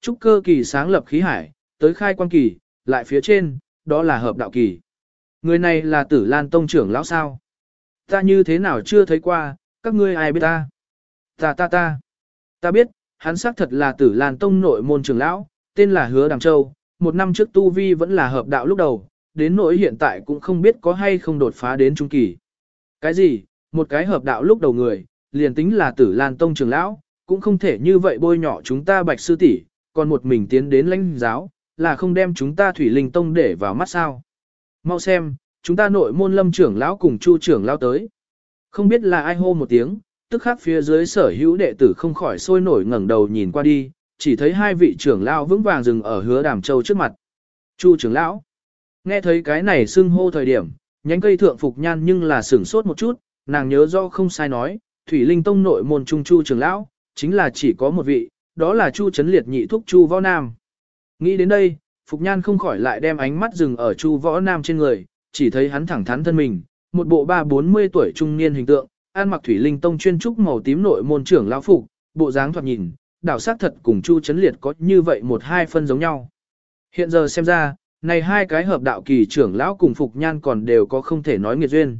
Trúc cơ kỳ sáng lập khí hải, tới khai quan kỳ, lại phía trên, đó là hợp đạo kỳ. Người này là tử lan tông trưởng lão sao? Ta như thế nào chưa thấy qua, các ngươi ai biết ta? Ta ta ta. Ta biết, hắn xác thật là tử lan tông nội môn trưởng lão, tên là Hứa Đàm Châu. Một năm trước Tu Vi vẫn là hợp đạo lúc đầu, đến nỗi hiện tại cũng không biết có hay không đột phá đến trung kỳ. Cái gì, một cái hợp đạo lúc đầu người, liền tính là tử lan tông trưởng lão, cũng không thể như vậy bôi nhỏ chúng ta bạch sư tỷ, còn một mình tiến đến lãnh giáo, là không đem chúng ta thủy linh tông để vào mắt sao. Mau xem, chúng ta nội môn lâm trưởng lão cùng chu trưởng lão tới. Không biết là ai hô một tiếng, tức khắc phía dưới sở hữu đệ tử không khỏi sôi nổi ngẩng đầu nhìn qua đi, chỉ thấy hai vị trưởng lão vững vàng dừng ở hứa đàm châu trước mặt. Chu trưởng lão, nghe thấy cái này xưng hô thời điểm, nhánh cây thượng phục nhan nhưng là sửng sốt một chút, nàng nhớ do không sai nói, thủy linh tông nội môn trung chu trưởng lão, chính là chỉ có một vị, đó là chu chấn liệt nhị thúc chu võ nam. Nghĩ đến đây, Phục Nhan không khỏi lại đem ánh mắt dừng ở Chu Võ Nam trên người, chỉ thấy hắn thẳng thắn thân mình, một bộ ba bốn mươi tuổi trung niên hình tượng, ăn mặc thủy linh tông chuyên trúc màu tím nội môn trưởng lão phục, bộ dáng thoạt nhìn, đảo sắc thật cùng Chu Chấn Liệt có như vậy một hai phân giống nhau. Hiện giờ xem ra, này hai cái hợp đạo kỳ trưởng lão cùng Phục Nhan còn đều có không thể nói nghiệt duyên.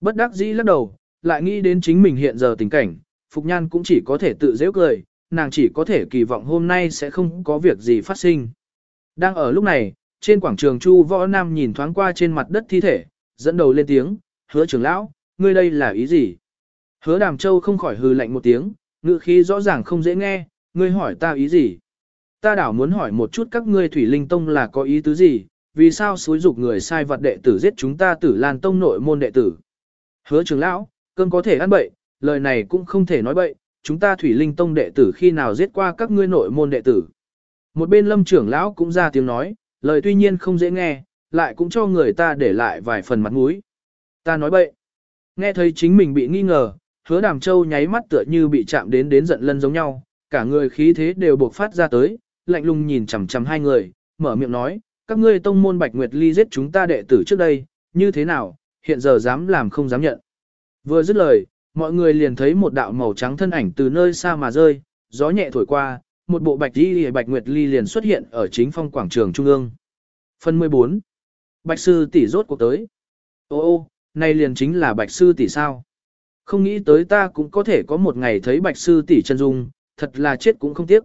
Bất đắc dĩ lắc đầu, lại nghĩ đến chính mình hiện giờ tình cảnh, Phục Nhan cũng chỉ có thể tự dễ cười, nàng chỉ có thể kỳ vọng hôm nay sẽ không có việc gì phát sinh. Đang ở lúc này, trên quảng trường Chu Võ Nam nhìn thoáng qua trên mặt đất thi thể, dẫn đầu lên tiếng, hứa trưởng lão, ngươi đây là ý gì? Hứa Đàm Châu không khỏi hừ lạnh một tiếng, ngữ khí rõ ràng không dễ nghe, ngươi hỏi ta ý gì? Ta đảo muốn hỏi một chút các ngươi Thủy Linh Tông là có ý tứ gì, vì sao xúi dục người sai vật đệ tử giết chúng ta tử Lan Tông nội môn đệ tử? Hứa trưởng lão, cơn có thể ăn bậy, lời này cũng không thể nói bậy, chúng ta Thủy Linh Tông đệ tử khi nào giết qua các ngươi nội môn đệ tử? Một bên lâm trưởng lão cũng ra tiếng nói, lời tuy nhiên không dễ nghe, lại cũng cho người ta để lại vài phần mặt mũi. Ta nói bậy. Nghe thấy chính mình bị nghi ngờ, hứa đàm châu nháy mắt tựa như bị chạm đến đến giận lân giống nhau, cả người khí thế đều buộc phát ra tới, lạnh lùng nhìn chằm chằm hai người, mở miệng nói, các ngươi tông môn Bạch Nguyệt Ly giết chúng ta đệ tử trước đây, như thế nào, hiện giờ dám làm không dám nhận. Vừa dứt lời, mọi người liền thấy một đạo màu trắng thân ảnh từ nơi xa mà rơi, gió nhẹ thổi qua, một bộ bạch đi bạch nguyệt ly liền xuất hiện ở chính phong quảng trường trung ương. Phần 14. Bạch sư tỷ rốt cuộc tới. Ô ô, này liền chính là bạch sư tỷ sao? Không nghĩ tới ta cũng có thể có một ngày thấy bạch sư tỷ chân dung, thật là chết cũng không tiếc.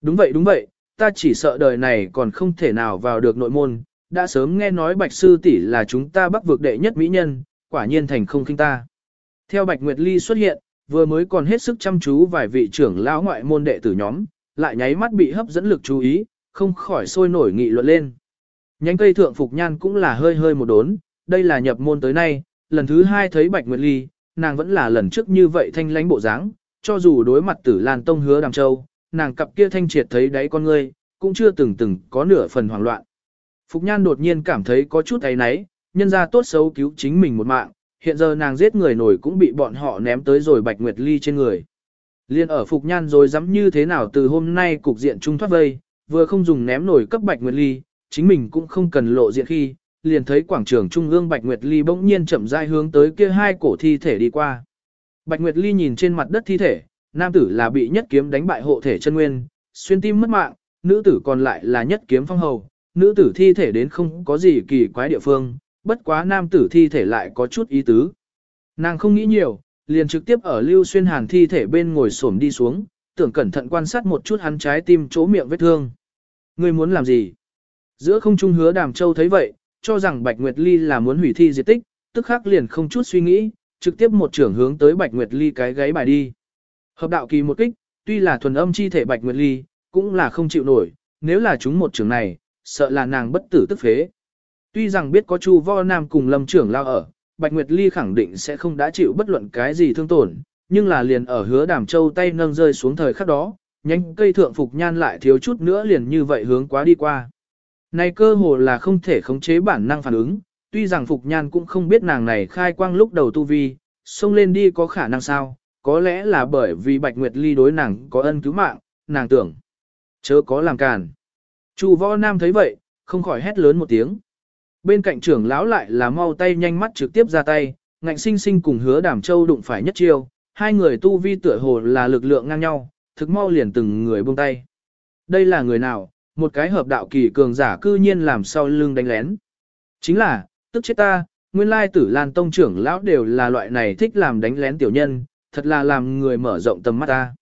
Đúng vậy đúng vậy, ta chỉ sợ đời này còn không thể nào vào được nội môn, đã sớm nghe nói bạch sư tỷ là chúng ta bắc vực đệ nhất mỹ nhân, quả nhiên thành không kinh ta. Theo bạch nguyệt ly xuất hiện, vừa mới còn hết sức chăm chú vài vị trưởng lão ngoại môn đệ tử nhóm, lại nháy mắt bị hấp dẫn lực chú ý, không khỏi sôi nổi nghị luận lên. Nhánh cây thượng phục nhan cũng là hơi hơi một đốn, đây là nhập môn tới nay, lần thứ hai thấy Bạch Nguyệt Ly, nàng vẫn là lần trước như vậy thanh lãnh bộ dáng, cho dù đối mặt tử Lan Tông hứa đàm châu, nàng cặp kia thanh triệt thấy đáy con ngươi, cũng chưa từng từng có nửa phần hoảng loạn. Phục nhan đột nhiên cảm thấy có chút ấy náy, nhân ra tốt xấu cứu chính mình một mạng, hiện giờ nàng giết người nổi cũng bị bọn họ ném tới rồi Bạch Nguyệt Ly trên người. Liên ở Phục Nhan rồi dám như thế nào từ hôm nay cục diện trung thoát vây, vừa không dùng ném nổi cấp Bạch Nguyệt Ly, chính mình cũng không cần lộ diện khi, liền thấy quảng trường trung ương Bạch Nguyệt Ly bỗng nhiên chậm rãi hướng tới kia hai cổ thi thể đi qua. Bạch Nguyệt Ly nhìn trên mặt đất thi thể, nam tử là bị nhất kiếm đánh bại hộ thể chân nguyên, xuyên tim mất mạng, nữ tử còn lại là nhất kiếm phong hầu, nữ tử thi thể đến không có gì kỳ quái địa phương, bất quá nam tử thi thể lại có chút ý tứ. Nàng không nghĩ nhiều, liền trực tiếp ở Lưu Xuyên Hàn thi thể bên ngồi xổm đi xuống, tưởng cẩn thận quan sát một chút hắn trái tim chỗ miệng vết thương. Ngươi muốn làm gì? Giữa không trung hứa đàm châu thấy vậy, cho rằng Bạch Nguyệt Ly là muốn hủy thi diệt tích, tức khắc liền không chút suy nghĩ, trực tiếp một trưởng hướng tới Bạch Nguyệt Ly cái gáy bài đi. Hợp đạo kỳ một kích, tuy là thuần âm chi thể Bạch Nguyệt Ly, cũng là không chịu nổi, nếu là chúng một trưởng này, sợ là nàng bất tử tức phế. Tuy rằng biết có Chu Vo Nam cùng Lâm trưởng lao ở, Bạch Nguyệt Ly khẳng định sẽ không đã chịu bất luận cái gì thương tổn, nhưng là liền ở hứa đàm châu tay nâng rơi xuống thời khắc đó, nhanh cây thượng phục nhan lại thiếu chút nữa liền như vậy hướng quá đi qua. Này cơ hồ là không thể khống chế bản năng phản ứng, tuy rằng phục nhan cũng không biết nàng này khai quang lúc đầu tu vi, xông lên đi có khả năng sao, có lẽ là bởi vì Bạch Nguyệt Ly đối nàng có ân cứu mạng, nàng tưởng, chớ có làm càn. Chu võ nam thấy vậy, không khỏi hét lớn một tiếng. Bên cạnh trưởng lão lại là mau tay nhanh mắt trực tiếp ra tay, ngạnh sinh sinh cùng hứa đảm châu đụng phải nhất chiêu, hai người tu vi tựa hồ là lực lượng ngang nhau, thực mau liền từng người buông tay. Đây là người nào, một cái hợp đạo kỳ cường giả cư nhiên làm sau lưng đánh lén. Chính là, tức chết ta, nguyên lai tử lan tông trưởng lão đều là loại này thích làm đánh lén tiểu nhân, thật là làm người mở rộng tầm mắt ta.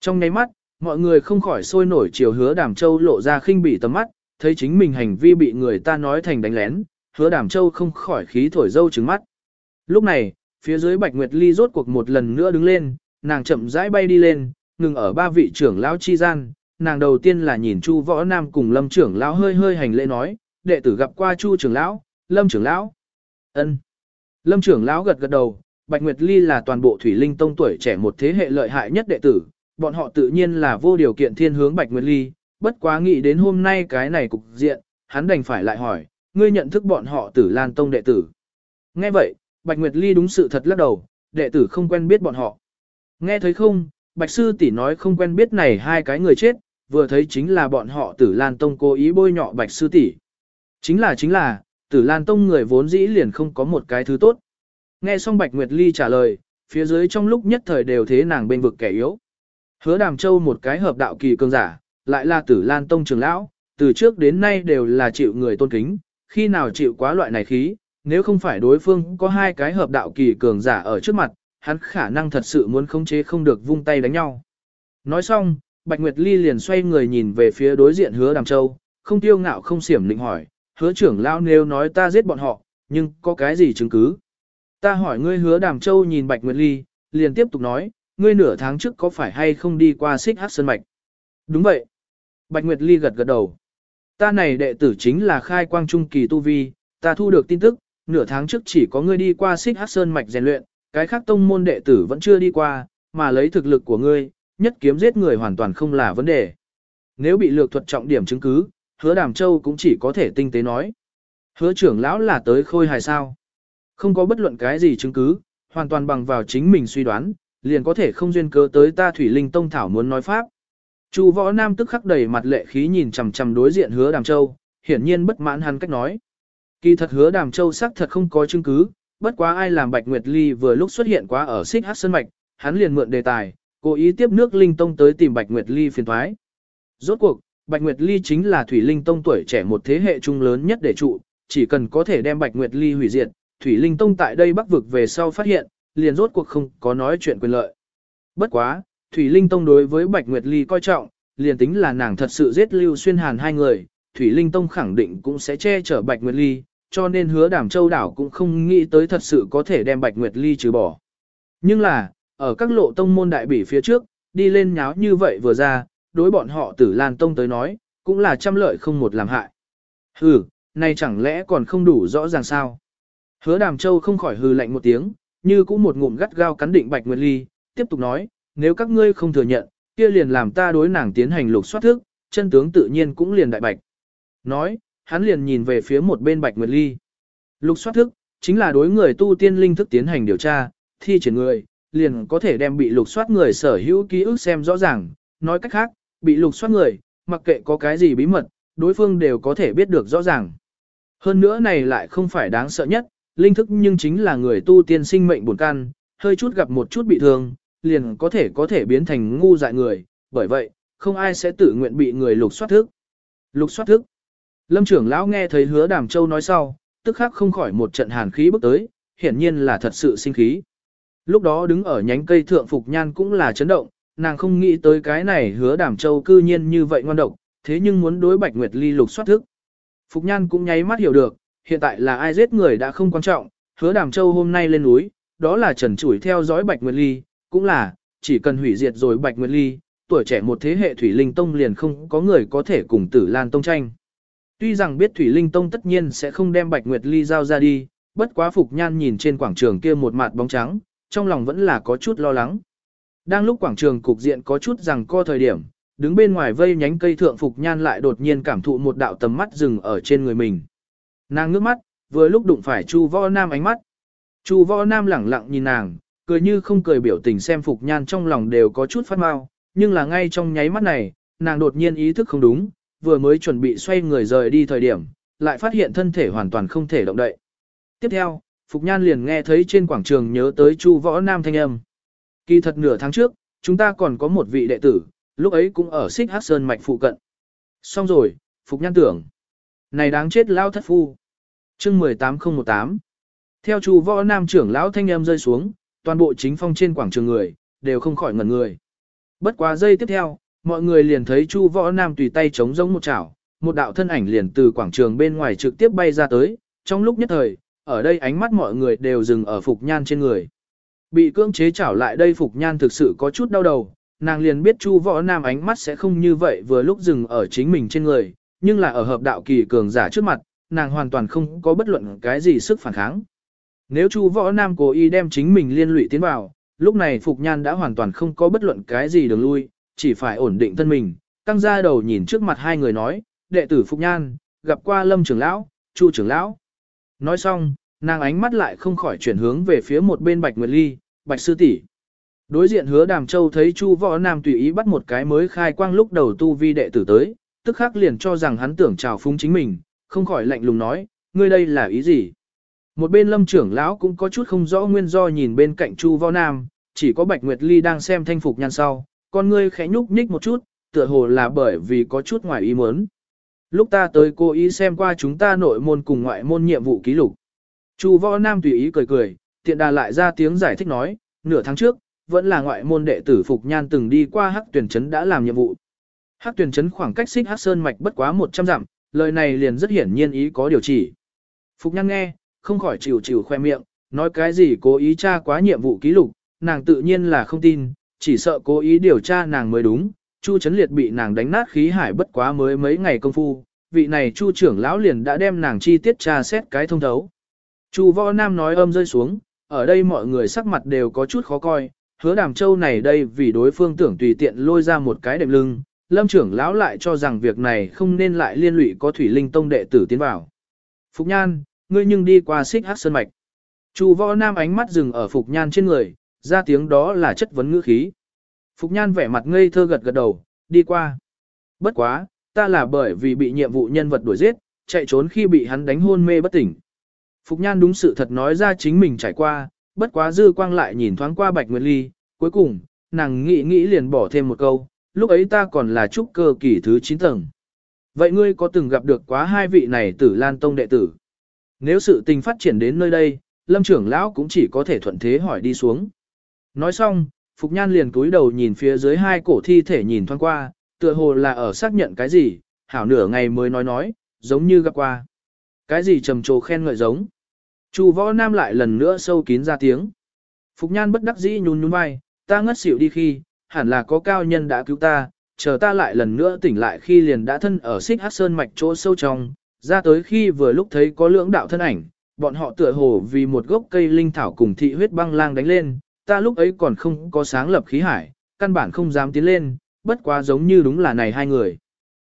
Trong nháy mắt, mọi người không khỏi sôi nổi chiều hứa đàm châu lộ ra khinh bỉ tầm mắt, thấy chính mình hành vi bị người ta nói thành đánh lén, hứa đàm châu không khỏi khí thổi dâu trứng mắt. Lúc này, phía dưới Bạch Nguyệt Ly rốt cuộc một lần nữa đứng lên, nàng chậm rãi bay đi lên, ngừng ở ba vị trưởng lão chi gian, nàng đầu tiên là nhìn Chu Võ Nam cùng Lâm trưởng lão hơi hơi hành lễ nói, đệ tử gặp qua Chu trưởng lão, Lâm trưởng lão. Ân. Lâm trưởng lão gật gật đầu, Bạch Nguyệt Ly là toàn bộ Thủy Linh Tông tuổi trẻ một thế hệ lợi hại nhất đệ tử, bọn họ tự nhiên là vô điều kiện thiên hướng Bạch Nguyệt Ly, bất quá nghĩ đến hôm nay cái này cục diện, hắn đành phải lại hỏi, ngươi nhận thức bọn họ Tử Lan Tông đệ tử. Nghe vậy, Bạch Nguyệt Ly đúng sự thật lắc đầu, đệ tử không quen biết bọn họ. Nghe thấy không, Bạch Sư tỷ nói không quen biết này hai cái người chết, vừa thấy chính là bọn họ Tử Lan Tông cố ý bôi nhọ Bạch Sư tỷ. Chính là chính là, Tử Lan Tông người vốn dĩ liền không có một cái thứ tốt. Nghe xong Bạch Nguyệt Ly trả lời, phía dưới trong lúc nhất thời đều thế nàng bên vực kẻ yếu. Hứa Đàm Châu một cái hợp đạo kỳ cường giả, lại là Tử Lan Tông trưởng lão, từ trước đến nay đều là chịu người tôn kính, khi nào chịu quá loại này khí, nếu không phải đối phương có hai cái hợp đạo kỳ cường giả ở trước mặt, hắn khả năng thật sự muốn khống chế không được vung tay đánh nhau. Nói xong, Bạch Nguyệt Ly liền xoay người nhìn về phía đối diện hứa Đàm Châu, không tiêu ngạo không xiểm định hỏi, hứa trưởng lão nếu nói ta giết bọn họ, nhưng có cái gì chứng cứ? Ta hỏi ngươi hứa Đàm Châu nhìn Bạch Nguyệt Ly, liền tiếp tục nói, ngươi nửa tháng trước có phải hay không đi qua xích hát sơn mạch? Đúng vậy. Bạch Nguyệt Ly gật gật đầu. Ta này đệ tử chính là khai quang trung kỳ tu vi, ta thu được tin tức, nửa tháng trước chỉ có ngươi đi qua xích hát sơn mạch rèn luyện, cái khác tông môn đệ tử vẫn chưa đi qua, mà lấy thực lực của ngươi, nhất kiếm giết người hoàn toàn không là vấn đề. Nếu bị lược thuật trọng điểm chứng cứ, hứa đàm châu cũng chỉ có thể tinh tế nói. Hứa trưởng lão là tới khôi hài sao. Không có bất luận cái gì chứng cứ, hoàn toàn bằng vào chính mình suy đoán, liền có thể không duyên cớ tới ta thủy linh tông thảo muốn nói pháp. Chu võ nam tức khắc đầy mặt lệ khí nhìn chằm chằm đối diện hứa đàm châu, hiển nhiên bất mãn hắn cách nói. Kỳ thật hứa đàm châu xác thật không có chứng cứ, bất quá ai làm Bạch Nguyệt Ly vừa lúc xuất hiện quá ở xích hắc sơn mạch, hắn liền mượn đề tài, cố ý tiếp nước Linh Tông tới tìm Bạch Nguyệt Ly phiền toái. Rốt cuộc, Bạch Nguyệt Ly chính là Thủy Linh Tông tuổi trẻ một thế hệ trung lớn nhất để trụ, chỉ cần có thể đem Bạch Nguyệt Ly hủy diệt, Thủy Linh Tông tại đây bắc vực về sau phát hiện, liền rốt cuộc không có nói chuyện quyền lợi. Bất quá, Thủy Linh Tông đối với Bạch Nguyệt Ly coi trọng, liền tính là nàng thật sự giết Lưu Xuyên Hàn hai người, Thủy Linh Tông khẳng định cũng sẽ che chở Bạch Nguyệt Ly, cho nên hứa đảm châu đảo cũng không nghĩ tới thật sự có thể đem Bạch Nguyệt Ly trừ bỏ. Nhưng là, ở các lộ tông môn đại bỉ phía trước, đi lên nháo như vậy vừa ra, đối bọn họ tử Lan Tông tới nói, cũng là trăm lợi không một làm hại. Hừ, này chẳng lẽ còn không đủ rõ ràng sao? Hứa đàm châu không khỏi hừ lạnh một tiếng, như cũng một ngụm gắt gao cắn định Bạch Nguyệt Ly, tiếp tục nói, nếu các ngươi không thừa nhận, kia liền làm ta đối nàng tiến hành lục soát thức, chân tướng tự nhiên cũng liền đại bạch. Nói, hắn liền nhìn về phía một bên Bạch Nguyệt Ly. Lục soát thức, chính là đối người tu tiên linh thức tiến hành điều tra, thi triển người, liền có thể đem bị lục soát người sở hữu ký ức xem rõ ràng. Nói cách khác, bị lục soát người, mặc kệ có cái gì bí mật, đối phương đều có thể biết được rõ ràng. Hơn nữa này lại không phải đáng sợ nhất, linh thức nhưng chính là người tu tiên sinh mệnh buồn căn, hơi chút gặp một chút bị thương, liền có thể có thể biến thành ngu dại người, bởi vậy, không ai sẽ tự nguyện bị người lục soát thức. Lục soát thức. Lâm trưởng lão nghe thấy hứa đàm châu nói sau, tức khắc không khỏi một trận hàn khí bước tới, hiển nhiên là thật sự sinh khí. Lúc đó đứng ở nhánh cây thượng Phục Nhan cũng là chấn động, nàng không nghĩ tới cái này hứa đàm châu cư nhiên như vậy ngoan độc, thế nhưng muốn đối Bạch Nguyệt Ly lục soát thức. Phục Nhan cũng nháy mắt hiểu được, hiện tại là ai giết người đã không quan trọng, hứa đàm châu hôm nay lên núi, đó là trần chủi theo dõi Bạch Nguyệt Ly, cũng là, chỉ cần hủy diệt rồi Bạch Nguyệt Ly, tuổi trẻ một thế hệ Thủy Linh Tông liền không có người có thể cùng tử Lan Tông tranh. Tuy rằng biết Thủy Linh Tông tất nhiên sẽ không đem Bạch Nguyệt Ly giao ra đi, bất quá Phục Nhan nhìn trên quảng trường kia một mặt bóng trắng, trong lòng vẫn là có chút lo lắng. Đang lúc quảng trường cục diện có chút rằng co thời điểm, đứng bên ngoài vây nhánh cây thượng Phục Nhan lại đột nhiên cảm thụ một đạo tầm mắt dừng ở trên người mình. Nàng ngước mắt, vừa lúc đụng phải Chu Võ Nam ánh mắt. Chu Võ Nam lẳng lặng nhìn nàng, cười như không cười biểu tình xem Phục Nhan trong lòng đều có chút phát mau, nhưng là ngay trong nháy mắt này, nàng đột nhiên ý thức không đúng, vừa mới chuẩn bị xoay người rời đi thời điểm, lại phát hiện thân thể hoàn toàn không thể động đậy. Tiếp theo, Phục Nhan liền nghe thấy trên quảng trường nhớ tới Chu Võ Nam thanh âm. Kỳ thật nửa tháng trước, chúng ta còn có một vị đệ tử, lúc ấy cũng ở Xích hắc Sơn mạch phụ cận. Xong rồi, Phục Nhan tưởng. Này đáng chết lao thất phu. chương 18018. Theo chu võ nam trưởng lão thanh em rơi xuống, toàn bộ chính phong trên quảng trường người, đều không khỏi ngẩn người. Bất quá giây tiếp theo, mọi người liền thấy Chu Võ Nam tùy tay chống giống một chảo, một đạo thân ảnh liền từ quảng trường bên ngoài trực tiếp bay ra tới, trong lúc nhất thời, ở đây ánh mắt mọi người đều dừng ở Phục Nhan trên người. Bị cưỡng chế chảo lại đây Phục Nhan thực sự có chút đau đầu, nàng liền biết Chu Võ Nam ánh mắt sẽ không như vậy vừa lúc dừng ở chính mình trên người, nhưng là ở hợp đạo kỳ cường giả trước mặt, nàng hoàn toàn không có bất luận cái gì sức phản kháng. Nếu Chu Võ Nam cố ý đem chính mình liên lụy tiến vào, lúc này Phục Nhan đã hoàn toàn không có bất luận cái gì đường lui, chỉ phải ổn định thân mình, căng ra đầu nhìn trước mặt hai người nói, đệ tử Phục Nhan, gặp qua Lâm trưởng lão, Chu trưởng lão. Nói xong, nàng ánh mắt lại không khỏi chuyển hướng về phía một bên Bạch Nguyệt Ly, Bạch sư tỷ. Đối diện Hứa Đàm Châu thấy Chu Võ Nam tùy ý bắt một cái mới khai quang lúc đầu tu vi đệ tử tới, tức khắc liền cho rằng hắn tưởng chào phúng chính mình, không khỏi lạnh lùng nói, ngươi đây là ý gì? Một bên lâm trưởng lão cũng có chút không rõ nguyên do nhìn bên cạnh Chu Võ Nam, chỉ có Bạch Nguyệt Ly đang xem thanh phục nhan sau, con ngươi khẽ nhúc nhích một chút, tựa hồ là bởi vì có chút ngoài ý muốn. Lúc ta tới cô ý xem qua chúng ta nội môn cùng ngoại môn nhiệm vụ ký lục. Chu Võ Nam tùy ý cười cười, tiện đà lại ra tiếng giải thích nói, nửa tháng trước, vẫn là ngoại môn đệ tử Phục Nhan từng đi qua Hắc Tuyển Trấn đã làm nhiệm vụ. Hắc Tuyển Trấn khoảng cách xích Hắc Sơn Mạch bất quá 100 dặm, lời này liền rất hiển nhiên ý có điều chỉ. Phục Nhan nghe, không khỏi chịu chịu khoe miệng, nói cái gì cố ý tra quá nhiệm vụ ký lục, nàng tự nhiên là không tin, chỉ sợ cố ý điều tra nàng mới đúng. Chu Trấn Liệt bị nàng đánh nát khí hải bất quá mới mấy ngày công phu, vị này Chu trưởng lão liền đã đem nàng chi tiết tra xét cái thông thấu. Chu Võ Nam nói âm rơi xuống, ở đây mọi người sắc mặt đều có chút khó coi, hứa đàm châu này đây vì đối phương tưởng tùy tiện lôi ra một cái đệm lưng, lâm trưởng lão lại cho rằng việc này không nên lại liên lụy có thủy linh tông đệ tử tiến vào. Phục Nhan, ngươi nhưng đi qua xích hát sơn mạch. Chu võ nam ánh mắt dừng ở Phục Nhan trên người, ra tiếng đó là chất vấn ngữ khí. Phục Nhan vẻ mặt ngây thơ gật gật đầu, đi qua. Bất quá, ta là bởi vì bị nhiệm vụ nhân vật đuổi giết, chạy trốn khi bị hắn đánh hôn mê bất tỉnh. Phục Nhan đúng sự thật nói ra chính mình trải qua, bất quá dư quang lại nhìn thoáng qua Bạch Nguyệt Ly, cuối cùng, nàng nghĩ nghĩ liền bỏ thêm một câu, lúc ấy ta còn là trúc cơ kỳ thứ 9 tầng. Vậy ngươi có từng gặp được quá hai vị này tử Lan Tông đệ tử? Nếu sự tình phát triển đến nơi đây, lâm trưởng lão cũng chỉ có thể thuận thế hỏi đi xuống. Nói xong, Phục Nhan liền cúi đầu nhìn phía dưới hai cổ thi thể nhìn thoáng qua, tựa hồ là ở xác nhận cái gì, hảo nửa ngày mới nói nói, giống như gặp qua. Cái gì trầm trồ khen ngợi giống. Chu võ nam lại lần nữa sâu kín ra tiếng. Phục Nhan bất đắc dĩ nhún nhún vai, ta ngất xỉu đi khi, hẳn là có cao nhân đã cứu ta, chờ ta lại lần nữa tỉnh lại khi liền đã thân ở xích hát sơn mạch chỗ sâu trong, ra tới khi vừa lúc thấy có lưỡng đạo thân ảnh, bọn họ tựa hồ vì một gốc cây linh thảo cùng thị huyết băng lang đánh lên, ta lúc ấy còn không có sáng lập khí hải, căn bản không dám tiến lên, bất quá giống như đúng là này hai người.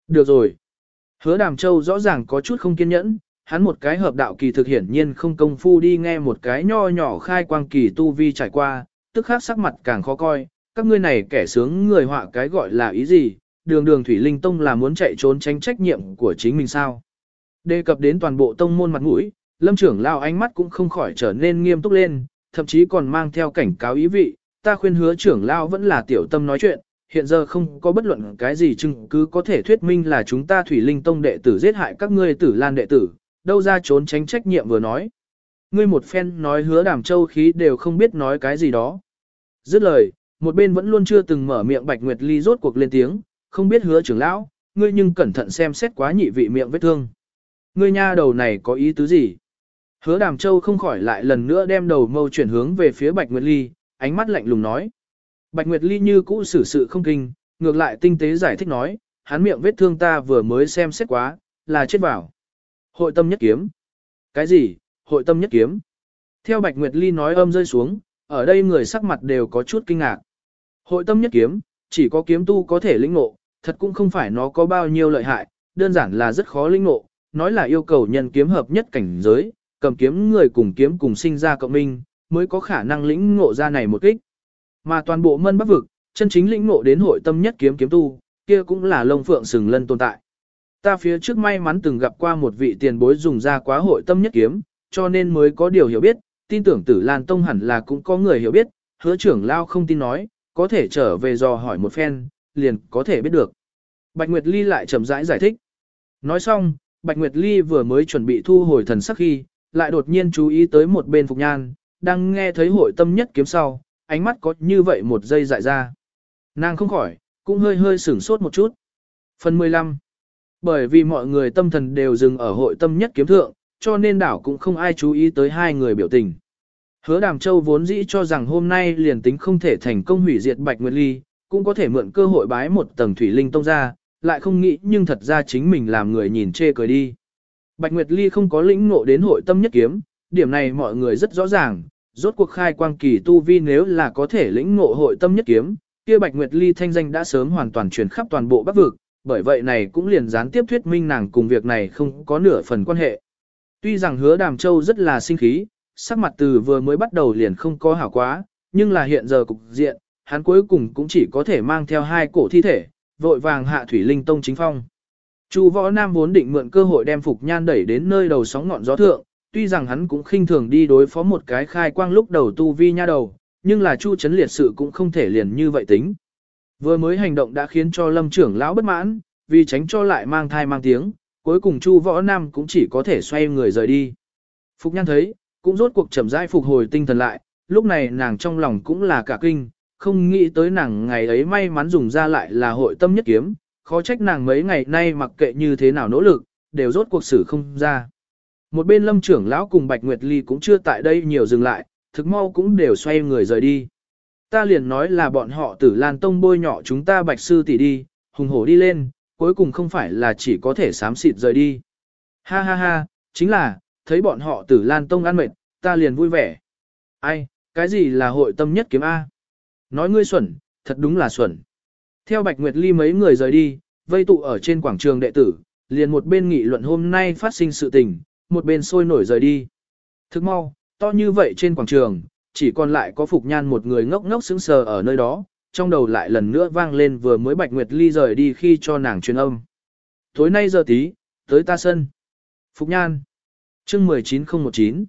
Được rồi. Hứa đàm châu rõ ràng có chút không kiên nhẫn, hắn một cái hợp đạo kỳ thực hiển nhiên không công phu đi nghe một cái nho nhỏ khai quang kỳ tu vi trải qua, tức khác sắc mặt càng khó coi, các ngươi này kẻ sướng người họa cái gọi là ý gì, đường đường Thủy Linh Tông là muốn chạy trốn tránh trách nhiệm của chính mình sao. Đề cập đến toàn bộ tông môn mặt mũi, lâm trưởng lao ánh mắt cũng không khỏi trở nên nghiêm túc lên, thậm chí còn mang theo cảnh cáo ý vị, ta khuyên hứa trưởng lao vẫn là tiểu tâm nói chuyện, hiện giờ không có bất luận cái gì chứng cứ có thể thuyết minh là chúng ta Thủy Linh Tông đệ tử giết hại các ngươi tử lan đệ tử, đâu ra trốn tránh trách nhiệm vừa nói. Ngươi một phen nói hứa đàm châu khí đều không biết nói cái gì đó. Dứt lời, một bên vẫn luôn chưa từng mở miệng Bạch Nguyệt Ly rốt cuộc lên tiếng, không biết hứa trưởng lão, ngươi nhưng cẩn thận xem xét quá nhị vị miệng vết thương. Ngươi nha đầu này có ý tứ gì? Hứa đàm châu không khỏi lại lần nữa đem đầu mâu chuyển hướng về phía Bạch Nguyệt Ly, ánh mắt lạnh lùng nói. Bạch Nguyệt Ly như cũ xử sự không kinh, ngược lại tinh tế giải thích nói, hắn miệng vết thương ta vừa mới xem xét quá, là chết vào. Hội tâm nhất kiếm. Cái gì, hội tâm nhất kiếm? Theo Bạch Nguyệt Ly nói âm rơi xuống, ở đây người sắc mặt đều có chút kinh ngạc. Hội tâm nhất kiếm, chỉ có kiếm tu có thể lĩnh ngộ, thật cũng không phải nó có bao nhiêu lợi hại, đơn giản là rất khó lĩnh ngộ, nói là yêu cầu nhân kiếm hợp nhất cảnh giới, cầm kiếm người cùng kiếm cùng sinh ra cộng minh, mới có khả năng lĩnh ngộ ra này một kích. Mà toàn bộ mân bắc vực, chân chính lĩnh ngộ đến hội tâm nhất kiếm kiếm tu, kia cũng là lông phượng sừng lân tồn tại. Ta phía trước may mắn từng gặp qua một vị tiền bối dùng ra quá hội tâm nhất kiếm, cho nên mới có điều hiểu biết, tin tưởng tử Lan Tông hẳn là cũng có người hiểu biết, hứa trưởng lao không tin nói, có thể trở về dò hỏi một phen, liền có thể biết được. Bạch Nguyệt Ly lại chậm rãi giải, giải thích. Nói xong, Bạch Nguyệt Ly vừa mới chuẩn bị thu hồi thần sắc khi, lại đột nhiên chú ý tới một bên Phục Nhan, đang nghe thấy hội tâm nhất kiếm sau, ánh mắt có như vậy một giây dại ra. Nàng không khỏi, cũng hơi hơi sửng sốt một chút. Phần 15 Bởi vì mọi người tâm thần đều dừng ở hội tâm nhất kiếm thượng, cho nên đảo cũng không ai chú ý tới hai người biểu tình. Hứa Đàm Châu vốn dĩ cho rằng hôm nay liền tính không thể thành công hủy diệt Bạch Nguyệt Ly, cũng có thể mượn cơ hội bái một tầng thủy linh tông ra, lại không nghĩ nhưng thật ra chính mình làm người nhìn chê cười đi. Bạch Nguyệt Ly không có lĩnh ngộ đến hội tâm nhất kiếm, điểm này mọi người rất rõ ràng, rốt cuộc khai quang kỳ tu vi nếu là có thể lĩnh ngộ hội tâm nhất kiếm, kia Bạch Nguyệt Ly thanh danh đã sớm hoàn toàn truyền khắp toàn bộ Bắc vực, bởi vậy này cũng liền gián tiếp thuyết minh nàng cùng việc này không có nửa phần quan hệ. Tuy rằng hứa Đàm Châu rất là sinh khí, sắc mặt từ vừa mới bắt đầu liền không có hảo quá, nhưng là hiện giờ cục diện, hắn cuối cùng cũng chỉ có thể mang theo hai cổ thi thể, vội vàng hạ thủy linh tông chính phong. Chu võ nam vốn định mượn cơ hội đem Phục Nhan đẩy đến nơi đầu sóng ngọn gió thượng, tuy rằng hắn cũng khinh thường đi đối phó một cái khai quang lúc đầu tu vi nha đầu, nhưng là Chu chấn liệt sự cũng không thể liền như vậy tính. Vừa mới hành động đã khiến cho lâm trưởng lão bất mãn, vì tránh cho lại mang thai mang tiếng, cuối cùng Chu võ nam cũng chỉ có thể xoay người rời đi. Phục Nhan thấy, cũng rốt cuộc chậm rãi phục hồi tinh thần lại, lúc này nàng trong lòng cũng là cả kinh, không nghĩ tới nàng ngày ấy may mắn dùng ra lại là hội tâm nhất kiếm, khó trách nàng mấy ngày nay mặc kệ như thế nào nỗ lực, đều rốt cuộc xử không ra. Một bên lâm trưởng lão cùng Bạch Nguyệt Ly cũng chưa tại đây nhiều dừng lại, thực mau cũng đều xoay người rời đi. Ta liền nói là bọn họ tử lan tông bôi nhỏ chúng ta Bạch Sư tỷ đi, hùng hổ đi lên, cuối cùng không phải là chỉ có thể sám xịt rời đi. Ha ha ha, chính là, thấy bọn họ tử lan tông ăn mệt, ta liền vui vẻ. Ai, cái gì là hội tâm nhất kiếm A? Nói ngươi xuẩn, thật đúng là xuẩn. Theo Bạch Nguyệt Ly mấy người rời đi, vây tụ ở trên quảng trường đệ tử, liền một bên nghị luận hôm nay phát sinh sự tình, một bên sôi nổi rời đi. Thức mau, to như vậy trên quảng trường, chỉ còn lại có Phục Nhan một người ngốc ngốc sững sờ ở nơi đó, trong đầu lại lần nữa vang lên vừa mới Bạch Nguyệt Ly rời đi khi cho nàng truyền âm. Tối nay giờ tí, tới ta sân. Phục Nhan. chương 19019.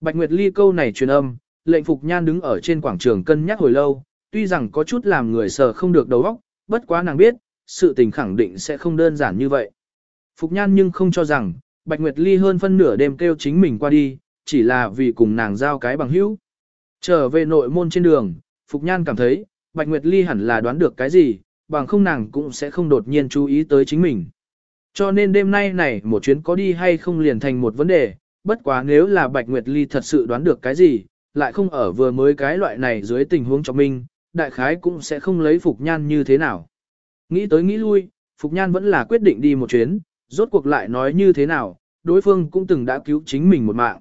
Bạch Nguyệt Ly câu này truyền âm, lệnh Phục Nhan đứng ở trên quảng trường cân nhắc hồi lâu, tuy rằng có chút làm người sờ không được đầu óc, bất quá nàng biết, sự tình khẳng định sẽ không đơn giản như vậy. Phục Nhan nhưng không cho rằng, Bạch Nguyệt Ly hơn phân nửa đêm kêu chính mình qua đi, chỉ là vì cùng nàng giao cái bằng hữu. Trở về nội môn trên đường, Phục Nhan cảm thấy, Bạch Nguyệt Ly hẳn là đoán được cái gì, bằng không nàng cũng sẽ không đột nhiên chú ý tới chính mình. Cho nên đêm nay này một chuyến có đi hay không liền thành một vấn đề, bất quá nếu là Bạch Nguyệt Ly thật sự đoán được cái gì, lại không ở vừa mới cái loại này dưới tình huống cho mình, đại khái cũng sẽ không lấy Phục Nhan như thế nào. Nghĩ tới nghĩ lui, Phục Nhan vẫn là quyết định đi một chuyến, rốt cuộc lại nói như thế nào, đối phương cũng từng đã cứu chính mình một mạng.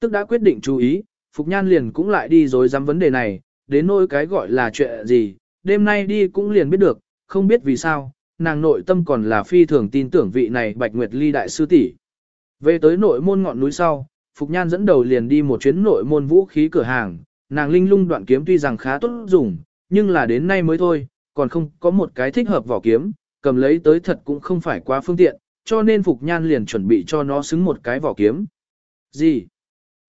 Tức đã quyết định chú ý, Phục Nhan liền cũng lại đi rồi dám vấn đề này, đến nỗi cái gọi là chuyện gì, đêm nay đi cũng liền biết được, không biết vì sao, nàng nội tâm còn là phi thường tin tưởng vị này Bạch Nguyệt Ly đại sư tỷ. Về tới nội môn ngọn núi sau, Phục Nhan dẫn đầu liền đi một chuyến nội môn vũ khí cửa hàng, nàng linh lung đoạn kiếm tuy rằng khá tốt dùng, nhưng là đến nay mới thôi, còn không có một cái thích hợp vỏ kiếm, cầm lấy tới thật cũng không phải quá phương tiện, cho nên Phục Nhan liền chuẩn bị cho nó xứng một cái vỏ kiếm. Gì?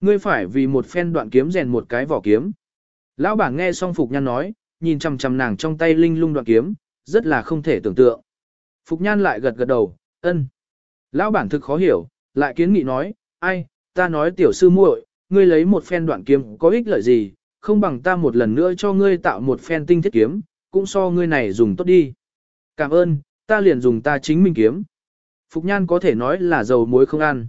Ngươi phải vì một phen đoạn kiếm rèn một cái vỏ kiếm. Lão bản nghe xong Phục Nhan nói, nhìn chằm chằm nàng trong tay linh lung đoạn kiếm, rất là không thể tưởng tượng. Phục Nhan lại gật gật đầu, ân. Lão bản thực khó hiểu, lại kiến nghị nói, ai, ta nói tiểu sư muội, ngươi lấy một phen đoạn kiếm có ích lợi gì, không bằng ta một lần nữa cho ngươi tạo một phen tinh thiết kiếm, cũng so ngươi này dùng tốt đi. Cảm ơn, ta liền dùng ta chính mình kiếm. Phục Nhan có thể nói là dầu muối không ăn.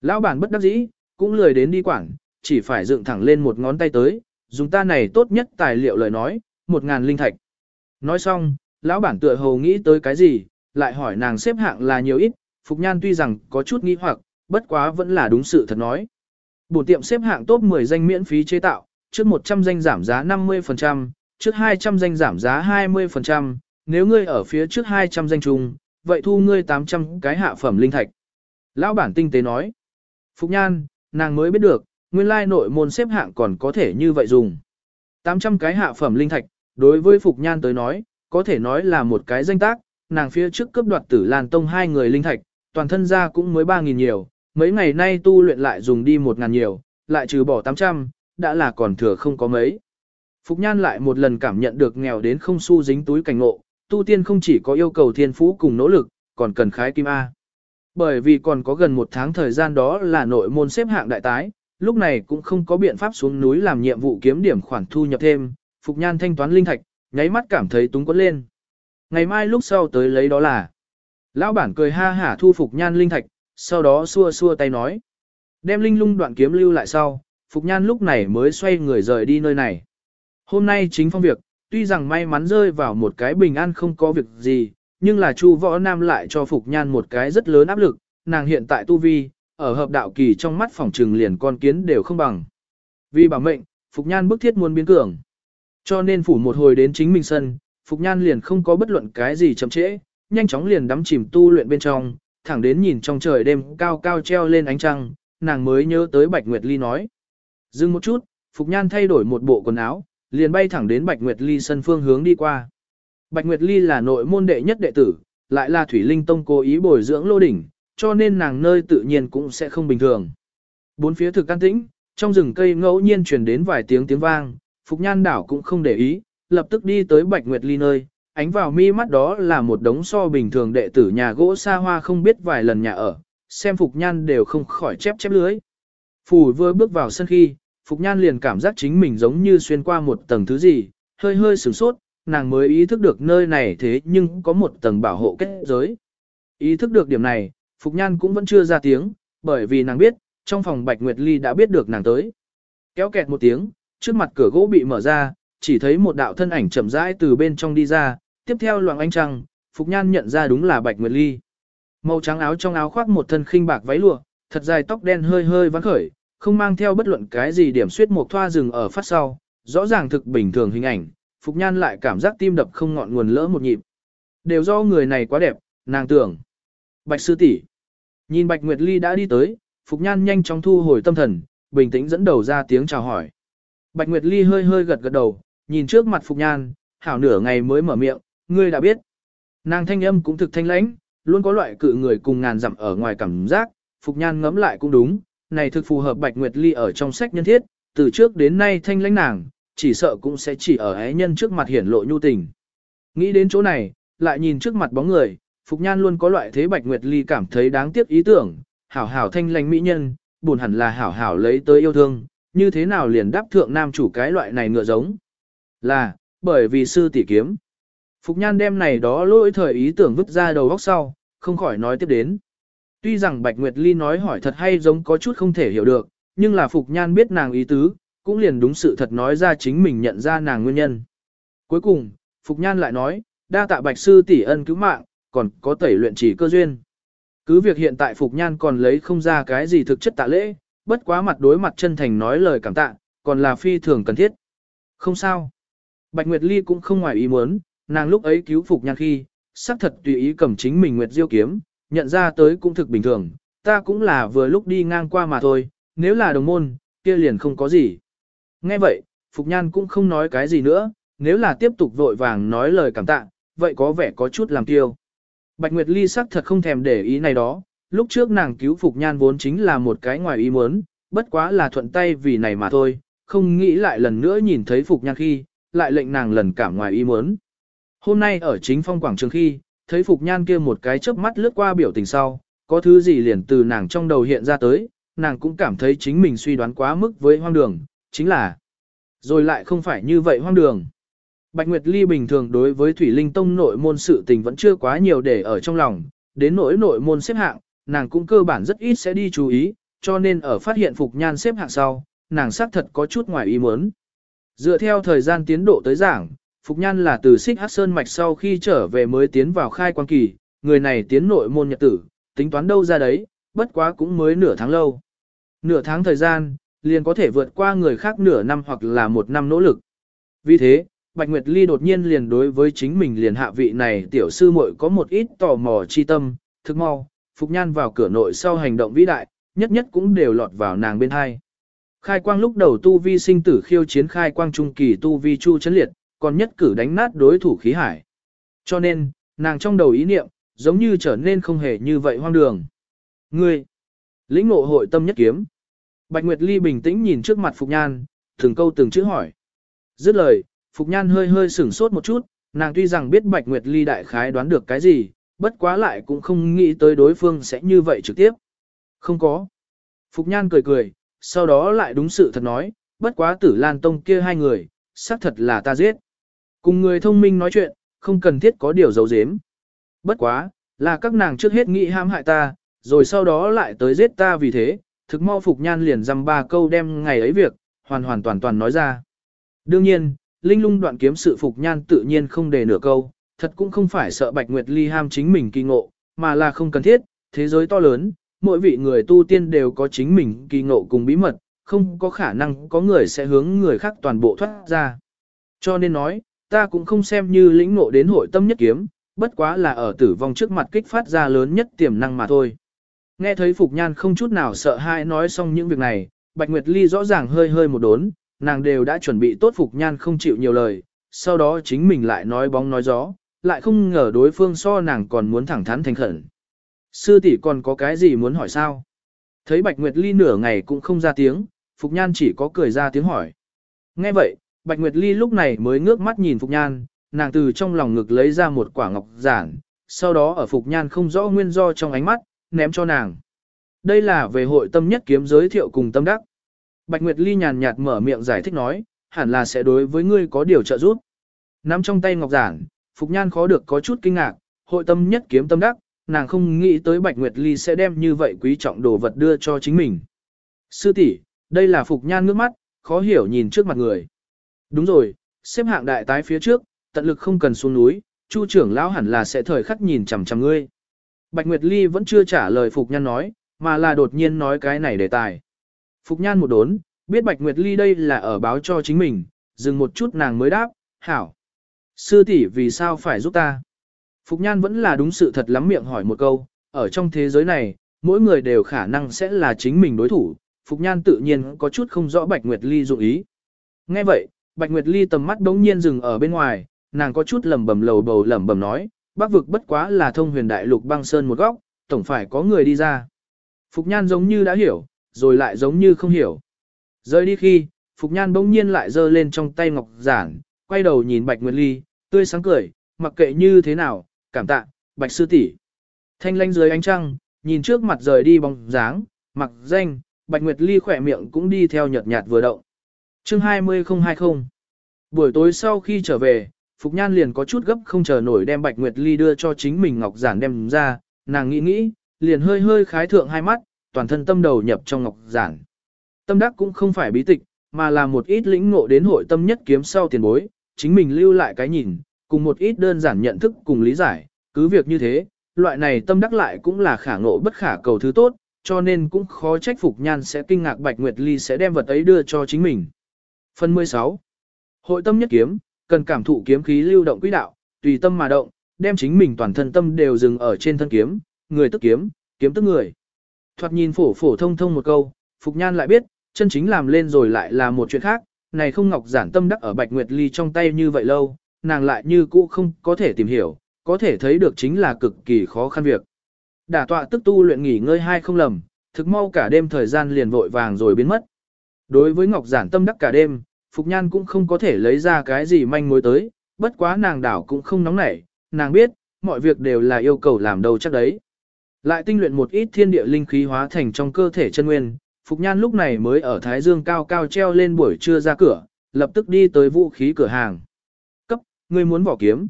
Lão bản bất đắc dĩ, cũng lười đến đi quảng, chỉ phải dựng thẳng lên một ngón tay tới, dùng ta này tốt nhất tài liệu lời nói, một ngàn linh thạch. Nói xong, lão bản tựa hồ nghĩ tới cái gì, lại hỏi nàng xếp hạng là nhiều ít, Phục Nhan tuy rằng có chút nghi hoặc, bất quá vẫn là đúng sự thật nói. Bổ tiệm xếp hạng top 10 danh miễn phí chế tạo, trước 100 danh giảm giá 50%, trước 200 danh giảm giá 20%, nếu ngươi ở phía trước 200 danh chung, vậy thu ngươi 800 cái hạ phẩm linh thạch. Lão bản tinh tế nói. Phục Nhan, nàng mới biết được, nguyên lai nội môn xếp hạng còn có thể như vậy dùng. 800 cái hạ phẩm linh thạch, đối với Phục Nhan tới nói, có thể nói là một cái danh tác, nàng phía trước cấp đoạt tử Lan Tông hai người linh thạch, toàn thân ra cũng mới 3.000 nhiều, mấy ngày nay tu luyện lại dùng đi một ngàn nhiều, lại trừ bỏ 800, đã là còn thừa không có mấy. Phục Nhan lại một lần cảm nhận được nghèo đến không xu dính túi cảnh ngộ, tu tiên không chỉ có yêu cầu thiên phú cùng nỗ lực, còn cần khái kim A. Bởi vì còn có gần một tháng thời gian đó là nội môn xếp hạng đại tái, lúc này cũng không có biện pháp xuống núi làm nhiệm vụ kiếm điểm khoản thu nhập thêm, Phục Nhan thanh toán linh thạch, nháy mắt cảm thấy túng quấn lên. Ngày mai lúc sau tới lấy đó là. Lão bản cười ha hả thu Phục Nhan linh thạch, sau đó xua xua tay nói. Đem linh lung đoạn kiếm lưu lại sau, Phục Nhan lúc này mới xoay người rời đi nơi này. Hôm nay chính phong việc, tuy rằng may mắn rơi vào một cái bình an không có việc gì, nhưng là Chu Võ Nam lại cho Phục Nhan một cái rất lớn áp lực, nàng hiện tại tu vi, ở hợp đạo kỳ trong mắt phòng trừng liền con kiến đều không bằng. Vì bảo mệnh, Phục Nhan bức thiết muốn biến cường. Cho nên phủ một hồi đến chính mình sân, Phục Nhan liền không có bất luận cái gì chậm trễ, nhanh chóng liền đắm chìm tu luyện bên trong, thẳng đến nhìn trong trời đêm cao cao treo lên ánh trăng, nàng mới nhớ tới Bạch Nguyệt Ly nói. Dừng một chút, Phục Nhan thay đổi một bộ quần áo, liền bay thẳng đến Bạch Nguyệt Ly sân phương hướng đi qua. Bạch Nguyệt Ly là nội môn đệ nhất đệ tử, lại là Thủy Linh Tông cố ý bồi dưỡng lô đỉnh, cho nên nàng nơi tự nhiên cũng sẽ không bình thường. Bốn phía thực an tĩnh, trong rừng cây ngẫu nhiên truyền đến vài tiếng tiếng vang, Phục Nhan đảo cũng không để ý, lập tức đi tới Bạch Nguyệt Ly nơi, ánh vào mi mắt đó là một đống so bình thường đệ tử nhà gỗ xa hoa không biết vài lần nhà ở, xem Phục Nhan đều không khỏi chép chép lưới. Phủ vừa bước vào sân khi, Phục Nhan liền cảm giác chính mình giống như xuyên qua một tầng thứ gì, hơi hơi sửng sốt, nàng mới ý thức được nơi này thế nhưng có một tầng bảo hộ kết giới. Ý thức được điểm này, Phục Nhan cũng vẫn chưa ra tiếng, bởi vì nàng biết, trong phòng Bạch Nguyệt Ly đã biết được nàng tới. Kéo kẹt một tiếng, trước mặt cửa gỗ bị mở ra, chỉ thấy một đạo thân ảnh chậm rãi từ bên trong đi ra, tiếp theo loạn ánh trăng, Phục Nhan nhận ra đúng là Bạch Nguyệt Ly. Màu trắng áo trong áo khoác một thân khinh bạc váy lụa, thật dài tóc đen hơi hơi vắng khởi, không mang theo bất luận cái gì điểm suyết một thoa rừng ở phát sau, rõ ràng thực bình thường hình ảnh, Phục Nhan lại cảm giác tim đập không ngọn nguồn lỡ một nhịp. Đều do người này quá đẹp, nàng tưởng. Bạch sư tỷ Nhìn Bạch Nguyệt Ly đã đi tới, Phục Nhan nhanh chóng thu hồi tâm thần, bình tĩnh dẫn đầu ra tiếng chào hỏi. Bạch Nguyệt Ly hơi hơi gật gật đầu, nhìn trước mặt Phục Nhan, hảo nửa ngày mới mở miệng, ngươi đã biết. Nàng thanh âm cũng thực thanh lãnh, luôn có loại cự người cùng ngàn dặm ở ngoài cảm giác, Phục Nhan ngẫm lại cũng đúng, này thực phù hợp Bạch Nguyệt Ly ở trong sách nhân thiết, từ trước đến nay thanh lãnh nàng, chỉ sợ cũng sẽ chỉ ở ái nhân trước mặt hiển lộ nhu tình. Nghĩ đến chỗ này, lại nhìn trước mặt bóng người, Phục Nhan luôn có loại thế Bạch Nguyệt Ly cảm thấy đáng tiếc ý tưởng, hảo hảo thanh lãnh mỹ nhân, buồn hẳn là hảo hảo lấy tới yêu thương, như thế nào liền đáp thượng nam chủ cái loại này ngựa giống. Là, bởi vì sư tỷ kiếm. Phục Nhan đem này đó lỗi thời ý tưởng vứt ra đầu góc sau, không khỏi nói tiếp đến. Tuy rằng Bạch Nguyệt Ly nói hỏi thật hay giống có chút không thể hiểu được, nhưng là Phục Nhan biết nàng ý tứ, cũng liền đúng sự thật nói ra chính mình nhận ra nàng nguyên nhân. Cuối cùng, Phục Nhan lại nói, đa tạ Bạch Sư tỷ ân cứu mạng, còn có tẩy luyện chỉ cơ duyên. Cứ việc hiện tại Phục Nhan còn lấy không ra cái gì thực chất tạ lễ, bất quá mặt đối mặt chân thành nói lời cảm tạ, còn là phi thường cần thiết. Không sao. Bạch Nguyệt Ly cũng không ngoài ý muốn, nàng lúc ấy cứu Phục Nhan khi, xác thật tùy ý cầm chính mình Nguyệt Diêu kiếm, nhận ra tới cũng thực bình thường, ta cũng là vừa lúc đi ngang qua mà thôi, nếu là đồng môn, kia liền không có gì. Nghe vậy, Phục Nhan cũng không nói cái gì nữa, nếu là tiếp tục vội vàng nói lời cảm tạ, vậy có vẻ có chút làm tiêu. Bạch Nguyệt Ly sắc thật không thèm để ý này đó, lúc trước nàng cứu Phục Nhan vốn chính là một cái ngoài ý muốn, bất quá là thuận tay vì này mà thôi, không nghĩ lại lần nữa nhìn thấy Phục Nhan khi, lại lệnh nàng lần cảm ngoài ý muốn. Hôm nay ở chính phong quảng trường khi, thấy Phục Nhan kia một cái chớp mắt lướt qua biểu tình sau, có thứ gì liền từ nàng trong đầu hiện ra tới, nàng cũng cảm thấy chính mình suy đoán quá mức với hoang đường, chính là rồi lại không phải như vậy hoang đường. Bạch Nguyệt Ly bình thường đối với Thủy Linh Tông nội môn sự tình vẫn chưa quá nhiều để ở trong lòng, đến nỗi nội môn xếp hạng, nàng cũng cơ bản rất ít sẽ đi chú ý, cho nên ở phát hiện Phục Nhan xếp hạng sau, nàng xác thật có chút ngoài ý muốn. Dựa theo thời gian tiến độ tới giảng, Phục Nhan là từ xích hát sơn mạch sau khi trở về mới tiến vào khai quan kỳ, người này tiến nội môn nhật tử, tính toán đâu ra đấy, bất quá cũng mới nửa tháng lâu. Nửa tháng thời gian, liền có thể vượt qua người khác nửa năm hoặc là một năm nỗ lực. Vì thế, Bạch Nguyệt Ly đột nhiên liền đối với chính mình liền hạ vị này tiểu sư muội có một ít tò mò chi tâm, thức mau, Phục Nhan vào cửa nội sau hành động vĩ đại, nhất nhất cũng đều lọt vào nàng bên hai. Khai quang lúc đầu tu vi sinh tử khiêu chiến khai quang trung kỳ tu vi chu chấn liệt, còn nhất cử đánh nát đối thủ khí hải. Cho nên, nàng trong đầu ý niệm, giống như trở nên không hề như vậy hoang đường. Ngươi, lĩnh ngộ hội tâm nhất kiếm. Bạch Nguyệt Ly bình tĩnh nhìn trước mặt Phục Nhan, từng câu từng chữ hỏi. Dứt lời, Phục Nhan hơi hơi sửng sốt một chút, nàng tuy rằng biết Bạch Nguyệt Ly đại khái đoán được cái gì, bất quá lại cũng không nghĩ tới đối phương sẽ như vậy trực tiếp. Không có. Phục Nhan cười cười, sau đó lại đúng sự thật nói, bất quá tử Lan Tông kia hai người, xác thật là ta giết. Cùng người thông minh nói chuyện, không cần thiết có điều giấu giếm. Bất quá, là các nàng trước hết nghĩ ham hại ta, rồi sau đó lại tới giết ta vì thế, thực mau Phục Nhan liền dăm ba câu đem ngày ấy việc, hoàn hoàn toàn toàn nói ra. Đương nhiên, Linh lung đoạn kiếm sự Phục Nhan tự nhiên không để nửa câu, thật cũng không phải sợ Bạch Nguyệt Ly ham chính mình kỳ ngộ, mà là không cần thiết, thế giới to lớn, mỗi vị người tu tiên đều có chính mình kỳ ngộ cùng bí mật, không có khả năng có người sẽ hướng người khác toàn bộ thoát ra. Cho nên nói, ta cũng không xem như lĩnh ngộ đến hội tâm nhất kiếm, bất quá là ở tử vong trước mặt kích phát ra lớn nhất tiềm năng mà thôi. Nghe thấy Phục Nhan không chút nào sợ hãi nói xong những việc này, Bạch Nguyệt Ly rõ ràng hơi hơi một đốn, nàng đều đã chuẩn bị tốt Phục Nhan không chịu nhiều lời, sau đó chính mình lại nói bóng nói gió, lại không ngờ đối phương so nàng còn muốn thẳng thắn thành khẩn. Sư tỷ còn có cái gì muốn hỏi sao? Thấy Bạch Nguyệt Ly nửa ngày cũng không ra tiếng, Phục Nhan chỉ có cười ra tiếng hỏi. Nghe vậy, Bạch Nguyệt Ly lúc này mới ngước mắt nhìn Phục Nhan, nàng từ trong lòng ngực lấy ra một quả ngọc giản, sau đó ở Phục Nhan không rõ nguyên do trong ánh mắt, ném cho nàng. Đây là về hội tâm nhất kiếm giới thiệu cùng tâm đắc. Bạch Nguyệt Ly nhàn nhạt mở miệng giải thích nói, hẳn là sẽ đối với ngươi có điều trợ giúp. Nắm trong tay ngọc giản, Phục Nhan khó được có chút kinh ngạc, hội tâm nhất kiếm tâm đắc, nàng không nghĩ tới Bạch Nguyệt Ly sẽ đem như vậy quý trọng đồ vật đưa cho chính mình. Sư tỷ, đây là Phục Nhan ngước mắt, khó hiểu nhìn trước mặt người. Đúng rồi, xếp hạng đại tái phía trước, tận lực không cần xuống núi, Chu trưởng lão hẳn là sẽ thời khắc nhìn chằm chằm ngươi. Bạch Nguyệt Ly vẫn chưa trả lời Phục Nhan nói, mà là đột nhiên nói cái này đề tài. Phục Nhan một đốn, biết Bạch Nguyệt Ly đây là ở báo cho chính mình, dừng một chút nàng mới đáp, hảo. Sư tỷ vì sao phải giúp ta? Phục Nhan vẫn là đúng sự thật lắm miệng hỏi một câu, ở trong thế giới này, mỗi người đều khả năng sẽ là chính mình đối thủ, Phục Nhan tự nhiên có chút không rõ Bạch Nguyệt Ly dụng ý. Nghe vậy, Bạch Nguyệt Ly tầm mắt đống nhiên dừng ở bên ngoài, nàng có chút lầm bầm lầu bầu lẩm bẩm nói, bác vực bất quá là thông huyền đại lục băng sơn một góc, tổng phải có người đi ra. Phục Nhan giống như đã hiểu, rồi lại giống như không hiểu. Rơi đi khi, Phục Nhan bỗng nhiên lại giơ lên trong tay ngọc giản, quay đầu nhìn Bạch Nguyệt Ly, tươi sáng cười, mặc kệ như thế nào, cảm tạ, Bạch Sư tỷ Thanh lanh dưới ánh trăng, nhìn trước mặt rời đi bóng dáng, mặc danh, Bạch Nguyệt Ly khỏe miệng cũng đi theo nhợt nhạt vừa động chương 20020 Buổi tối sau khi trở về, Phục Nhan liền có chút gấp không chờ nổi đem Bạch Nguyệt Ly đưa cho chính mình ngọc giản đem ra, nàng nghĩ nghĩ, liền hơi hơi khái thượng hai mắt, toàn thân tâm đầu nhập trong ngọc giản. Tâm đắc cũng không phải bí tịch, mà là một ít lĩnh ngộ đến hội tâm nhất kiếm sau tiền bối, chính mình lưu lại cái nhìn, cùng một ít đơn giản nhận thức cùng lý giải, cứ việc như thế, loại này tâm đắc lại cũng là khả ngộ bất khả cầu thứ tốt, cho nên cũng khó trách Phục Nhan sẽ kinh ngạc Bạch Nguyệt Ly sẽ đem vật ấy đưa cho chính mình. Phần 16 Hội tâm nhất kiếm, cần cảm thụ kiếm khí lưu động quỹ đạo, tùy tâm mà động, đem chính mình toàn thân tâm đều dừng ở trên thân kiếm, người tức kiếm, kiếm tức người. Thoạt nhìn phổ phổ thông thông một câu, Phục Nhan lại biết, chân chính làm lên rồi lại là một chuyện khác, này không ngọc giản tâm đắc ở Bạch Nguyệt Ly trong tay như vậy lâu, nàng lại như cũ không có thể tìm hiểu, có thể thấy được chính là cực kỳ khó khăn việc. Đả tọa tức tu luyện nghỉ ngơi hai không lầm, thực mau cả đêm thời gian liền vội vàng rồi biến mất. Đối với ngọc giản tâm đắc cả đêm, Phục Nhan cũng không có thể lấy ra cái gì manh mối tới, bất quá nàng đảo cũng không nóng nảy, nàng biết, mọi việc đều là yêu cầu làm đầu chắc đấy. Lại tinh luyện một ít thiên địa linh khí hóa thành trong cơ thể chân nguyên, Phục Nhan lúc này mới ở Thái Dương cao cao treo lên buổi trưa ra cửa, lập tức đi tới vũ khí cửa hàng. Cấp, người muốn bỏ kiếm.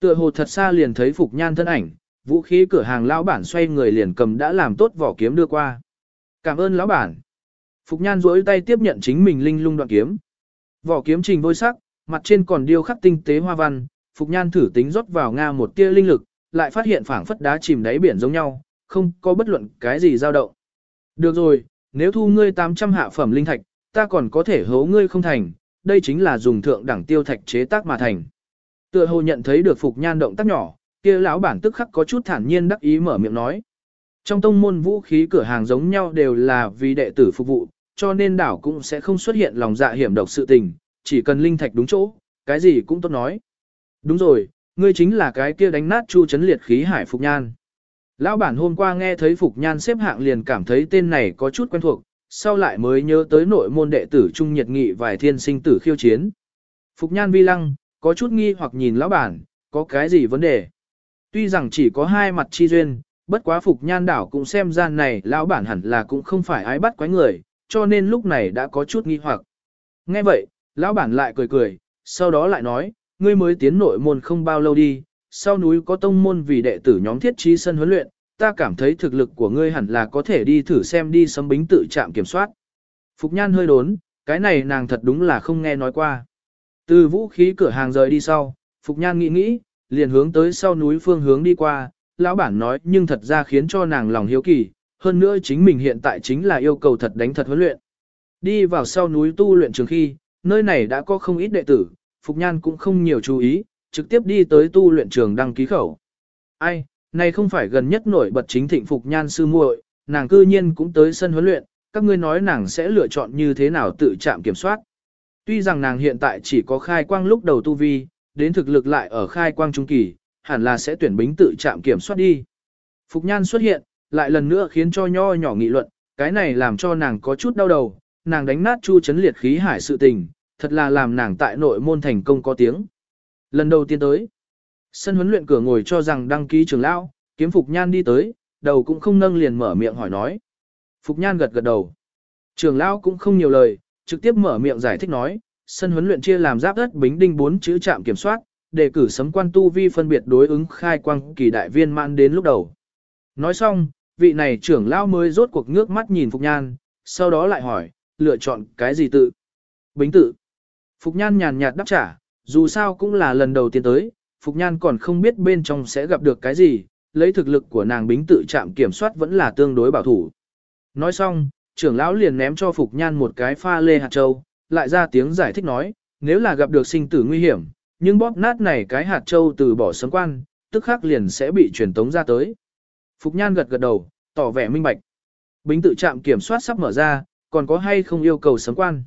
Tựa hồ thật xa liền thấy Phục Nhan thân ảnh, vũ khí cửa hàng lão bản xoay người liền cầm đã làm tốt vỏ kiếm đưa qua. Cảm ơn lão bản. Phục Nhan duỗi tay tiếp nhận chính mình linh lung đoạn kiếm. Vỏ kiếm trình vôi sắc, mặt trên còn điêu khắc tinh tế hoa văn, Phục Nhan thử tính rót vào Nga một tia linh lực, lại phát hiện phảng phất đá chìm đáy biển giống nhau, không có bất luận cái gì dao động. Được rồi, nếu thu ngươi 800 hạ phẩm linh thạch, ta còn có thể hố ngươi không thành, đây chính là dùng thượng đẳng tiêu thạch chế tác mà thành. Tựa hồ nhận thấy được Phục Nhan động tác nhỏ, kia lão bản tức khắc có chút thản nhiên đắc ý mở miệng nói. Trong tông môn vũ khí cửa hàng giống nhau đều là vì đệ tử phục vụ, cho nên đảo cũng sẽ không xuất hiện lòng dạ hiểm độc sự tình, chỉ cần linh thạch đúng chỗ, cái gì cũng tốt nói. Đúng rồi, ngươi chính là cái kia đánh nát chu chấn liệt khí hải Phục Nhan. Lão bản hôm qua nghe thấy Phục Nhan xếp hạng liền cảm thấy tên này có chút quen thuộc, sau lại mới nhớ tới nội môn đệ tử trung nhiệt nghị vài thiên sinh tử khiêu chiến. Phục Nhan vi lăng, có chút nghi hoặc nhìn lão bản, có cái gì vấn đề. Tuy rằng chỉ có hai mặt chi duyên, bất quá phục nhan đảo cũng xem ra này lão bản hẳn là cũng không phải ai bắt quái người, cho nên lúc này đã có chút nghi hoặc. Nghe vậy, lão bản lại cười cười, sau đó lại nói, ngươi mới tiến nội môn không bao lâu đi, sau núi có tông môn vì đệ tử nhóm thiết trí sân huấn luyện, ta cảm thấy thực lực của ngươi hẳn là có thể đi thử xem đi sấm bính tự chạm kiểm soát. Phục nhan hơi đốn, cái này nàng thật đúng là không nghe nói qua. Từ vũ khí cửa hàng rời đi sau, Phục nhan nghĩ nghĩ, liền hướng tới sau núi phương hướng đi qua, lão bản nói nhưng thật ra khiến cho nàng lòng hiếu kỳ, hơn nữa chính mình hiện tại chính là yêu cầu thật đánh thật huấn luyện. Đi vào sau núi tu luyện trường khi, nơi này đã có không ít đệ tử, Phục Nhan cũng không nhiều chú ý, trực tiếp đi tới tu luyện trường đăng ký khẩu. Ai, này không phải gần nhất nổi bật chính thịnh Phục Nhan sư muội, nàng cư nhiên cũng tới sân huấn luyện, các ngươi nói nàng sẽ lựa chọn như thế nào tự chạm kiểm soát. Tuy rằng nàng hiện tại chỉ có khai quang lúc đầu tu vi, đến thực lực lại ở khai quang trung kỳ, hẳn là sẽ tuyển bính tự chạm kiểm soát đi. Phục Nhan xuất hiện, lại lần nữa khiến cho nho nhỏ nghị luận, cái này làm cho nàng có chút đau đầu, nàng đánh nát chu chấn liệt khí hải sự tình, thật là làm nàng tại nội môn thành công có tiếng. Lần đầu tiên tới, sân huấn luyện cửa ngồi cho rằng đăng ký trưởng lão, kiếm Phục Nhan đi tới, đầu cũng không nâng liền mở miệng hỏi nói. Phục Nhan gật gật đầu. Trưởng lão cũng không nhiều lời, trực tiếp mở miệng giải thích nói, sân huấn luyện chia làm giáp đất bính đinh 4 chữ trạm kiểm soát, đề cử sấm quan tu vi phân biệt đối ứng khai quang kỳ đại viên mãn đến lúc đầu. Nói xong, vị này trưởng lão mới rốt cuộc ngước mắt nhìn Phục Nhan, sau đó lại hỏi, lựa chọn cái gì tự? Bính tự. Phục Nhan nhàn nhạt đáp trả, dù sao cũng là lần đầu tiên tới, Phục Nhan còn không biết bên trong sẽ gặp được cái gì, lấy thực lực của nàng bính tự chạm kiểm soát vẫn là tương đối bảo thủ. Nói xong, trưởng lão liền ném cho Phục Nhan một cái pha lê hạt châu, lại ra tiếng giải thích nói, nếu là gặp được sinh tử nguy hiểm, nhưng bóp nát này cái hạt châu từ bỏ sấm quan, tức khắc liền sẽ bị truyền tống ra tới. Phục Nhan gật gật đầu, tỏ vẻ minh bạch. Bính tự trạm kiểm soát sắp mở ra, còn có hay không yêu cầu sấm quan.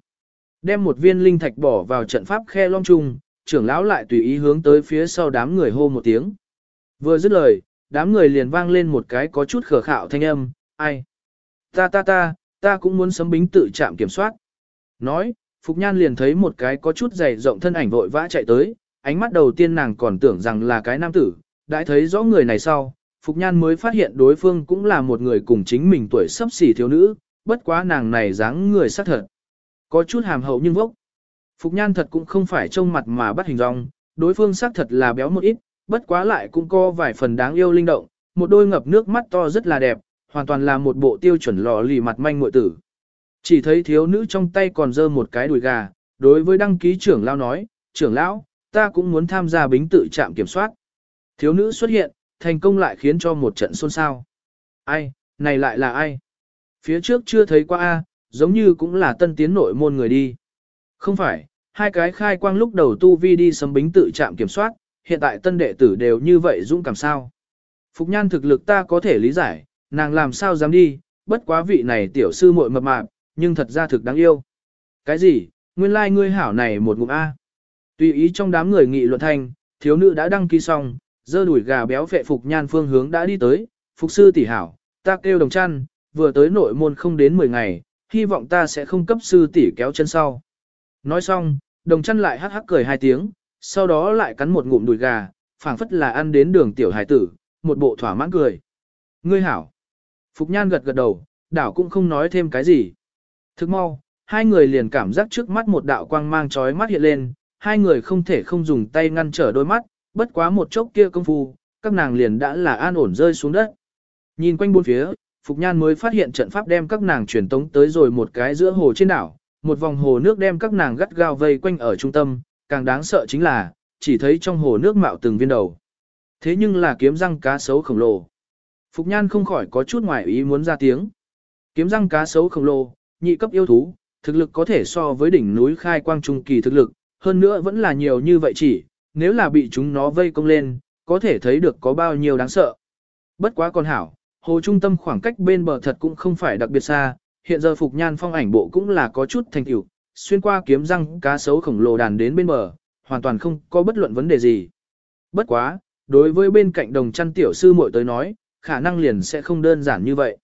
Đem một viên linh thạch bỏ vào trận pháp khe long trùng, trưởng lão lại tùy ý hướng tới phía sau đám người hô một tiếng. Vừa dứt lời, đám người liền vang lên một cái có chút khờ khạo thanh âm, ai? Ta ta ta, ta cũng muốn sấm bính tự Trạm kiểm soát. Nói, Phục Nhan liền thấy một cái có chút dày rộng thân ảnh vội vã chạy tới, ánh mắt đầu tiên nàng còn tưởng rằng là cái nam tử, đã thấy rõ người này sau, Phục Nhan mới phát hiện đối phương cũng là một người cùng chính mình tuổi sắp xỉ thiếu nữ, bất quá nàng này dáng người sắc thật. Có chút hàm hậu nhưng vốc. Phục Nhan thật cũng không phải trông mặt mà bắt hình dong, đối phương sắc thật là béo một ít, bất quá lại cũng có vài phần đáng yêu linh động, một đôi ngập nước mắt to rất là đẹp, hoàn toàn là một bộ tiêu chuẩn lò lì mặt manh muội tử. Chỉ thấy thiếu nữ trong tay còn dơ một cái đùi gà, đối với đăng ký trưởng lão nói, trưởng lão, ta cũng muốn tham gia bính tự trạm kiểm soát. Thiếu nữ xuất hiện, thành công lại khiến cho một trận xôn xao. Ai, này lại là ai? Phía trước chưa thấy qua A, giống như cũng là tân tiến nội môn người đi. Không phải, hai cái khai quang lúc đầu tu vi đi sấm bính tự trạm kiểm soát, hiện tại tân đệ tử đều như vậy dũng cảm sao. Phục nhan thực lực ta có thể lý giải, nàng làm sao dám đi, bất quá vị này tiểu sư muội mập mạp, nhưng thật ra thực đáng yêu. Cái gì, nguyên lai like ngươi hảo này một ngụm A. Tùy ý trong đám người nghị luận thanh, thiếu nữ đã đăng ký xong, dơ đuổi gà béo vệ phục nhan phương hướng đã đi tới, phục sư tỷ hảo, ta kêu đồng chăn, vừa tới nội môn không đến 10 ngày, hy vọng ta sẽ không cấp sư tỷ kéo chân sau. Nói xong, đồng chăn lại hắc hắc cười hai tiếng, sau đó lại cắn một ngụm đùi gà, phảng phất là ăn đến đường tiểu hải tử, một bộ thỏa mãn cười. Ngươi hảo. Phục nhan gật gật đầu, đảo cũng không nói thêm cái gì. Thức mau, hai người liền cảm giác trước mắt một đạo quang mang chói mắt hiện lên, hai người không thể không dùng tay ngăn trở đôi mắt, bất quá một chốc kia công phu, các nàng liền đã là an ổn rơi xuống đất. Nhìn quanh bốn phía, Phục Nhan mới phát hiện trận pháp đem các nàng truyền tống tới rồi một cái giữa hồ trên đảo, một vòng hồ nước đem các nàng gắt gao vây quanh ở trung tâm, càng đáng sợ chính là, chỉ thấy trong hồ nước mạo từng viên đầu. Thế nhưng là kiếm răng cá sấu khổng lồ. Phục Nhan không khỏi có chút ngoài ý muốn ra tiếng. Kiếm răng cá sấu khổng lồ, nhị cấp yêu thú, thực lực có thể so với đỉnh núi khai quang trung kỳ thực lực, hơn nữa vẫn là nhiều như vậy chỉ, nếu là bị chúng nó vây công lên, có thể thấy được có bao nhiêu đáng sợ. Bất quá con hảo, hồ trung tâm khoảng cách bên bờ thật cũng không phải đặc biệt xa, hiện giờ Phục Nhan phong ảnh bộ cũng là có chút thành tựu, xuyên qua kiếm răng cá sấu khổng lồ đàn đến bên bờ, hoàn toàn không có bất luận vấn đề gì. Bất quá, đối với bên cạnh đồng chăn tiểu sư muội tới nói, khả năng liền sẽ không đơn giản như vậy.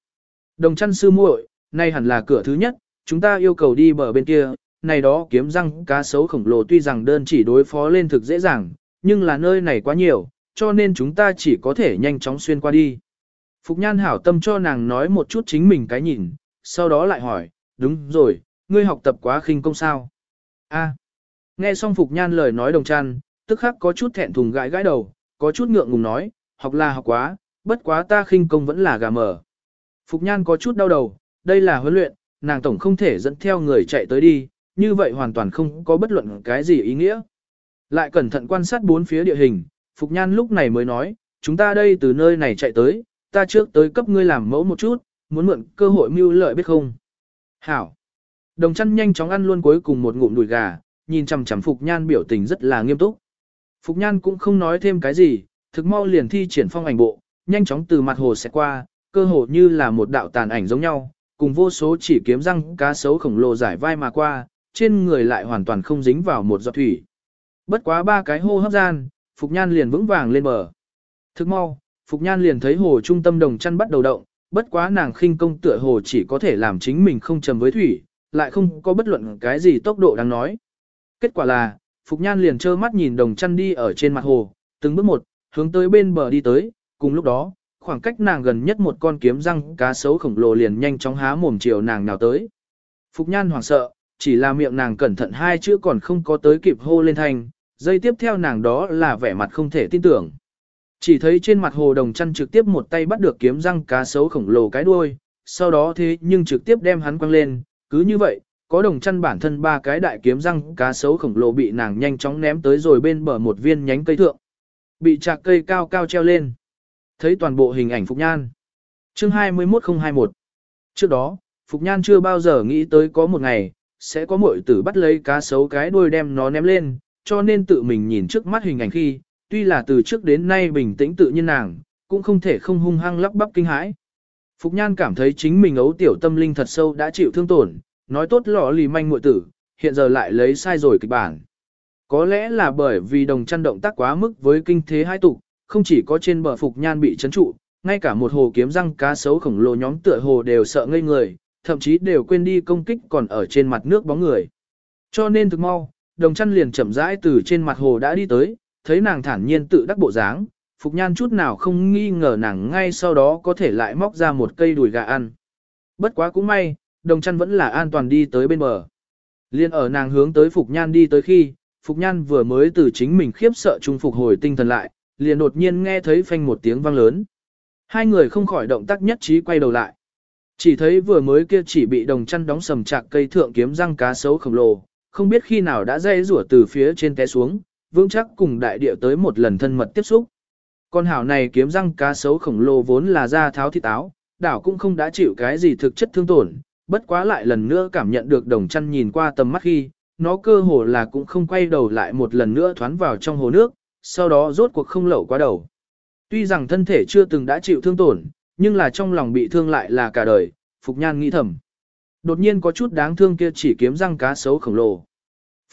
Đồng chăn sư muội, nay hẳn là cửa thứ nhất, chúng ta yêu cầu đi bờ bên kia, này đó kiếm răng cá sấu khổng lồ tuy rằng đơn chỉ đối phó lên thực dễ dàng, nhưng là nơi này quá nhiều, cho nên chúng ta chỉ có thể nhanh chóng xuyên qua đi. Phục Nhan hảo tâm cho nàng nói một chút chính mình cái nhìn, sau đó lại hỏi, đúng rồi, ngươi học tập quá khinh công sao? A. Nghe xong Phục Nhan lời nói đồng trăn, tức khắc có chút thẹn thùng gãi gãi đầu, có chút ngượng ngùng nói, học là học quá, bất quá ta khinh công vẫn là gà mờ. Phục Nhan có chút đau đầu, đây là huấn luyện, nàng tổng không thể dẫn theo người chạy tới đi, như vậy hoàn toàn không có bất luận cái gì ý nghĩa. Lại cẩn thận quan sát bốn phía địa hình, Phục Nhan lúc này mới nói, chúng ta đây từ nơi này chạy tới, ta trước tới cấp ngươi làm mẫu một chút, muốn mượn cơ hội mưu lợi biết không. Hảo. Đồng chăn nhanh chóng ăn luôn cuối cùng một ngụm đùi gà, nhìn chằm chằm Phục Nhan biểu tình rất là nghiêm túc. Phục Nhan cũng không nói thêm cái gì, thực mau liền thi triển phong ảnh bộ, nhanh chóng từ mặt hồ sẽ qua, cơ hồ như là một đạo tàn ảnh giống nhau, cùng vô số chỉ kiếm răng cá sấu khổng lồ giải vai mà qua, trên người lại hoàn toàn không dính vào một giọt thủy. Bất quá ba cái hô hấp gian, Phục Nhan liền vững vàng lên bờ. Thức mau, Phục Nhan liền thấy hồ trung tâm đồng chăn bắt đầu động, bất quá nàng khinh công tựa hồ chỉ có thể làm chính mình không chầm với thủy, lại không có bất luận cái gì tốc độ đáng nói. Kết quả là, Phục Nhan liền trơ mắt nhìn đồng chăn đi ở trên mặt hồ, từng bước một, hướng tới bên bờ đi tới, cùng lúc đó, khoảng cách nàng gần nhất một con kiếm răng cá sấu khổng lồ liền nhanh chóng há mồm chiều nàng nào tới. Phục Nhan hoảng sợ, chỉ là miệng nàng cẩn thận hai chữ còn không có tới kịp hô lên thanh, dây tiếp theo nàng đó là vẻ mặt không thể tin tưởng. Chỉ thấy trên mặt hồ đồng chăn trực tiếp một tay bắt được kiếm răng cá sấu khổng lồ cái đuôi, sau đó thế nhưng trực tiếp đem hắn quăng lên, cứ như vậy, có đồng chăn bản thân ba cái đại kiếm răng cá sấu khổng lồ bị nàng nhanh chóng ném tới rồi bên bờ một viên nhánh cây thượng. Bị chạc cây cao cao treo lên. Thấy toàn bộ hình ảnh Phục Nhan. chương 21021. Trước đó, Phục Nhan chưa bao giờ nghĩ tới có một ngày, sẽ có muội tử bắt lấy cá sấu cái đuôi đem nó ném lên, cho nên tự mình nhìn trước mắt hình ảnh khi, tuy là từ trước đến nay bình tĩnh tự nhiên nàng, cũng không thể không hung hăng lắp bắp kinh hãi. Phục Nhan cảm thấy chính mình ấu tiểu tâm linh thật sâu đã chịu thương tổn, nói tốt lọ lì manh muội tử, hiện giờ lại lấy sai rồi kịch bản. Có lẽ là bởi vì đồng chăn động tác quá mức với kinh thế hai tục, không chỉ có trên bờ Phục Nhan bị chấn trụ, ngay cả một hồ kiếm răng cá sấu khổng lồ nhóm tựa hồ đều sợ ngây người, thậm chí đều quên đi công kích còn ở trên mặt nước bóng người. Cho nên thực mau, đồng chăn liền chậm rãi từ trên mặt hồ đã đi tới, thấy nàng thản nhiên tự đắc bộ dáng, Phục Nhan chút nào không nghi ngờ nàng ngay sau đó có thể lại móc ra một cây đùi gà ăn. Bất quá cũng may, đồng chăn vẫn là an toàn đi tới bên bờ. Liên ở nàng hướng tới Phục Nhan đi tới khi, Phục Nhan vừa mới từ chính mình khiếp sợ trung phục hồi tinh thần lại, liền đột nhiên nghe thấy phanh một tiếng vang lớn. Hai người không khỏi động tác nhất trí quay đầu lại. Chỉ thấy vừa mới kia chỉ bị đồng chăn đóng sầm chạc cây thượng kiếm răng cá sấu khổng lồ, không biết khi nào đã dây rủa từ phía trên té xuống, vững chắc cùng đại địa tới một lần thân mật tiếp xúc. Con hảo này kiếm răng cá sấu khổng lồ vốn là da tháo thịt áo, đảo cũng không đã chịu cái gì thực chất thương tổn, bất quá lại lần nữa cảm nhận được đồng chăn nhìn qua tầm mắt khi, nó cơ hồ là cũng không quay đầu lại một lần nữa thoán vào trong hồ nước, sau đó rốt cuộc không lẩu qua đầu. Tuy rằng thân thể chưa từng đã chịu thương tổn, nhưng là trong lòng bị thương lại là cả đời, Phục Nhan nghĩ thầm. Đột nhiên có chút đáng thương kia chỉ kiếm răng cá sấu khổng lồ.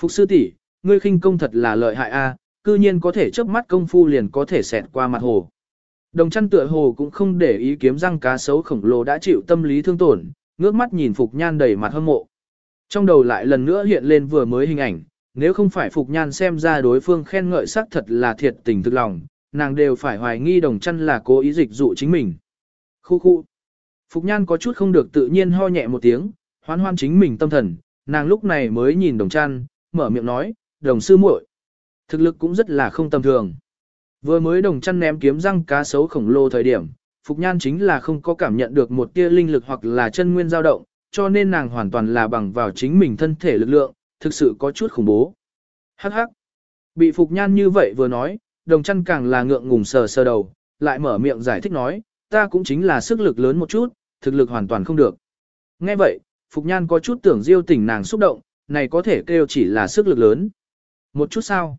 Phục sư tỷ, ngươi khinh công thật là lợi hại a, à, cư nhiên có thể chớp mắt công phu liền có thể xẹt qua mặt hồ. Đồng chăn tựa hồ cũng không để ý kiếm răng cá sấu khổng lồ đã chịu tâm lý thương tổn, ngước mắt nhìn Phục Nhan đầy mặt hâm mộ. Trong đầu lại lần nữa hiện lên vừa mới hình ảnh, nếu không phải Phục Nhan xem ra đối phương khen ngợi sắc thật là thiệt tình thực lòng, nàng đều phải hoài nghi đồng chăn là cố ý dịch dụ chính mình. Khu khu. Phục Nhan có chút không được tự nhiên ho nhẹ một tiếng, hoan hoan chính mình tâm thần, nàng lúc này mới nhìn đồng chăn, mở miệng nói, đồng sư muội Thực lực cũng rất là không tầm thường. Vừa mới đồng chăn ném kiếm răng cá sấu khổng lồ thời điểm, Phục Nhan chính là không có cảm nhận được một tia linh lực hoặc là chân nguyên dao động, cho nên nàng hoàn toàn là bằng vào chính mình thân thể lực lượng, thực sự có chút khủng bố. Hắc hắc. Bị Phục Nhan như vậy vừa nói, đồng chăn càng là ngượng ngùng sờ sờ đầu, lại mở miệng giải thích nói, ta cũng chính là sức lực lớn một chút, thực lực hoàn toàn không được. Nghe vậy, Phục Nhan có chút tưởng diêu tỉnh nàng xúc động, này có thể kêu chỉ là sức lực lớn. Một chút sao?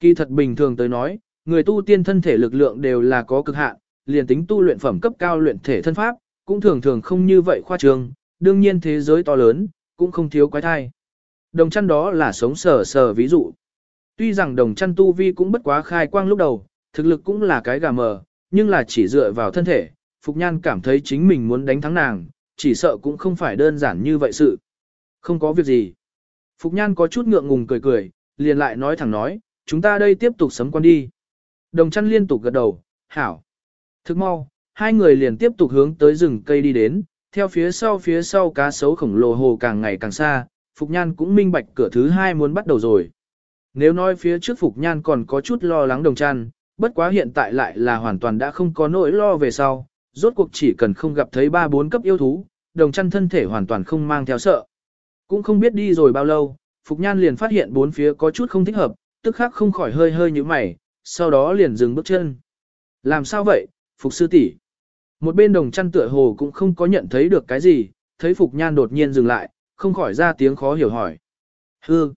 Kỳ thật bình thường tới nói, người tu tiên thân thể lực lượng đều là có cực hạn, liền tính tu luyện phẩm cấp cao luyện thể thân pháp, cũng thường thường không như vậy khoa trương, đương nhiên thế giới to lớn, cũng không thiếu quái thai. Đồng chăn đó là sống sờ sờ ví dụ. Tuy rằng đồng chăn tu vi cũng bất quá khai quang lúc đầu, thực lực cũng là cái gà mờ, nhưng là chỉ dựa vào thân thể, Phục Nhan cảm thấy chính mình muốn đánh thắng nàng, chỉ sợ cũng không phải đơn giản như vậy sự. Không có việc gì. Phục Nhan có chút ngượng ngùng cười cười, liền lại nói thẳng nói, chúng ta đây tiếp tục sấm quan đi. Đồng chăn liên tục gật đầu, hảo. Thức mau, hai người liền tiếp tục hướng tới rừng cây đi đến, theo phía sau phía sau cá sấu khổng lồ hồ càng ngày càng xa, Phục Nhan cũng minh bạch cửa thứ hai muốn bắt đầu rồi. Nếu nói phía trước Phục Nhan còn có chút lo lắng đồng chăn, bất quá hiện tại lại là hoàn toàn đã không có nỗi lo về sau, rốt cuộc chỉ cần không gặp thấy ba bốn cấp yêu thú, đồng chăn thân thể hoàn toàn không mang theo sợ. Cũng không biết đi rồi bao lâu, Phục Nhan liền phát hiện bốn phía có chút không thích hợp, tức khắc không khỏi hơi hơi như mày, sau đó liền dừng bước chân. Làm sao vậy, Phục sư tỷ Một bên đồng chăn tựa hồ cũng không có nhận thấy được cái gì, thấy Phục Nhan đột nhiên dừng lại, không khỏi ra tiếng khó hiểu hỏi. Hư.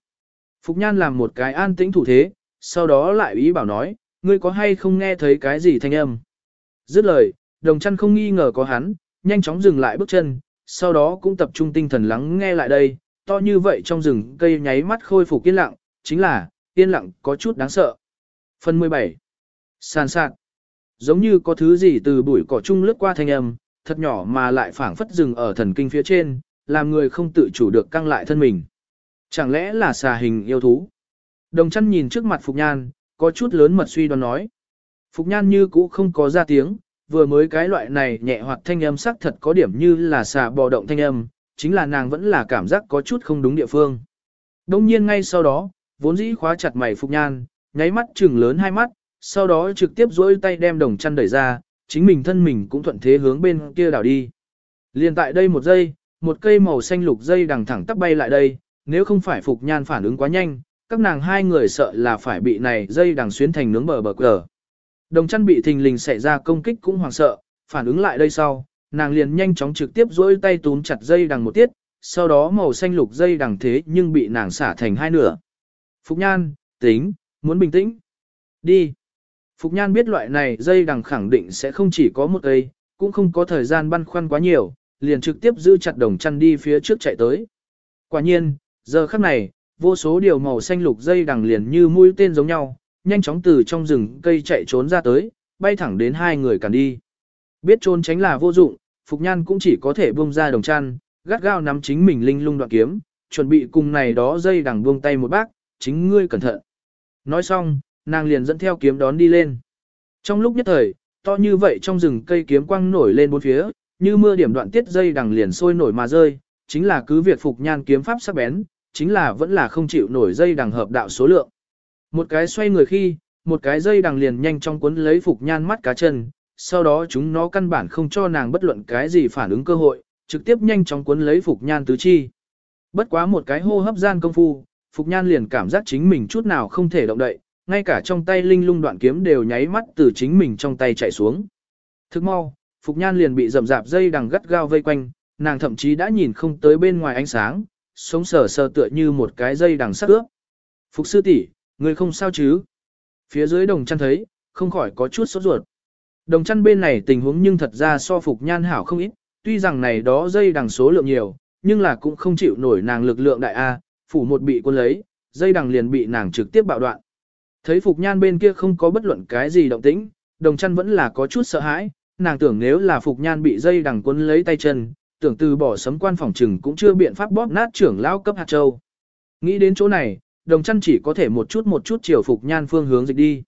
Phục Nhan làm một cái an tĩnh thủ thế, sau đó lại ý bảo nói, ngươi có hay không nghe thấy cái gì thanh âm. Dứt lời, đồng chăn không nghi ngờ có hắn, nhanh chóng dừng lại bước chân, sau đó cũng tập trung tinh thần lắng nghe lại đây, to như vậy trong rừng cây nháy mắt khôi phục yên lặng, chính là, yên lặng có chút đáng sợ. Phần 17. Sàn sạt. Giống như có thứ gì từ bụi cỏ chung lướt qua thanh âm, thật nhỏ mà lại phảng phất rừng ở thần kinh phía trên, làm người không tự chủ được căng lại thân mình. Chẳng lẽ là xà hình yêu thú? Đồng chăn nhìn trước mặt Phục Nhan, có chút lớn mật suy đoán nói. Phục Nhan như cũ không có ra tiếng, vừa mới cái loại này nhẹ hoạt thanh âm sắc thật có điểm như là xà bò động thanh âm, chính là nàng vẫn là cảm giác có chút không đúng địa phương. Đông nhiên ngay sau đó, vốn dĩ khóa chặt mày Phục Nhan, nháy mắt trừng lớn hai mắt, sau đó trực tiếp duỗi tay đem đồng chăn đẩy ra, chính mình thân mình cũng thuận thế hướng bên kia đảo đi. Liên tại đây một giây, một cây màu xanh lục dây đằng thẳng tắp bay lại đây, nếu không phải Phục Nhan phản ứng quá nhanh, các nàng hai người sợ là phải bị này dây đằng xuyến thành nướng bờ bờ cờ. Đồng chăn bị thình lình xảy ra công kích cũng hoảng sợ, phản ứng lại đây sau, nàng liền nhanh chóng trực tiếp duỗi tay túm chặt dây đằng một tiết, sau đó màu xanh lục dây đằng thế nhưng bị nàng xả thành hai nửa. Phục Nhan, tính, muốn bình tĩnh. Đi. Phục Nhan biết loại này dây đằng khẳng định sẽ không chỉ có một cây, cũng không có thời gian băn khoăn quá nhiều, liền trực tiếp giữ chặt đồng chăn đi phía trước chạy tới. Quả nhiên, giờ khắc này, vô số điều màu xanh lục dây đằng liền như mũi tên giống nhau, nhanh chóng từ trong rừng cây chạy trốn ra tới, bay thẳng đến hai người cản đi. Biết trốn tránh là vô dụng, Phục Nhan cũng chỉ có thể buông ra đồng chăn, gắt gao nắm chính mình linh lung đoạn kiếm, chuẩn bị cùng này đó dây đằng buông tay một bác, chính ngươi cẩn thận. Nói xong, nàng liền dẫn theo kiếm đón đi lên. Trong lúc nhất thời, to như vậy trong rừng cây kiếm quang nổi lên bốn phía, như mưa điểm đoạn tiết dây đằng liền sôi nổi mà rơi, chính là cứ việc Phục Nhan kiếm pháp sắc bén, chính là vẫn là không chịu nổi dây đằng hợp đạo số lượng. Một cái xoay người khi, một cái dây đằng liền nhanh trong cuốn lấy Phục Nhan mắt cá chân, sau đó chúng nó căn bản không cho nàng bất luận cái gì phản ứng cơ hội, trực tiếp nhanh chóng cuốn lấy Phục Nhan tứ chi. Bất quá một cái hô hấp gian công phu, Phục Nhan liền cảm giác chính mình chút nào không thể động đậy, ngay cả trong tay linh lung đoạn kiếm đều nháy mắt từ chính mình trong tay chạy xuống. Thức mau, Phục Nhan liền bị rầm rạp dây đằng gắt gao vây quanh, nàng thậm chí đã nhìn không tới bên ngoài ánh sáng, sống sờ sờ tựa như một cái dây đằng sắc ướp. Phục sư tỷ, người không sao chứ? Phía dưới đồng chăn thấy, không khỏi có chút sốt ruột. Đồng chăn bên này tình huống nhưng thật ra so phục nhan hảo không ít, tuy rằng này đó dây đằng số lượng nhiều, nhưng là cũng không chịu nổi nàng lực lượng đại A, phủ một bị quân lấy, dây đằng liền bị nàng trực tiếp bạo đoạn. Thấy phục nhan bên kia không có bất luận cái gì động tĩnh, đồng chăn vẫn là có chút sợ hãi, nàng tưởng nếu là phục nhan bị dây đằng quân lấy tay chân, tưởng từ bỏ sấm quan phòng trừng cũng chưa biện pháp bóp nát trưởng lão cấp hạt châu. Nghĩ đến chỗ này, đồng chăn chỉ có thể một chút một chút chiều Phục Nhan phương hướng dịch đi.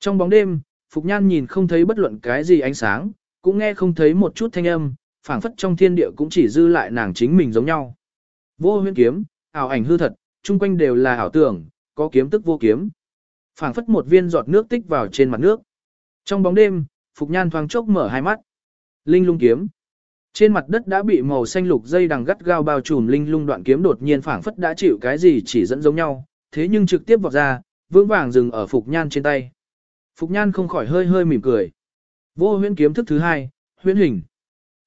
Trong bóng đêm, Phục Nhan nhìn không thấy bất luận cái gì ánh sáng, cũng nghe không thấy một chút thanh âm, phảng phất trong thiên địa cũng chỉ dư lại nàng chính mình giống nhau. Vô huyễn kiếm, ảo ảnh hư thật, chung quanh đều là ảo tưởng, có kiếm tức vô kiếm. phảng phất một viên giọt nước tích vào trên mặt nước. Trong bóng đêm, Phục Nhan thoáng chốc mở hai mắt. Linh lung kiếm. Trên mặt đất đã bị màu xanh lục dây đằng gắt gao bao trùm linh lung đoạn kiếm đột nhiên phảng phất đã chịu cái gì chỉ dẫn giống nhau, thế nhưng trực tiếp vọt ra, vững vàng dừng ở Phục Nhan trên tay. Phục Nhan không khỏi hơi hơi mỉm cười. Vô huyễn kiếm thức thứ hai, huyễn hình.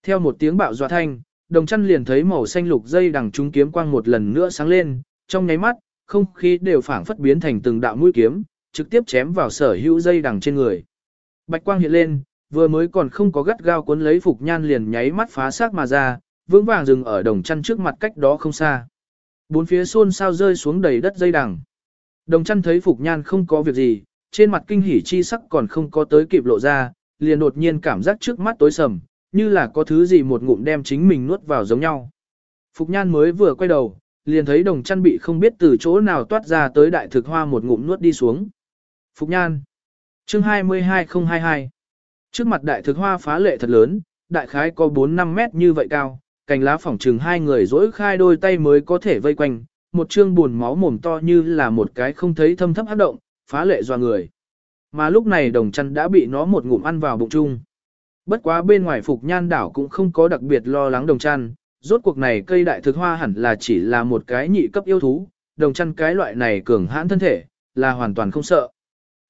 Theo một tiếng bạo dọa thanh, đồng chăn liền thấy màu xanh lục dây đằng trúng kiếm quang một lần nữa sáng lên, trong nháy mắt, không khí đều phảng phất biến thành từng đạo mũi kiếm, trực tiếp chém vào sở hữu dây đằng trên người. Bạch quang hiện lên, vừa mới còn không có gắt gao cuốn lấy Phục Nhan liền nháy mắt phá xác mà ra, vững vàng dừng ở đồng chăn trước mặt cách đó không xa. Bốn phía xôn sao rơi xuống đầy đất dây đằng. Đồng chăn thấy Phục Nhan không có việc gì, trên mặt kinh hỉ chi sắc còn không có tới kịp lộ ra, liền đột nhiên cảm giác trước mắt tối sầm, như là có thứ gì một ngụm đem chính mình nuốt vào giống nhau. Phục Nhan mới vừa quay đầu, liền thấy đồng chăn bị không biết từ chỗ nào toát ra tới đại thực hoa một ngụm nuốt đi xuống. Phục nhan. Chương 22022. Trước mặt đại thực hoa phá lệ thật lớn, đại khái có 4-5 mét như vậy cao, cành lá phỏng trừng hai người dỗi khai đôi tay mới có thể vây quanh, một chương buồn máu mồm to như là một cái không thấy thâm thấp hát động, phá lệ doa người. Mà lúc này đồng chăn đã bị nó một ngụm ăn vào bụng chung. Bất quá bên ngoài phục nhan đảo cũng không có đặc biệt lo lắng đồng chăn, rốt cuộc này cây đại thực hoa hẳn là chỉ là một cái nhị cấp yêu thú, đồng chăn cái loại này cường hãn thân thể, là hoàn toàn không sợ.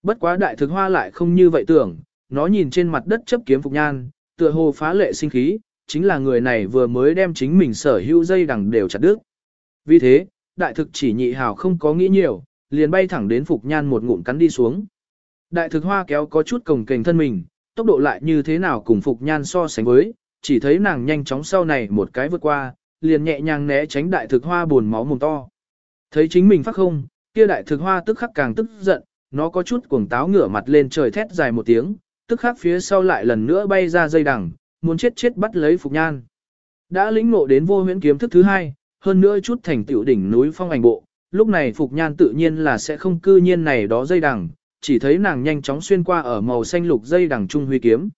Bất quá đại thực hoa lại không như vậy tưởng, nó nhìn trên mặt đất chấp kiếm phục nhan, tựa hồ phá lệ sinh khí, chính là người này vừa mới đem chính mình sở hữu dây đằng đều chặt đứt. Vì thế, đại thực chỉ nhị hào không có nghĩ nhiều, liền bay thẳng đến phục nhan một ngụm cắn đi xuống. Đại thực hoa kéo có chút cồng kềnh thân mình, tốc độ lại như thế nào cùng phục nhan so sánh với, chỉ thấy nàng nhanh chóng sau này một cái vượt qua, liền nhẹ nhàng né tránh đại thực hoa buồn máu mồm to. Thấy chính mình phát không, kia đại thực hoa tức khắc càng tức giận, nó có chút cuồng táo ngửa mặt lên trời thét dài một tiếng, tức khắc phía sau lại lần nữa bay ra dây đằng, muốn chết chết bắt lấy Phục Nhan. Đã lĩnh ngộ đến vô huyễn kiếm thức thứ hai, hơn nữa chút thành tiểu đỉnh núi phong ảnh bộ, lúc này Phục Nhan tự nhiên là sẽ không cư nhiên này đó dây đằng, chỉ thấy nàng nhanh chóng xuyên qua ở màu xanh lục dây đằng trung huy kiếm.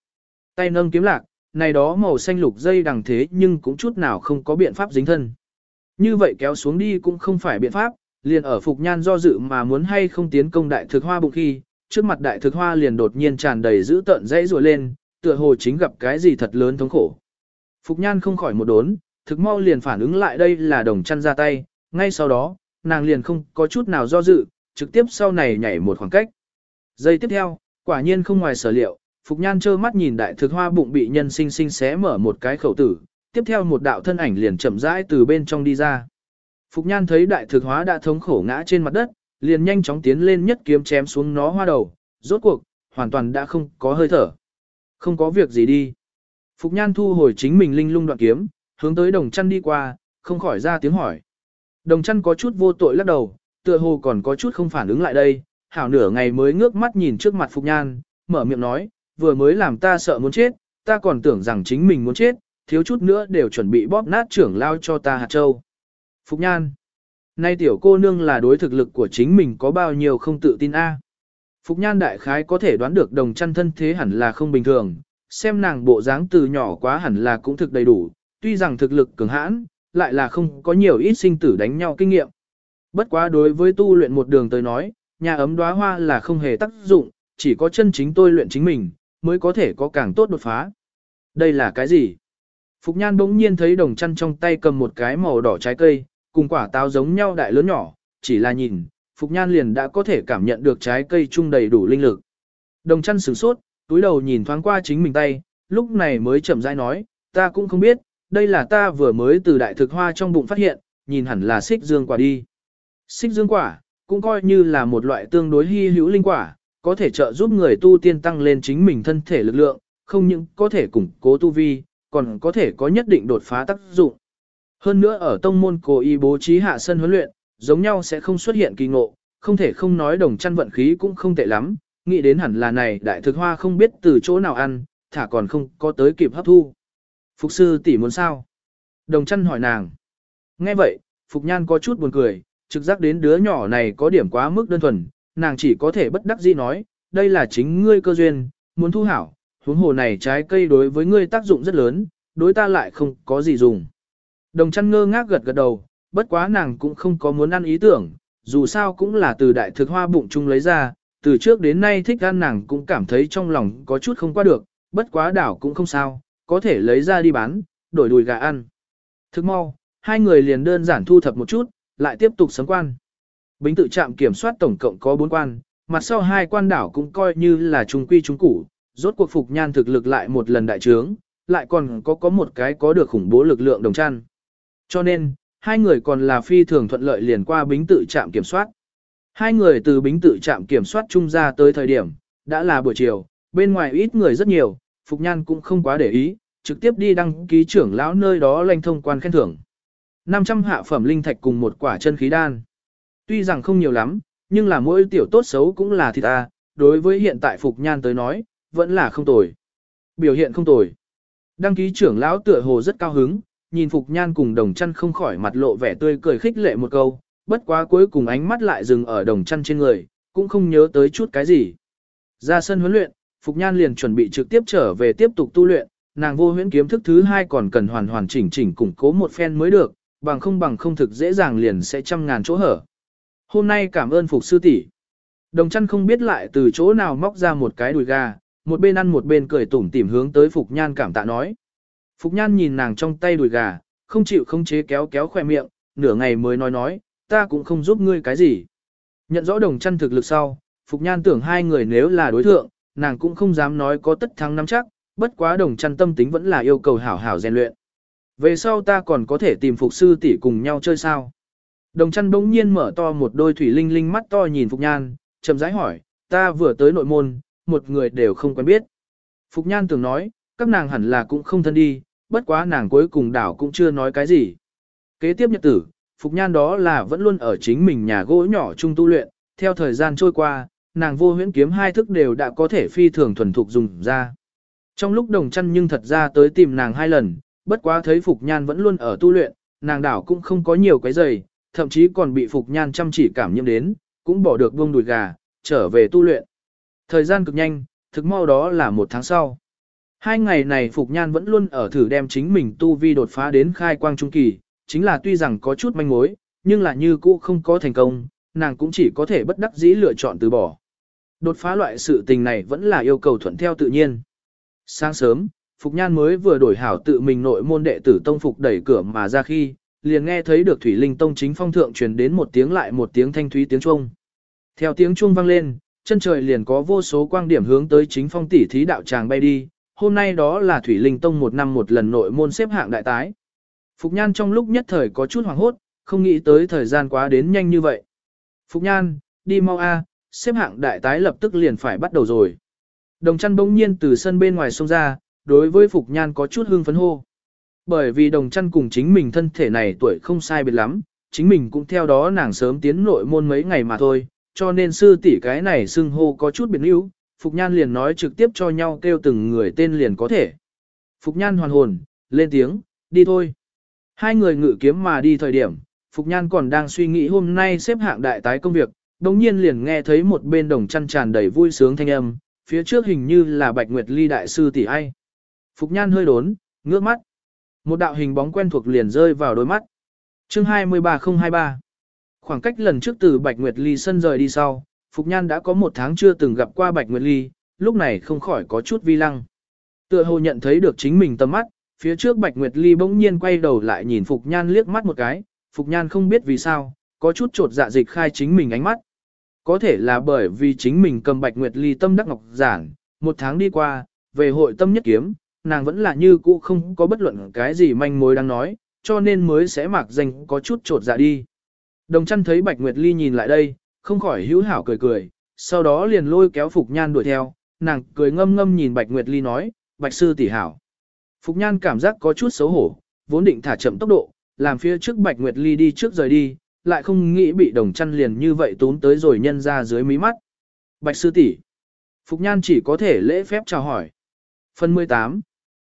Tay nâng kiếm lạc, này đó màu xanh lục dây đằng thế nhưng cũng chút nào không có biện pháp dính thân. Như vậy kéo xuống đi cũng không phải biện pháp, liền ở Phục Nhan do dự mà muốn hay không tiến công đại thực hoa bụng khi, trước mặt đại thực hoa liền đột nhiên tràn đầy dữ tợn dãy rùa lên, tựa hồ chính gặp cái gì thật lớn thống khổ. Phục Nhan không khỏi một đốn, thực mau liền phản ứng lại đây là đồng chăn ra tay, ngay sau đó, nàng liền không có chút nào do dự, trực tiếp sau này nhảy một khoảng cách. Giây tiếp theo, quả nhiên không ngoài sở liệu, Phục Nhan trơ mắt nhìn đại thực hoa bụng bị nhân sinh sinh xé mở một cái khẩu tử, tiếp theo một đạo thân ảnh liền chậm rãi từ bên trong đi ra. Phục Nhan thấy đại thực hóa đã thống khổ ngã trên mặt đất, liền nhanh chóng tiến lên nhất kiếm chém xuống nó hoa đầu, rốt cuộc, hoàn toàn đã không có hơi thở. Không có việc gì đi. Phục Nhan thu hồi chính mình linh lung đoạn kiếm, hướng tới đồng chăn đi qua, không khỏi ra tiếng hỏi. Đồng chăn có chút vô tội lắc đầu, tựa hồ còn có chút không phản ứng lại đây, hảo nửa ngày mới ngước mắt nhìn trước mặt Phục Nhan, mở miệng nói, vừa mới làm ta sợ muốn chết, ta còn tưởng rằng chính mình muốn chết, thiếu chút nữa đều chuẩn bị bóp nát trưởng lao cho ta hạt châu. Phục Nhan Nay tiểu cô nương là đối thực lực của chính mình có bao nhiêu không tự tin a. Phục Nhan đại khái có thể đoán được đồng chăn thân thế hẳn là không bình thường, xem nàng bộ dáng từ nhỏ quá hẳn là cũng thực đầy đủ, tuy rằng thực lực cường hãn, lại là không có nhiều ít sinh tử đánh nhau kinh nghiệm. Bất quá đối với tu luyện một đường tới nói, nhà ấm đóa hoa là không hề tác dụng, chỉ có chân chính tôi luyện chính mình, mới có thể có càng tốt đột phá. Đây là cái gì? Phục Nhan bỗng nhiên thấy đồng chăn trong tay cầm một cái màu đỏ trái cây, cùng quả táo giống nhau đại lớn nhỏ, chỉ là nhìn, Phục Nhan liền đã có thể cảm nhận được trái cây chung đầy đủ linh lực. Đồng chăn sửng sốt, túi đầu nhìn thoáng qua chính mình tay, lúc này mới chậm rãi nói, ta cũng không biết, đây là ta vừa mới từ đại thực hoa trong bụng phát hiện, nhìn hẳn là xích dương quả đi. Xích dương quả, cũng coi như là một loại tương đối hy hữu linh quả, có thể trợ giúp người tu tiên tăng lên chính mình thân thể lực lượng, không những có thể củng cố tu vi, còn có thể có nhất định đột phá tác dụng. Hơn nữa ở tông môn cố y bố trí hạ sân huấn luyện, giống nhau sẽ không xuất hiện kỳ ngộ, không thể không nói đồng chăn vận khí cũng không tệ lắm, nghĩ đến hẳn là này đại thực hoa không biết từ chỗ nào ăn, thả còn không có tới kịp hấp thu. Phục sư tỷ muốn sao? Đồng chăn hỏi nàng. Nghe vậy, Phục Nhan có chút buồn cười, trực giác đến đứa nhỏ này có điểm quá mức đơn thuần, nàng chỉ có thể bất đắc dĩ nói, đây là chính ngươi cơ duyên, muốn thu hảo, huống hồ này trái cây đối với ngươi tác dụng rất lớn, đối ta lại không có gì dùng. Đồng chăn ngơ ngác gật gật đầu, bất quá nàng cũng không có muốn ăn ý tưởng, dù sao cũng là từ đại thực hoa bụng chung lấy ra, từ trước đến nay thích ăn nàng cũng cảm thấy trong lòng có chút không qua được, bất quá đảo cũng không sao, có thể lấy ra đi bán, đổi đùi gà ăn. Thức mau, hai người liền đơn giản thu thập một chút, lại tiếp tục sấm quan. Bính tự trạm kiểm soát tổng cộng có 4 quan, mặt sau hai quan đảo cũng coi như là trung quy trung củ, rốt cuộc phục nhan thực lực lại một lần đại trướng, lại còn có có một cái có được khủng bố lực lượng đồng chăn. Cho nên, hai người còn là phi thường thuận lợi liền qua bính tự trạm kiểm soát. Hai người từ bính tự trạm kiểm soát trung ra tới thời điểm, đã là buổi chiều, bên ngoài ít người rất nhiều, Phục Nhan cũng không quá để ý, trực tiếp đi đăng ký trưởng lão nơi đó lanh thông quan khen thưởng. 500 hạ phẩm linh thạch cùng một quả chân khí đan. Tuy rằng không nhiều lắm, nhưng là mỗi tiểu tốt xấu cũng là thịt ta, đối với hiện tại Phục Nhan tới nói, vẫn là không tồi. Biểu hiện không tồi. Đăng ký trưởng lão tựa hồ rất cao hứng, nhìn Phục Nhan cùng đồng chăn không khỏi mặt lộ vẻ tươi cười khích lệ một câu, bất quá cuối cùng ánh mắt lại dừng ở đồng chăn trên người, cũng không nhớ tới chút cái gì. Ra sân huấn luyện, Phục Nhan liền chuẩn bị trực tiếp trở về tiếp tục tu luyện, nàng vô huyễn kiếm thức thứ hai còn cần hoàn hoàn chỉnh chỉnh củng cố một phen mới được, bằng không bằng không thực dễ dàng liền sẽ trăm ngàn chỗ hở. Hôm nay cảm ơn Phục sư tỷ. Đồng chăn không biết lại từ chỗ nào móc ra một cái đùi gà, một bên ăn một bên cười tủm tỉm hướng tới Phục Nhan cảm tạ nói. Phục Nhan nhìn nàng trong tay đùi gà, không chịu không chế kéo kéo khoe miệng, nửa ngày mới nói nói, ta cũng không giúp ngươi cái gì. Nhận rõ đồng chăn thực lực sau, Phục Nhan tưởng hai người nếu là đối thượng, nàng cũng không dám nói có tất thắng nắm chắc, bất quá đồng chăn tâm tính vẫn là yêu cầu hảo hảo rèn luyện. Về sau ta còn có thể tìm Phục sư tỷ cùng nhau chơi sao? Đồng chăn bỗng nhiên mở to một đôi thủy linh linh mắt to nhìn Phục Nhan, chậm rãi hỏi, ta vừa tới nội môn, một người đều không quen biết. Phục Nhan tưởng nói, các nàng hẳn là cũng không thân đi, bất quá nàng cuối cùng đảo cũng chưa nói cái gì. Kế tiếp nhật tử, Phục Nhan đó là vẫn luôn ở chính mình nhà gỗ nhỏ chung tu luyện, theo thời gian trôi qua, nàng vô huyễn kiếm hai thức đều đã có thể phi thường thuần thục dùng ra. Trong lúc đồng chăn nhưng thật ra tới tìm nàng hai lần, bất quá thấy Phục Nhan vẫn luôn ở tu luyện, nàng đảo cũng không có nhiều cái giày, thậm chí còn bị Phục Nhan chăm chỉ cảm nhiễm đến, cũng bỏ được buông đùi gà, trở về tu luyện. Thời gian cực nhanh, thực mau đó là một tháng sau. Hai ngày này Phục Nhan vẫn luôn ở thử đem chính mình tu vi đột phá đến khai quang trung kỳ, chính là tuy rằng có chút manh mối, nhưng là như cũ không có thành công, nàng cũng chỉ có thể bất đắc dĩ lựa chọn từ bỏ. Đột phá loại sự tình này vẫn là yêu cầu thuận theo tự nhiên. Sáng sớm, Phục Nhan mới vừa đổi hảo tự mình nội môn đệ tử tông phục đẩy cửa mà ra khi, liền nghe thấy được Thủy Linh Tông chính phong thượng truyền đến một tiếng lại một tiếng thanh thúy tiếng chuông. Theo tiếng chuông vang lên, chân trời liền có vô số quang điểm hướng tới chính phong tỷ thí đạo tràng bay đi, hôm nay đó là Thủy Linh Tông một năm một lần nội môn xếp hạng đại tái. Phục Nhan trong lúc nhất thời có chút hoảng hốt, không nghĩ tới thời gian quá đến nhanh như vậy. Phục Nhan, đi mau a, xếp hạng đại tái lập tức liền phải bắt đầu rồi. Đồng chăn bỗng nhiên từ sân bên ngoài xông ra, đối với Phục Nhan có chút hương phấn hô. Bởi vì đồng chăn cùng chính mình thân thể này tuổi không sai biệt lắm, chính mình cũng theo đó nàng sớm tiến nội môn mấy ngày mà thôi, cho nên sư tỷ cái này xưng hô có chút biệt níu, Phục Nhan liền nói trực tiếp cho nhau kêu từng người tên liền có thể. Phục Nhan hoàn hồn, lên tiếng, đi thôi. Hai người ngự kiếm mà đi thời điểm, Phục Nhan còn đang suy nghĩ hôm nay xếp hạng đại tái công việc, đồng nhiên liền nghe thấy một bên đồng chăn tràn đầy vui sướng thanh âm, phía trước hình như là Bạch Nguyệt Ly đại sư tỷ ai. Phục Nhan hơi đốn, ngước mắt. Một đạo hình bóng quen thuộc liền rơi vào đôi mắt. chương 23023 Khoảng cách lần trước từ Bạch Nguyệt Ly sân rời đi sau, Phục Nhan đã có một tháng chưa từng gặp qua Bạch Nguyệt Ly, lúc này không khỏi có chút vi lăng. Tựa hồ nhận thấy được chính mình tầm mắt, phía trước Bạch Nguyệt Ly bỗng nhiên quay đầu lại nhìn Phục Nhan liếc mắt một cái, Phục Nhan không biết vì sao, có chút trột dạ dịch khai chính mình ánh mắt. Có thể là bởi vì chính mình cầm Bạch Nguyệt Ly tâm đắc ngọc giản, một tháng đi qua, về hội tâm nhất kiếm, nàng vẫn là như cũ không có bất luận cái gì manh mối đang nói, cho nên mới sẽ mặc danh có chút trột dạ đi. Đồng chăn thấy Bạch Nguyệt Ly nhìn lại đây, không khỏi hữu hảo cười cười, sau đó liền lôi kéo Phục Nhan đuổi theo, nàng cười ngâm ngâm nhìn Bạch Nguyệt Ly nói, Bạch sư tỷ hảo. Phục Nhan cảm giác có chút xấu hổ, vốn định thả chậm tốc độ, làm phía trước Bạch Nguyệt Ly đi trước rời đi, lại không nghĩ bị đồng chăn liền như vậy tốn tới rồi nhân ra dưới mí mắt. Bạch sư tỷ Phục Nhan chỉ có thể lễ phép chào hỏi. Phần 18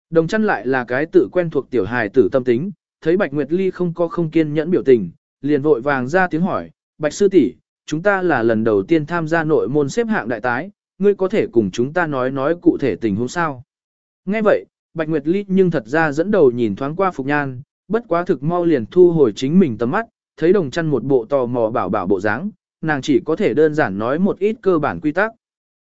Đồng chăn lại là cái tự quen thuộc tiểu hài tử tâm tính, thấy Bạch Nguyệt Ly không có không kiên nhẫn biểu tình, liền vội vàng ra tiếng hỏi, Bạch sư tỷ chúng ta là lần đầu tiên tham gia nội môn xếp hạng đại tái, ngươi có thể cùng chúng ta nói nói cụ thể tình huống sao. Nghe vậy, Bạch Nguyệt Ly nhưng thật ra dẫn đầu nhìn thoáng qua Phục Nhan, bất quá thực mau liền thu hồi chính mình tầm mắt, thấy đồng chăn một bộ tò mò bảo bảo bộ dáng, nàng chỉ có thể đơn giản nói một ít cơ bản quy tắc.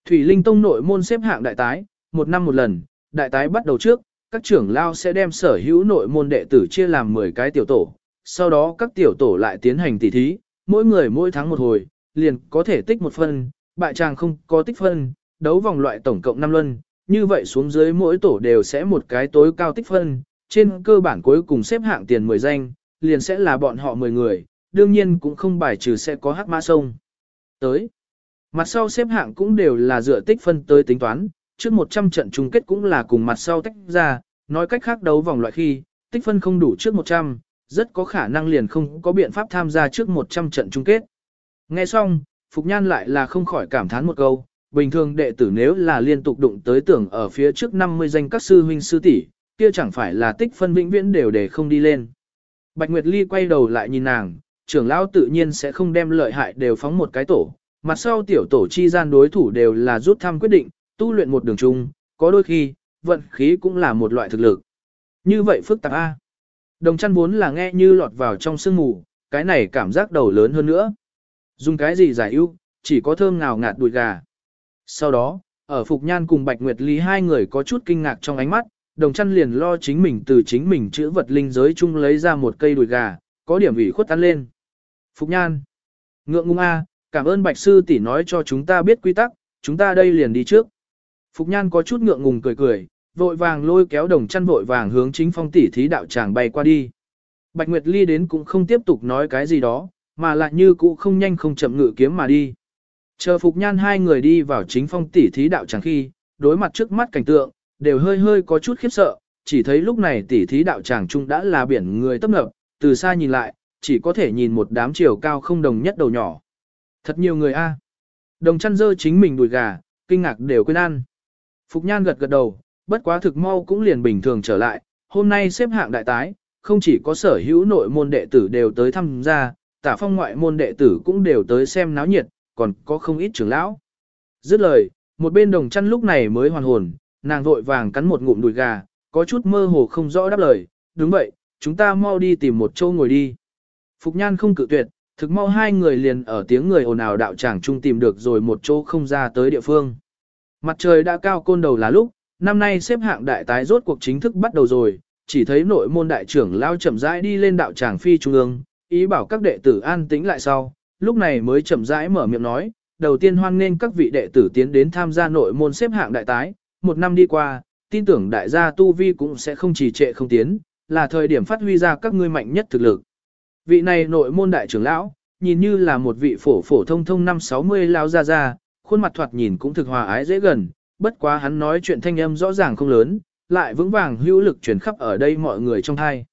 Thủy Linh Tông nội môn xếp hạng đại tái, một năm một lần, đại tái bắt đầu trước, các trưởng lao sẽ đem sở hữu nội môn đệ tử chia làm 10 cái tiểu tổ, sau đó các tiểu tổ lại tiến hành tỉ thí, mỗi người mỗi tháng một hồi, liền có thể tích một phân, bại chàng không có tích phân, đấu vòng loại tổng cộng 5 luân, như vậy xuống dưới mỗi tổ đều sẽ một cái tối cao tích phân, trên cơ bản cuối cùng xếp hạng tiền 10 danh, liền sẽ là bọn họ 10 người, đương nhiên cũng không bài trừ sẽ có hắc mã sông. Tới, mặt sau xếp hạng cũng đều là dựa tích phân tới tính toán, trước 100 trận chung kết cũng là cùng mặt sau tách ra, nói cách khác đấu vòng loại khi, tích phân không đủ trước 100, rất có khả năng liền không có biện pháp tham gia trước 100 trận chung kết. Nghe xong, Phục Nhan lại là không khỏi cảm thán một câu, bình thường đệ tử nếu là liên tục đụng tới tưởng ở phía trước 50 danh các sư huynh sư tỷ, kia chẳng phải là tích phân vĩnh viễn đều để không đi lên. Bạch Nguyệt Ly quay đầu lại nhìn nàng, trưởng lão tự nhiên sẽ không đem lợi hại đều phóng một cái tổ, mặt sau tiểu tổ chi gian đối thủ đều là rút thăm quyết định, tu luyện một đường chung, có đôi khi, vận khí cũng là một loại thực lực. Như vậy phức tạp A. Đồng chăn vốn là nghe như lọt vào trong sương mù, cái này cảm giác đầu lớn hơn nữa. Dùng cái gì giải ưu, chỉ có thơm ngào ngạt đùi gà. Sau đó, ở Phục Nhan cùng Bạch Nguyệt Lý hai người có chút kinh ngạc trong ánh mắt, đồng chăn liền lo chính mình từ chính mình chữ vật linh giới chung lấy ra một cây đùi gà, có điểm ủy khuất ăn lên. Phục Nhan, ngượng ngung a, cảm ơn Bạch Sư tỷ nói cho chúng ta biết quy tắc, chúng ta đây liền đi trước. Phục Nhan có chút ngượng ngùng cười cười, vội vàng lôi kéo đồng chăn vội vàng hướng chính phong tỷ thí đạo tràng bay qua đi. Bạch Nguyệt Ly đến cũng không tiếp tục nói cái gì đó, mà lại như cũ không nhanh không chậm ngự kiếm mà đi. Chờ Phục Nhan hai người đi vào chính phong tỷ thí đạo tràng khi, đối mặt trước mắt cảnh tượng, đều hơi hơi có chút khiếp sợ, chỉ thấy lúc này tỷ thí đạo tràng trung đã là biển người tấp nập, từ xa nhìn lại, chỉ có thể nhìn một đám chiều cao không đồng nhất đầu nhỏ. Thật nhiều người a. Đồng chăn dơ chính mình đùi gà, kinh ngạc đều quên ăn. Phục Nhan gật gật đầu, bất quá thực mau cũng liền bình thường trở lại, hôm nay xếp hạng đại tái, không chỉ có sở hữu nội môn đệ tử đều tới tham gia, tả phong ngoại môn đệ tử cũng đều tới xem náo nhiệt, còn có không ít trưởng lão. Dứt lời, một bên đồng chăn lúc này mới hoàn hồn, nàng vội vàng cắn một ngụm đùi gà, có chút mơ hồ không rõ đáp lời, đúng vậy, chúng ta mau đi tìm một chỗ ngồi đi. Phục nhan không cự tuyệt, thực mau hai người liền ở tiếng người ồn ào đạo tràng trung tìm được rồi một chỗ không ra tới địa phương. Mặt trời đã cao côn đầu là lúc, năm nay xếp hạng đại tái rốt cuộc chính thức bắt đầu rồi, chỉ thấy nội môn đại trưởng lao chậm rãi đi lên đạo tràng phi trung ương, ý bảo các đệ tử an tĩnh lại sau, lúc này mới chậm rãi mở miệng nói, đầu tiên hoan nghênh các vị đệ tử tiến đến tham gia nội môn xếp hạng đại tái, một năm đi qua, tin tưởng đại gia tu vi cũng sẽ không trì trệ không tiến, là thời điểm phát huy ra các ngươi mạnh nhất thực lực. Vị này nội môn đại trưởng lão, nhìn như là một vị phổ phổ thông thông năm 60 lao ra ra, khuôn mặt thoạt nhìn cũng thực hòa ái dễ gần, bất quá hắn nói chuyện thanh âm rõ ràng không lớn, lại vững vàng hữu lực truyền khắp ở đây mọi người trong thai.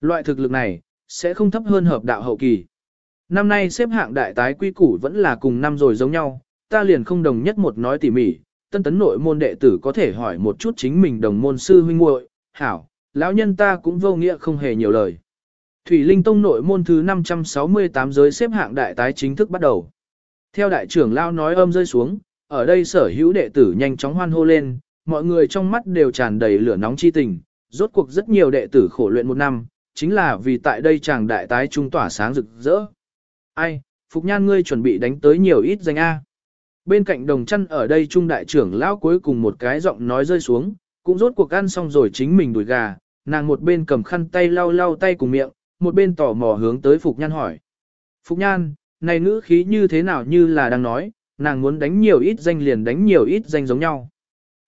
Loại thực lực này, sẽ không thấp hơn hợp đạo hậu kỳ. Năm nay xếp hạng đại tái quy củ vẫn là cùng năm rồi giống nhau, ta liền không đồng nhất một nói tỉ mỉ, tân tấn nội môn đệ tử có thể hỏi một chút chính mình đồng môn sư huynh muội, hảo, lão nhân ta cũng vô nghĩa không hề nhiều lời. Thủy Linh Tông nội môn thứ 568 giới xếp hạng đại tái chính thức bắt đầu. Theo đại trưởng lao nói âm rơi xuống, ở đây sở hữu đệ tử nhanh chóng hoan hô lên, mọi người trong mắt đều tràn đầy lửa nóng chi tình, rốt cuộc rất nhiều đệ tử khổ luyện một năm, chính là vì tại đây chàng đại tái trung tỏa sáng rực rỡ. Ai, Phục Nhan ngươi chuẩn bị đánh tới nhiều ít danh A. Bên cạnh đồng chăn ở đây trung đại trưởng lão cuối cùng một cái giọng nói rơi xuống, cũng rốt cuộc ăn xong rồi chính mình đuổi gà, nàng một bên cầm khăn tay lau lau tay cùng miệng, một bên tò mò hướng tới Phục Nhan hỏi. Phục Nhan, này ngữ khí như thế nào như là đang nói, nàng muốn đánh nhiều ít danh liền đánh nhiều ít danh giống nhau.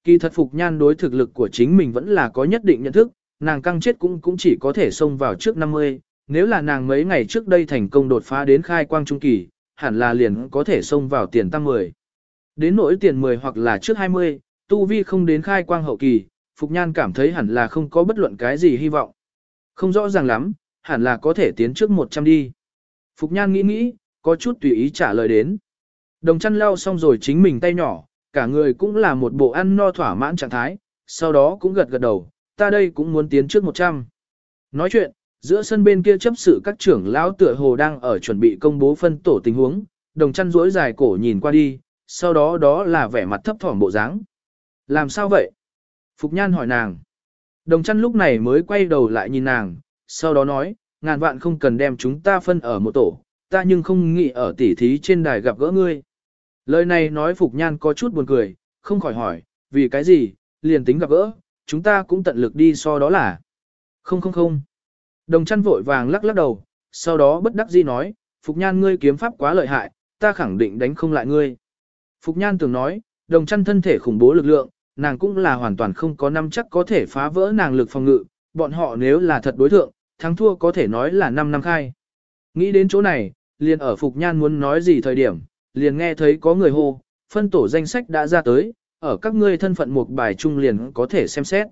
Kỳ thật Phục Nhan đối thực lực của chính mình vẫn là có nhất định nhận thức, nàng căng chết cũng cũng chỉ có thể xông vào trước 50, nếu là nàng mấy ngày trước đây thành công đột phá đến khai quang trung kỳ, hẳn là liền có thể xông vào tiền tăng 10. Đến nỗi tiền 10 hoặc là trước 20, tu vi không đến khai quang hậu kỳ, Phục Nhan cảm thấy hẳn là không có bất luận cái gì hy vọng. Không rõ ràng lắm, hẳn là có thể tiến trước 100 đi. Phục Nhan nghĩ nghĩ, có chút tùy ý trả lời đến. Đồng chăn lau xong rồi chính mình tay nhỏ, cả người cũng là một bộ ăn no thỏa mãn trạng thái, sau đó cũng gật gật đầu, ta đây cũng muốn tiến trước 100. Nói chuyện, giữa sân bên kia chấp sự các trưởng lão tựa hồ đang ở chuẩn bị công bố phân tổ tình huống, đồng chăn rỗi dài cổ nhìn qua đi, sau đó đó là vẻ mặt thấp thỏm bộ dáng. Làm sao vậy? Phục Nhan hỏi nàng. Đồng chăn lúc này mới quay đầu lại nhìn nàng, sau đó nói, ngàn vạn không cần đem chúng ta phân ở một tổ, ta nhưng không nghĩ ở tỉ thí trên đài gặp gỡ ngươi. Lời này nói Phục Nhan có chút buồn cười, không khỏi hỏi, vì cái gì, liền tính gặp gỡ, chúng ta cũng tận lực đi so đó là. Không không không. Đồng chăn vội vàng lắc lắc đầu, sau đó bất đắc dĩ nói, Phục Nhan ngươi kiếm pháp quá lợi hại, ta khẳng định đánh không lại ngươi. Phục Nhan từng nói, đồng chăn thân thể khủng bố lực lượng, nàng cũng là hoàn toàn không có năm chắc có thể phá vỡ nàng lực phòng ngự, bọn họ nếu là thật đối thượng, thắng thua có thể nói là 5 năm khai. Nghĩ đến chỗ này, liền ở Phục Nhan muốn nói gì thời điểm, liền nghe thấy có người hô, phân tổ danh sách đã ra tới, ở các ngươi thân phận một bài trung liền có thể xem xét.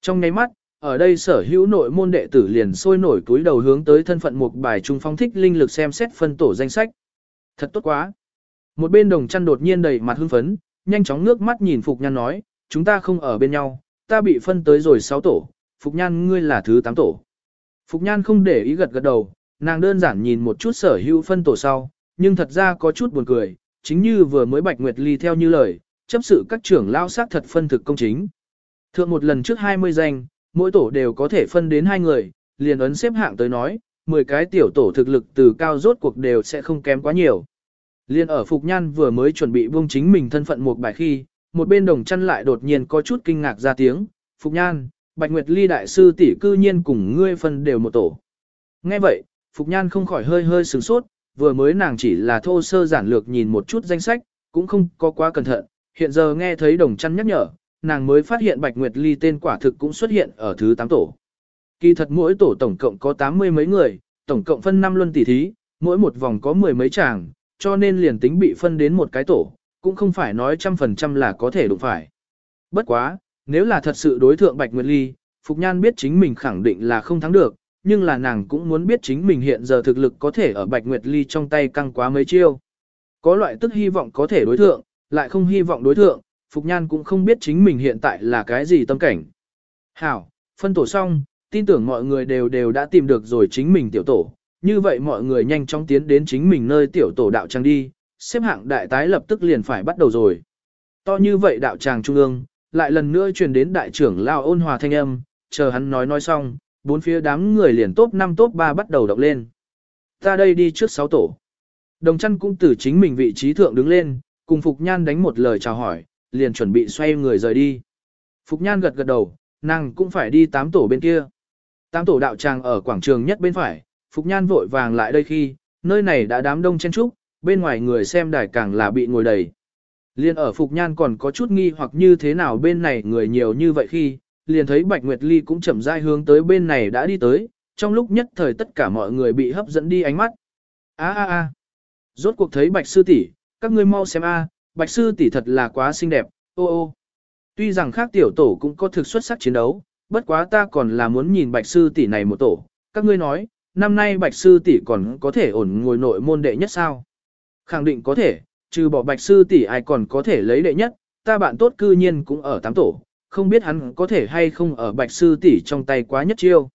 Trong ngay mắt, ở đây sở hữu nội môn đệ tử liền sôi nổi túi đầu hướng tới thân phận một bài trung phong thích linh lực xem xét phân tổ danh sách. Thật tốt quá. Một bên đồng chăn đột nhiên đầy mặt hưng phấn, nhanh chóng nước mắt nhìn Phục Nhan nói, chúng ta không ở bên nhau, ta bị phân tới rồi 6 tổ, Phục Nhan ngươi là thứ 8 tổ. Phục Nhan không để ý gật gật đầu, nàng đơn giản nhìn một chút sở hữu phân tổ sau, nhưng thật ra có chút buồn cười, chính như vừa mới Bạch Nguyệt Ly theo như lời, chấp sự các trưởng lao sát thật phân thực công chính. Thượng một lần trước 20 danh, mỗi tổ đều có thể phân đến hai người, liền ấn xếp hạng tới nói, 10 cái tiểu tổ thực lực từ cao rốt cuộc đều sẽ không kém quá nhiều. Liên ở Phục Nhan vừa mới chuẩn bị buông chính mình thân phận một bài khi, một bên đồng chăn lại đột nhiên có chút kinh ngạc ra tiếng, Phục Nhan, Bạch Nguyệt Ly đại sư tỷ cư nhiên cùng ngươi phân đều một tổ. Nghe vậy, Phục Nhan không khỏi hơi hơi sửng sốt, vừa mới nàng chỉ là thô sơ giản lược nhìn một chút danh sách, cũng không có quá cẩn thận, hiện giờ nghe thấy đồng chăn nhắc nhở, nàng mới phát hiện Bạch Nguyệt Ly tên quả thực cũng xuất hiện ở thứ 8 tổ. Kỳ thật mỗi tổ tổng cộng có 80 mấy người, tổng cộng phân 5 luân tỷ thí, mỗi một vòng có mười mấy chàng, cho nên liền tính bị phân đến một cái tổ, cũng không phải nói trăm phần trăm là có thể đụng phải. Bất quá, nếu là thật sự đối thượng Bạch Nguyệt Ly, Phục Nhan biết chính mình khẳng định là không thắng được, nhưng là nàng cũng muốn biết chính mình hiện giờ thực lực có thể ở Bạch Nguyệt Ly trong tay căng quá mấy chiêu. Có loại tức hy vọng có thể đối thượng, lại không hy vọng đối thượng, Phục Nhan cũng không biết chính mình hiện tại là cái gì tâm cảnh. Hảo, phân tổ xong, tin tưởng mọi người đều đều đã tìm được rồi chính mình tiểu tổ, như vậy mọi người nhanh chóng tiến đến chính mình nơi tiểu tổ đạo tràng đi, xếp hạng đại tái lập tức liền phải bắt đầu rồi. To như vậy đạo tràng trung ương, lại lần nữa truyền đến đại trưởng lao ôn hòa thanh âm, chờ hắn nói nói xong, bốn phía đám người liền top 5 top 3 bắt đầu động lên. Ta đây đi trước 6 tổ. Đồng chăn cũng từ chính mình vị trí thượng đứng lên, cùng Phục Nhan đánh một lời chào hỏi, liền chuẩn bị xoay người rời đi. Phục Nhan gật gật đầu, nàng cũng phải đi 8 tổ bên kia. 8 tổ đạo tràng ở quảng trường nhất bên phải, Phục Nhan vội vàng lại đây khi, nơi này đã đám đông chen trúc, bên ngoài người xem đài càng là bị ngồi đầy. Liên ở Phục Nhan còn có chút nghi hoặc như thế nào bên này người nhiều như vậy khi, liền thấy Bạch Nguyệt Ly cũng chậm rãi hướng tới bên này đã đi tới, trong lúc nhất thời tất cả mọi người bị hấp dẫn đi ánh mắt. A a a. Rốt cuộc thấy Bạch sư tỷ, các ngươi mau xem a, Bạch sư tỷ thật là quá xinh đẹp. Ô ô. Tuy rằng khác tiểu tổ cũng có thực xuất sắc chiến đấu, bất quá ta còn là muốn nhìn Bạch sư tỷ này một tổ. Các ngươi nói, năm nay Bạch sư tỷ còn có thể ổn ngồi nội môn đệ nhất sao? Khẳng định có thể, trừ bỏ Bạch sư tỷ ai còn có thể lấy đệ nhất, ta bạn tốt cư nhiên cũng ở tám tổ, không biết hắn có thể hay không ở bạch sư tỷ trong tay quá nhất chiêu.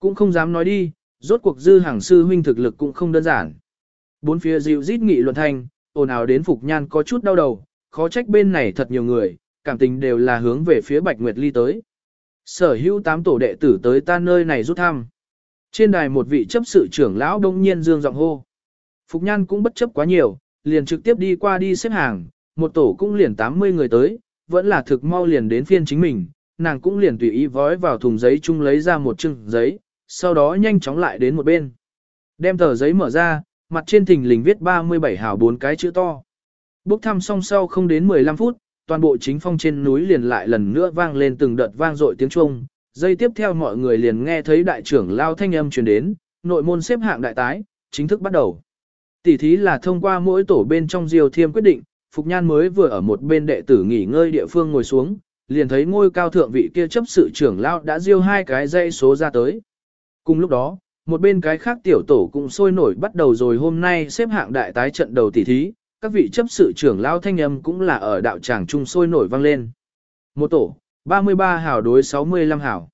Cũng không dám nói đi, rốt cuộc dư hàng sư huynh thực lực cũng không đơn giản. Bốn phía dịu rít nghị luận thanh, ồn ào đến Phục Nhan có chút đau đầu, khó trách bên này thật nhiều người, cảm tình đều là hướng về phía Bạch Nguyệt Ly tới. Sở hữu tám tổ đệ tử tới ta nơi này rút thăm. Trên đài một vị chấp sự trưởng lão đông nhiên dương giọng hô. Phục Nhan cũng bất chấp quá nhiều, liền trực tiếp đi qua đi xếp hàng, một tổ cũng liền 80 người tới, vẫn là thực mau liền đến phiên chính mình, nàng cũng liền tùy ý vói vào thùng giấy chung lấy ra một chừng giấy, sau đó nhanh chóng lại đến một bên. Đem tờ giấy mở ra, mặt trên thình lình viết 37 hào bốn cái chữ to. Bốc thăm xong sau không đến 15 phút, toàn bộ chính phong trên núi liền lại lần nữa vang lên từng đợt vang dội tiếng chuông. Giây tiếp theo mọi người liền nghe thấy đại trưởng lao thanh âm truyền đến, nội môn xếp hạng đại tái, chính thức bắt đầu. Tỷ thí là thông qua mỗi tổ bên trong diều thiêm quyết định, Phục Nhan mới vừa ở một bên đệ tử nghỉ ngơi địa phương ngồi xuống, liền thấy ngôi cao thượng vị kia chấp sự trưởng lao đã diêu hai cái dây số ra tới. Cùng lúc đó, một bên cái khác tiểu tổ cũng sôi nổi bắt đầu rồi hôm nay xếp hạng đại tái trận đầu tỷ thí, các vị chấp sự trưởng lao thanh âm cũng là ở đạo tràng trung sôi nổi vang lên. Một tổ, 33 hào đối 65 hào.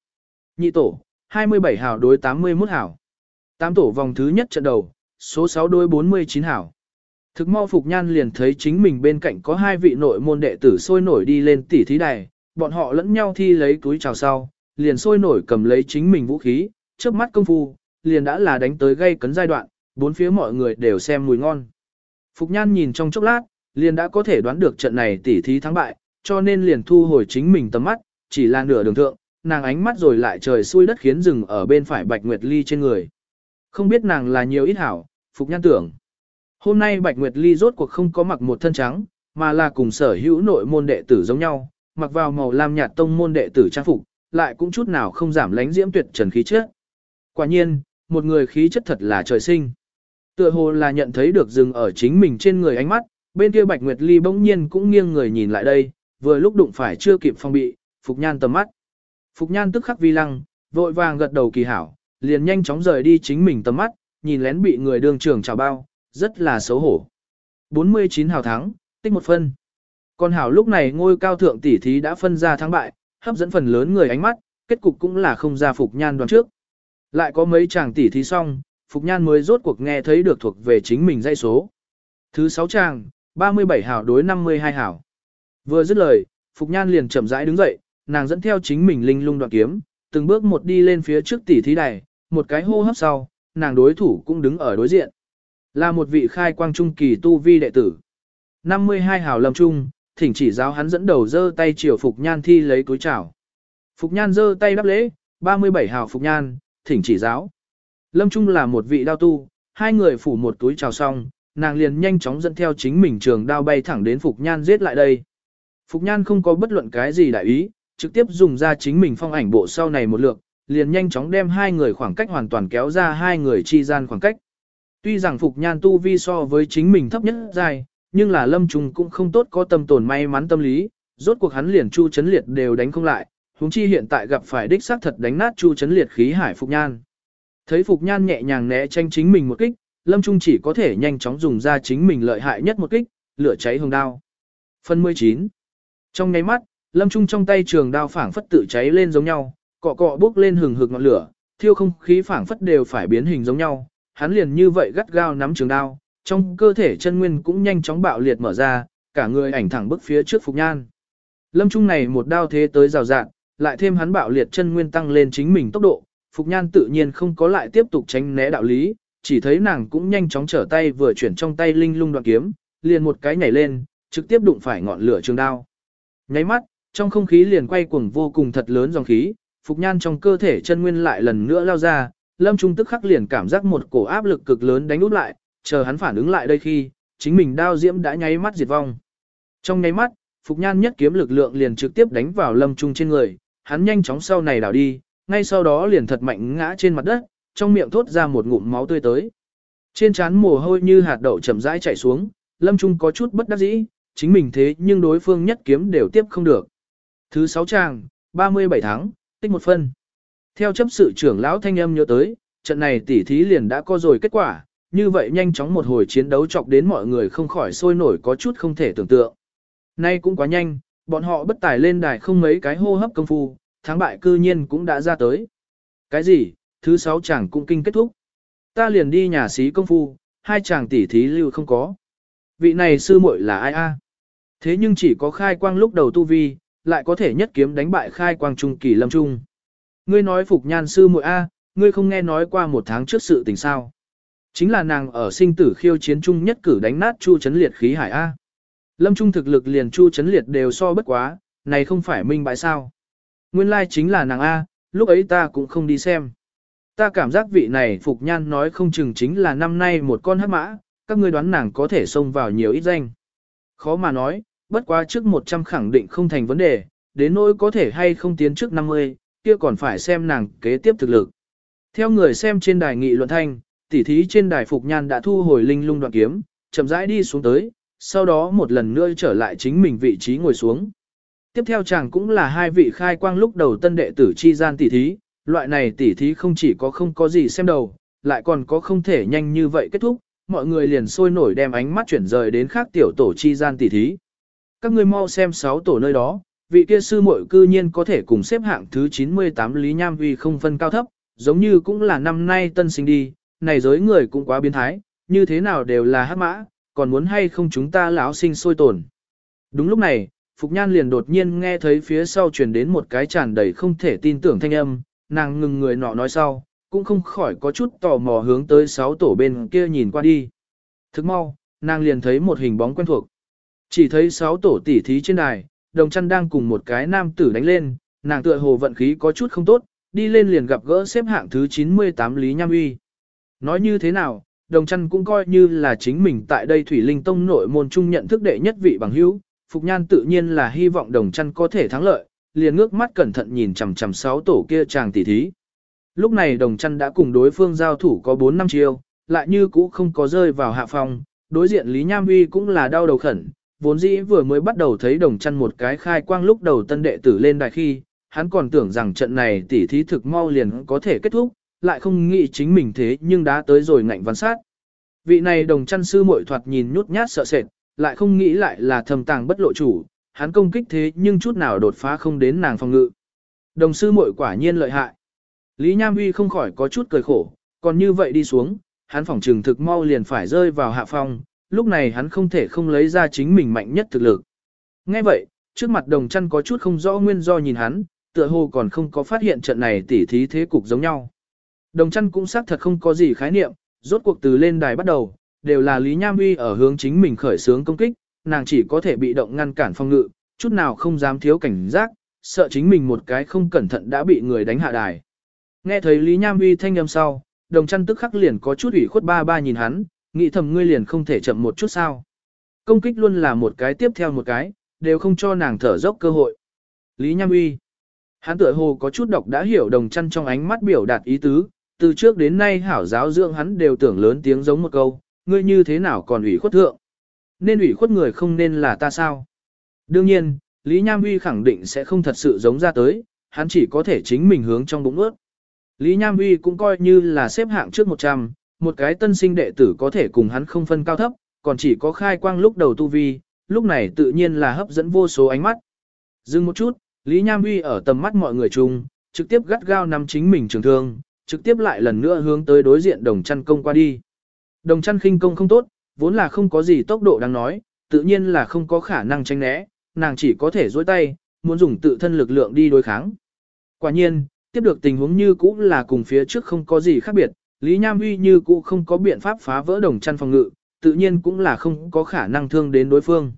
Nhị tổ, 27 hào đối 81 hào. Tám tổ vòng thứ nhất trận đầu, số 6 đối 49 hào. Thực mau Phục Nhan liền thấy chính mình bên cạnh có hai vị nội môn đệ tử sôi nổi đi lên tỉ thí đài, bọn họ lẫn nhau thi lấy túi chào sau, liền sôi nổi cầm lấy chính mình vũ khí, trước mắt công phu, liền đã là đánh tới gây cấn giai đoạn, bốn phía mọi người đều xem mùi ngon. Phục Nhan nhìn trong chốc lát, liền đã có thể đoán được trận này tỉ thí thắng bại, cho nên liền thu hồi chính mình tầm mắt, chỉ là nửa đường thượng, nàng ánh mắt rồi lại trời xui đất khiến rừng ở bên phải Bạch Nguyệt Ly trên người. Không biết nàng là nhiều ít hảo, Phục Nhan tưởng. Hôm nay Bạch Nguyệt Ly rốt cuộc không có mặc một thân trắng, mà là cùng sở hữu nội môn đệ tử giống nhau, mặc vào màu lam nhạt tông môn đệ tử trang phục, lại cũng chút nào không giảm lánh diễm tuyệt trần khí chất. Quả nhiên, một người khí chất thật là trời sinh. Tựa hồ là nhận thấy được dừng ở chính mình trên người ánh mắt, bên kia Bạch Nguyệt Ly bỗng nhiên cũng nghiêng người nhìn lại đây, vừa lúc đụng phải chưa kịp phong bị, Phục Nhan tầm mắt. Phục Nhan tức khắc vi lăng, vội vàng gật đầu kỳ hảo, liền nhanh chóng rời đi chính mình tầm mắt, nhìn lén bị người đường trưởng chào bao, rất là xấu hổ. 49 hào thắng, tích một phân. Còn hảo lúc này ngôi cao thượng tỷ thí đã phân ra thắng bại, hấp dẫn phần lớn người ánh mắt, kết cục cũng là không ra Phục Nhan đoán trước. Lại có mấy chàng tỷ thí xong, Phục Nhan mới rốt cuộc nghe thấy được thuộc về chính mình dây số. Thứ 6 chàng, 37 hảo đối 52 hảo. Vừa dứt lời, Phục Nhan liền chậm rãi đứng dậy, nàng dẫn theo chính mình linh lung đoạn kiếm, từng bước một đi lên phía trước tỷ thí đài, một cái hô hấp sau, nàng đối thủ cũng đứng ở đối diện. Là một vị khai quang trung kỳ tu vi đệ tử. 52 hào lâm trung, thỉnh chỉ giáo hắn dẫn đầu giơ tay chiều Phục Nhan thi lấy túi chảo. Phục Nhan giơ tay đáp lễ, 37 hào Phục Nhan, thỉnh chỉ giáo. Lâm Trung là một vị đao tu, hai người phủ một túi chào xong, nàng liền nhanh chóng dẫn theo chính mình trường đao bay thẳng đến Phục Nhan giết lại đây. Phục Nhan không có bất luận cái gì đại ý, trực tiếp dùng ra chính mình phong ảnh bộ sau này một lượt, liền nhanh chóng đem hai người khoảng cách hoàn toàn kéo ra hai người chi gian khoảng cách. Tuy rằng Phục Nhan tu vi so với chính mình thấp nhất dài, nhưng là Lâm Trung cũng không tốt có tâm tổn may mắn tâm lý, rốt cuộc hắn liền Chu Chấn Liệt đều đánh không lại, huống chi hiện tại gặp phải đích xác thật đánh nát Chu Chấn Liệt khí hải Phục Nhan. Thấy Phục Nhan nhẹ nhàng né tranh chính mình một kích, Lâm Trung chỉ có thể nhanh chóng dùng ra chính mình lợi hại nhất một kích, lửa cháy hồng đao. Phần 19 Trong ngay mắt, Lâm Trung trong tay trường đao phảng phất tự cháy lên giống nhau, cọ cọ bốc lên hừng hực ngọn lửa, thiêu không khí phảng phất đều phải biến hình giống nhau, hắn liền như vậy gắt gao nắm trường đao, trong cơ thể chân nguyên cũng nhanh chóng bạo liệt mở ra, cả người ảnh thẳng bước phía trước Phục Nhan. Lâm Trung này một đao thế tới rào rạng, lại thêm hắn bạo liệt chân nguyên tăng lên chính mình tốc độ, Phục Nhan tự nhiên không có lại tiếp tục tránh né đạo lý, chỉ thấy nàng cũng nhanh chóng trở tay vừa chuyển trong tay linh lung đoạn kiếm, liền một cái nhảy lên, trực tiếp đụng phải ngọn lửa trường đao. Nháy mắt, trong không khí liền quay cuồng vô cùng thật lớn dòng khí, Phục Nhan trong cơ thể chân nguyên lại lần nữa lao ra, Lâm Trung tức khắc liền cảm giác một cổ áp lực cực lớn đánh úp lại, chờ hắn phản ứng lại đây khi, chính mình đao diễm đã nháy mắt diệt vong. Trong nháy mắt, Phục Nhan nhất kiếm lực lượng liền trực tiếp đánh vào Lâm Trung trên người, hắn nhanh chóng sau này đảo đi, ngay sau đó liền thật mạnh ngã trên mặt đất, trong miệng thốt ra một ngụm máu tươi tới. Trên trán mồ hôi như hạt đậu chậm rãi chảy xuống, Lâm Trung có chút bất đắc dĩ, chính mình thế nhưng đối phương nhất kiếm đều tiếp không được. Thứ 6 tràng, 37 tháng, tích một phân. Theo chấp sự trưởng lão thanh âm nhớ tới, trận này tỉ thí liền đã có rồi kết quả, như vậy nhanh chóng một hồi chiến đấu chọc đến mọi người không khỏi sôi nổi có chút không thể tưởng tượng. Nay cũng quá nhanh, bọn họ bất tài lên đài không mấy cái hô hấp công phu, thắng bại cư nhiên cũng đã ra tới. Cái gì, thứ sáu chàng cũng kinh kết thúc. Ta liền đi nhà xí công phu, hai chàng tỷ thí lưu không có. Vị này sư muội là ai a? Thế nhưng chỉ có khai quang lúc đầu tu vi, lại có thể nhất kiếm đánh bại khai quang trung kỳ lâm trung. Ngươi nói phục nhan sư muội a, ngươi không nghe nói qua một tháng trước sự tình sao. Chính là nàng ở sinh tử khiêu chiến chung nhất cử đánh nát chu chấn liệt khí hải a. Lâm trung thực lực liền chu chấn liệt đều so bất quá, này không phải minh bại sao. Nguyên lai chính là nàng A, lúc ấy ta cũng không đi xem. Ta cảm giác vị này Phục Nhan nói không chừng chính là năm nay một con hát mã, các ngươi đoán nàng có thể xông vào nhiều ít danh. Khó mà nói, bất quá trước 100 khẳng định không thành vấn đề, đến nỗi có thể hay không tiến trước 50, kia còn phải xem nàng kế tiếp thực lực. Theo người xem trên đài nghị luận thanh, tỉ thí trên đài Phục Nhan đã thu hồi linh lung đoạn kiếm, chậm rãi đi xuống tới, sau đó một lần nữa trở lại chính mình vị trí ngồi xuống. Tiếp theo chàng cũng là hai vị khai quang lúc đầu tân đệ tử chi gian tỷ thí, loại này tỷ thí không chỉ có không có gì xem đầu, lại còn có không thể nhanh như vậy kết thúc, mọi người liền sôi nổi đem ánh mắt chuyển rời đến khác tiểu tổ chi gian tỷ thí. Các ngươi mau xem sáu tổ nơi đó, vị kia sư muội cư nhiên có thể cùng xếp hạng thứ 98 Lý Nham Huy không phân cao thấp, giống như cũng là năm nay tân sinh đi, này giới người cũng quá biến thái, như thế nào đều là hát mã, còn muốn hay không chúng ta lão sinh sôi tổn. Đúng lúc này, Phục Nhan liền đột nhiên nghe thấy phía sau truyền đến một cái tràn đầy không thể tin tưởng thanh âm, nàng ngừng người nọ nói sau, cũng không khỏi có chút tò mò hướng tới sáu tổ bên kia nhìn qua đi. Thức mau, nàng liền thấy một hình bóng quen thuộc. Chỉ thấy sáu tổ tỉ thí trên đài, đồng chăn đang cùng một cái nam tử đánh lên, nàng tựa hồ vận khí có chút không tốt, đi lên liền gặp gỡ xếp hạng thứ 98 Lý Nham Uy. Nói như thế nào, đồng chăn cũng coi như là chính mình tại đây Thủy Linh Tông nội môn trung nhận thức đệ nhất vị bằng hữu, Phục Nhan tự nhiên là hy vọng đồng chăn có thể thắng lợi, liền ngước mắt cẩn thận nhìn chằm chằm sáu tổ kia chàng tỷ thí. Lúc này đồng chăn đã cùng đối phương giao thủ có 4 năm chiêu, lại như cũ không có rơi vào hạ phòng, đối diện Lý Nham Uy cũng là đau đầu khẩn, vốn dĩ vừa mới bắt đầu thấy đồng chăn một cái khai quang lúc đầu tân đệ tử lên đài khi, hắn còn tưởng rằng trận này tỷ thí thực mau liền có thể kết thúc, lại không nghĩ chính mình thế nhưng đã tới rồi ngạnh văn sát. Vị này đồng chăn sư muội thoạt nhìn nhút nhát sợ sệt, lại không nghĩ lại là thầm tàng bất lộ chủ, hắn công kích thế nhưng chút nào đột phá không đến nàng phòng ngự. Đồng sư muội quả nhiên lợi hại. Lý Nham Huy không khỏi có chút cười khổ, còn như vậy đi xuống, hắn phỏng trừng thực mau liền phải rơi vào hạ phong, lúc này hắn không thể không lấy ra chính mình mạnh nhất thực lực. Nghe vậy, trước mặt đồng chăn có chút không rõ nguyên do nhìn hắn, tựa hồ còn không có phát hiện trận này tỉ thí thế cục giống nhau. Đồng chăn cũng xác thật không có gì khái niệm, rốt cuộc từ lên đài bắt đầu, đều là Lý Nham uy ở hướng chính mình khởi xướng công kích, nàng chỉ có thể bị động ngăn cản phong ngự, chút nào không dám thiếu cảnh giác, sợ chính mình một cái không cẩn thận đã bị người đánh hạ đài. Nghe thấy Lý Nham uy thanh âm sau, đồng chăn tức khắc liền có chút ủy khuất ba ba nhìn hắn, nghĩ thầm ngươi liền không thể chậm một chút sao. Công kích luôn là một cái tiếp theo một cái, đều không cho nàng thở dốc cơ hội. Lý Nham Uy, Hắn tựa hồ có chút độc đã hiểu đồng chăn trong ánh mắt biểu đạt ý tứ, từ trước đến nay hảo giáo dưỡng hắn đều tưởng lớn tiếng giống một câu, ngươi như thế nào còn ủy khuất thượng. Nên ủy khuất người không nên là ta sao. Đương nhiên, Lý Nham Uy khẳng định sẽ không thật sự giống ra tới, hắn chỉ có thể chính mình hướng trong bụng ướt. Lý Nham Uy cũng coi như là xếp hạng trước 100, một cái tân sinh đệ tử có thể cùng hắn không phân cao thấp, còn chỉ có khai quang lúc đầu tu vi, lúc này tự nhiên là hấp dẫn vô số ánh mắt. Dừng một chút, Lý Nham Huy ở tầm mắt mọi người chung, trực tiếp gắt gao nắm chính mình trường thương, trực tiếp lại lần nữa hướng tới đối diện đồng chăn công qua đi. Đồng chăn khinh công không tốt, vốn là không có gì tốc độ đáng nói, tự nhiên là không có khả năng tránh né, nàng chỉ có thể dối tay, muốn dùng tự thân lực lượng đi đối kháng. Quả nhiên, tiếp được tình huống như cũ là cùng phía trước không có gì khác biệt, Lý Nham Huy như cũ không có biện pháp phá vỡ đồng chăn phòng ngự, tự nhiên cũng là không có khả năng thương đến đối phương.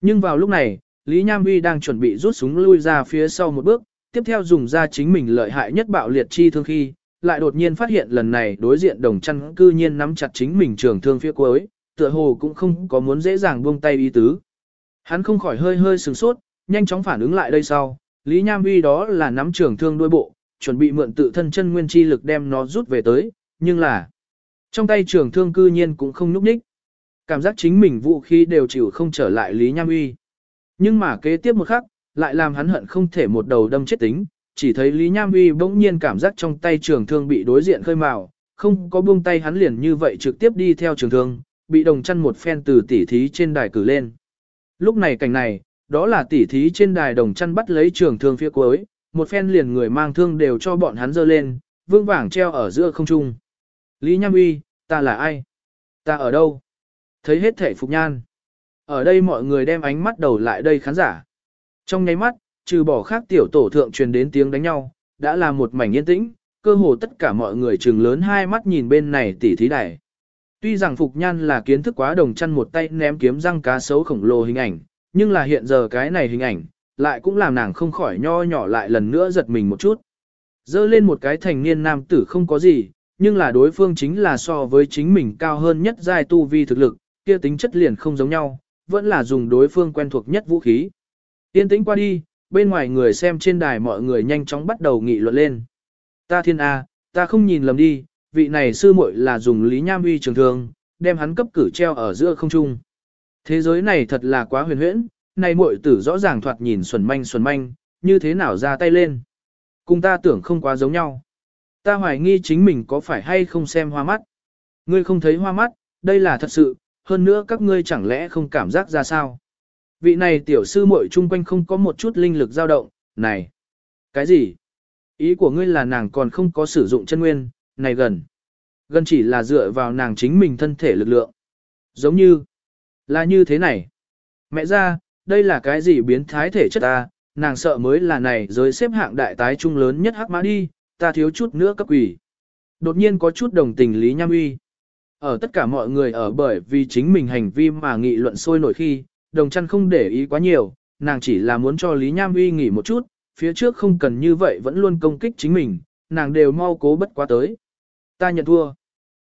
Nhưng vào lúc này, Lý Nham Huy đang chuẩn bị rút súng lui ra phía sau một bước, tiếp theo dùng ra chính mình lợi hại nhất bạo liệt chi thương khi, lại đột nhiên phát hiện lần này đối diện đồng chăn cư nhiên nắm chặt chính mình trường thương phía cuối, tựa hồ cũng không có muốn dễ dàng buông tay ý tứ. Hắn không khỏi hơi hơi sừng sốt, nhanh chóng phản ứng lại đây sau, Lý Nham Huy đó là nắm trường thương đuôi bộ, chuẩn bị mượn tự thân chân nguyên chi lực đem nó rút về tới, nhưng là trong tay trường thương cư nhiên cũng không núp ních. Cảm giác chính mình vũ khí đều chịu không trở lại Lý Nham Uy Nhưng mà kế tiếp một khắc, lại làm hắn hận không thể một đầu đâm chết tính, chỉ thấy Lý Nham Uy bỗng nhiên cảm giác trong tay trường thương bị đối diện khơi mào, không có buông tay hắn liền như vậy trực tiếp đi theo trường thương, bị đồng chăn một phen từ tỉ thí trên đài cử lên. Lúc này cảnh này, đó là tỉ thí trên đài đồng chăn bắt lấy trường thương phía cuối, một phen liền người mang thương đều cho bọn hắn dơ lên, vương vàng treo ở giữa không trung. Lý Nham Uy, ta là ai? Ta ở đâu? Thấy hết thể phục nhan. Ở đây mọi người đem ánh mắt đầu lại đây khán giả. Trong nháy mắt, trừ bỏ khác tiểu tổ thượng truyền đến tiếng đánh nhau, đã là một mảnh yên tĩnh, cơ hồ tất cả mọi người trừng lớn hai mắt nhìn bên này tỉ thí đài. Tuy rằng Phục Nhan là kiến thức quá đồng chăn một tay ném kiếm răng cá sấu khổng lồ hình ảnh, nhưng là hiện giờ cái này hình ảnh, lại cũng làm nàng không khỏi nho nhỏ lại lần nữa giật mình một chút. Dơ lên một cái thành niên nam tử không có gì, nhưng là đối phương chính là so với chính mình cao hơn nhất giai tu vi thực lực, kia tính chất liền không giống nhau, vẫn là dùng đối phương quen thuộc nhất vũ khí. Yên tĩnh qua đi, bên ngoài người xem trên đài mọi người nhanh chóng bắt đầu nghị luận lên. Ta thiên A, ta không nhìn lầm đi, vị này sư muội là dùng lý nham uy trường thương, đem hắn cấp cử treo ở giữa không trung. Thế giới này thật là quá huyền huyễn, này muội tử rõ ràng thoạt nhìn xuẩn manh xuẩn manh, như thế nào ra tay lên. Cùng ta tưởng không quá giống nhau. Ta hoài nghi chính mình có phải hay không xem hoa mắt. Ngươi không thấy hoa mắt, đây là thật sự, hơn nữa các ngươi chẳng lẽ không cảm giác ra sao. Vị này tiểu sư muội chung quanh không có một chút linh lực dao động, này. Cái gì? Ý của ngươi là nàng còn không có sử dụng chân nguyên, này gần. Gần chỉ là dựa vào nàng chính mình thân thể lực lượng. Giống như, là như thế này. Mẹ ra, đây là cái gì biến thái thể chất ta, nàng sợ mới là này giới xếp hạng đại tái trung lớn nhất hắc mã đi, ta thiếu chút nữa cấp quỷ. Đột nhiên có chút đồng tình Lý Nham Uy. Ở tất cả mọi người ở bởi vì chính mình hành vi mà nghị luận sôi nổi khi, đồng chăn không để ý quá nhiều, nàng chỉ là muốn cho Lý Nham Uy nghỉ một chút, phía trước không cần như vậy vẫn luôn công kích chính mình, nàng đều mau cố bất quá tới. Ta nhận thua.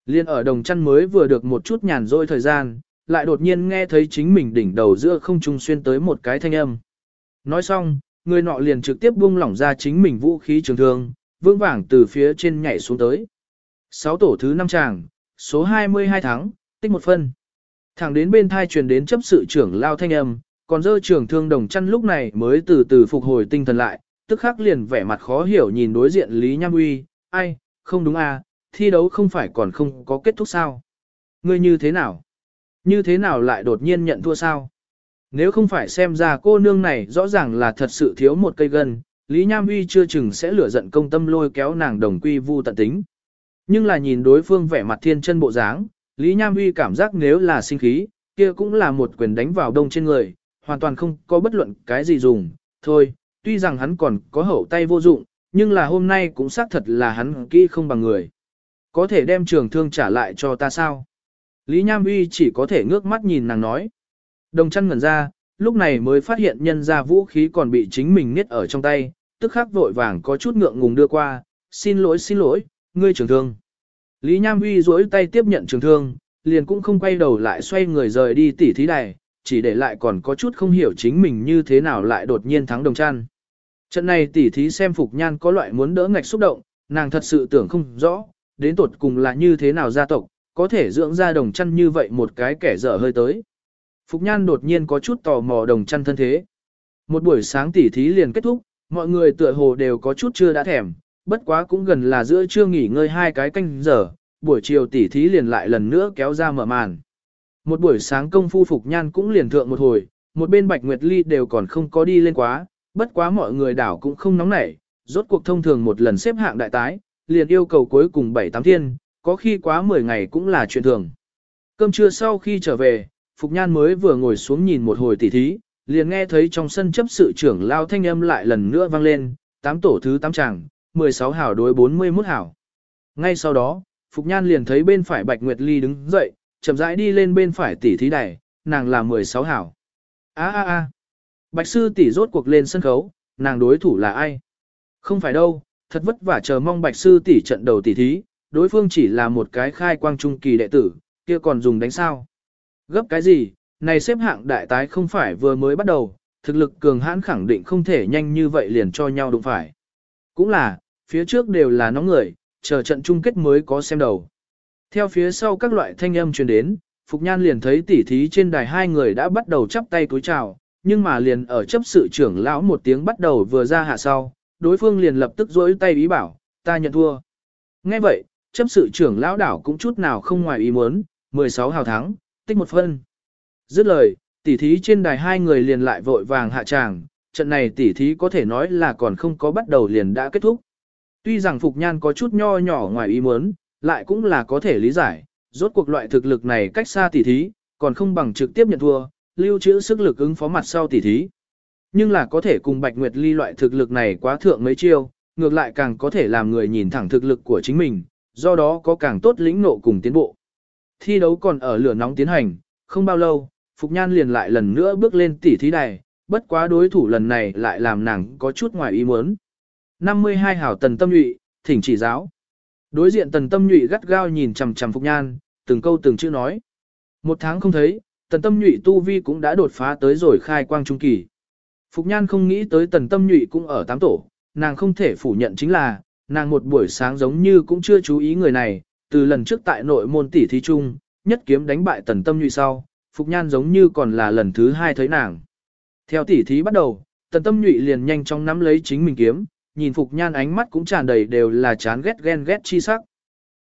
Liên ở đồng chăn mới vừa được một chút nhàn rỗi thời gian, lại đột nhiên nghe thấy chính mình đỉnh đầu giữa không trung xuyên tới một cái thanh âm. Nói xong, người nọ liền trực tiếp buông lỏng ra chính mình vũ khí trường thương, vương vàng từ phía trên nhảy xuống tới. Sáu tổ thứ năm tràng, số 22 tháng, tích một phân. Thẳng đến bên thai truyền đến chấp sự trưởng lao thanh âm, còn dơ trưởng thương đồng chăn lúc này mới từ từ phục hồi tinh thần lại, tức khắc liền vẻ mặt khó hiểu nhìn đối diện Lý Nham Uy, ai, không đúng à, thi đấu không phải còn không có kết thúc sao? Ngươi như thế nào? Như thế nào lại đột nhiên nhận thua sao? Nếu không phải xem ra cô nương này rõ ràng là thật sự thiếu một cây gân, Lý Nham Huy chưa chừng sẽ lửa giận công tâm lôi kéo nàng đồng quy vu tận tính. Nhưng là nhìn đối phương vẻ mặt thiên chân bộ dáng, Lý Nham Huy cảm giác nếu là sinh khí, kia cũng là một quyền đánh vào đông trên người, hoàn toàn không có bất luận cái gì dùng. Thôi, tuy rằng hắn còn có hậu tay vô dụng, nhưng là hôm nay cũng xác thật là hắn kỹ không bằng người. Có thể đem trường thương trả lại cho ta sao? Lý Nham Huy chỉ có thể ngước mắt nhìn nàng nói. Đồng chăn ngẩn ra, lúc này mới phát hiện nhân ra vũ khí còn bị chính mình niết ở trong tay, tức khắc vội vàng có chút ngượng ngùng đưa qua, xin lỗi xin lỗi, ngươi trường thương. Lý Nham Huy duỗi tay tiếp nhận trường thương, liền cũng không quay đầu lại xoay người rời đi tỉ thí đài, chỉ để lại còn có chút không hiểu chính mình như thế nào lại đột nhiên thắng đồng chăn. Trận này tỉ thí xem Phục Nhan có loại muốn đỡ ngạch xúc động, nàng thật sự tưởng không rõ, đến tột cùng là như thế nào gia tộc, có thể dưỡng ra đồng chăn như vậy một cái kẻ dở hơi tới. Phục Nhan đột nhiên có chút tò mò đồng chăn thân thế. Một buổi sáng tỉ thí liền kết thúc, mọi người tựa hồ đều có chút chưa đã thèm, bất quá cũng gần là giữa trưa nghỉ ngơi hai cái canh giờ, buổi chiều tỉ thí liền lại lần nữa kéo ra mở màn. Một buổi sáng công phu Phục Nhan cũng liền thượng một hồi, một bên Bạch Nguyệt Ly đều còn không có đi lên quá, bất quá mọi người đảo cũng không nóng nảy, rốt cuộc thông thường một lần xếp hạng đại tái, liền yêu cầu cuối cùng 7-8 thiên, có khi quá 10 ngày cũng là chuyện thường. Cơm trưa sau khi trở về, Phục Nhan mới vừa ngồi xuống nhìn một hồi tỉ thí, liền nghe thấy trong sân chấp sự trưởng lao thanh âm lại lần nữa vang lên, 8 tổ thứ 8 chàng, 16 hảo đối 41 hảo. Ngay sau đó, Phục Nhan liền thấy bên phải Bạch Nguyệt Ly đứng dậy, chậm rãi đi lên bên phải tỉ thí đài, nàng là 16 hảo. a a a Bạch sư tỷ rốt cuộc lên sân khấu, nàng đối thủ là ai? Không phải đâu, thật vất vả chờ mong bạch sư tỷ trận đầu tỷ thí, đối phương chỉ là một cái khai quang trung kỳ đệ tử, kia còn dùng đánh sao? Gấp cái gì, này xếp hạng đại tái không phải vừa mới bắt đầu, thực lực cường hãn khẳng định không thể nhanh như vậy liền cho nhau đụng phải. Cũng là, phía trước đều là nóng người, chờ trận chung kết mới có xem đầu. Theo phía sau các loại thanh âm truyền đến, Phục Nhan liền thấy tỉ thí trên đài hai người đã bắt đầu chắp tay cúi chào, nhưng mà liền ở chấp sự trưởng lão một tiếng bắt đầu vừa ra hạ sau, đối phương liền lập tức rỗi tay ý bảo, ta nhận thua. Nghe vậy, chấp sự trưởng lão đảo cũng chút nào không ngoài ý muốn, 16 hào thắng, tích một phân. Dứt lời, tỉ thí trên đài hai người liền lại vội vàng hạ tràng, trận này tỉ thí có thể nói là còn không có bắt đầu liền đã kết thúc. Tuy rằng Phục Nhan có chút nho nhỏ ngoài ý muốn, lại cũng là có thể lý giải, rốt cuộc loại thực lực này cách xa tỉ thí, còn không bằng trực tiếp nhận thua, lưu trữ sức lực ứng phó mặt sau tỉ thí. Nhưng là có thể cùng Bạch Nguyệt Ly loại thực lực này quá thượng mấy chiêu, ngược lại càng có thể làm người nhìn thẳng thực lực của chính mình, do đó có càng tốt lĩnh nộ cùng tiến bộ. Thi đấu còn ở lửa nóng tiến hành, không bao lâu, Phục Nhan liền lại lần nữa bước lên tỉ thí đài, bất quá đối thủ lần này lại làm nàng có chút ngoài ý muốn. 52 hảo tần tâm nhụy, thỉnh chỉ giáo. Đối diện tần tâm nhụy gắt gao nhìn chằm chằm Phục Nhan, từng câu từng chữ nói. Một tháng không thấy, tần tâm nhụy tu vi cũng đã đột phá tới rồi khai quang trung kỳ. Phục Nhan không nghĩ tới tần tâm nhụy cũng ở tám tổ, nàng không thể phủ nhận chính là, nàng một buổi sáng giống như cũng chưa chú ý người này, từ lần trước tại nội môn tỷ thí chung, nhất kiếm đánh bại tần tâm nhụy sau, Phục Nhan giống như còn là lần thứ hai thấy nàng. Theo tỷ thí bắt đầu, tần tâm nhụy liền nhanh chóng nắm lấy chính mình kiếm, nhìn Phục Nhan ánh mắt cũng tràn đầy đều là chán ghét ghen ghét chi sắc.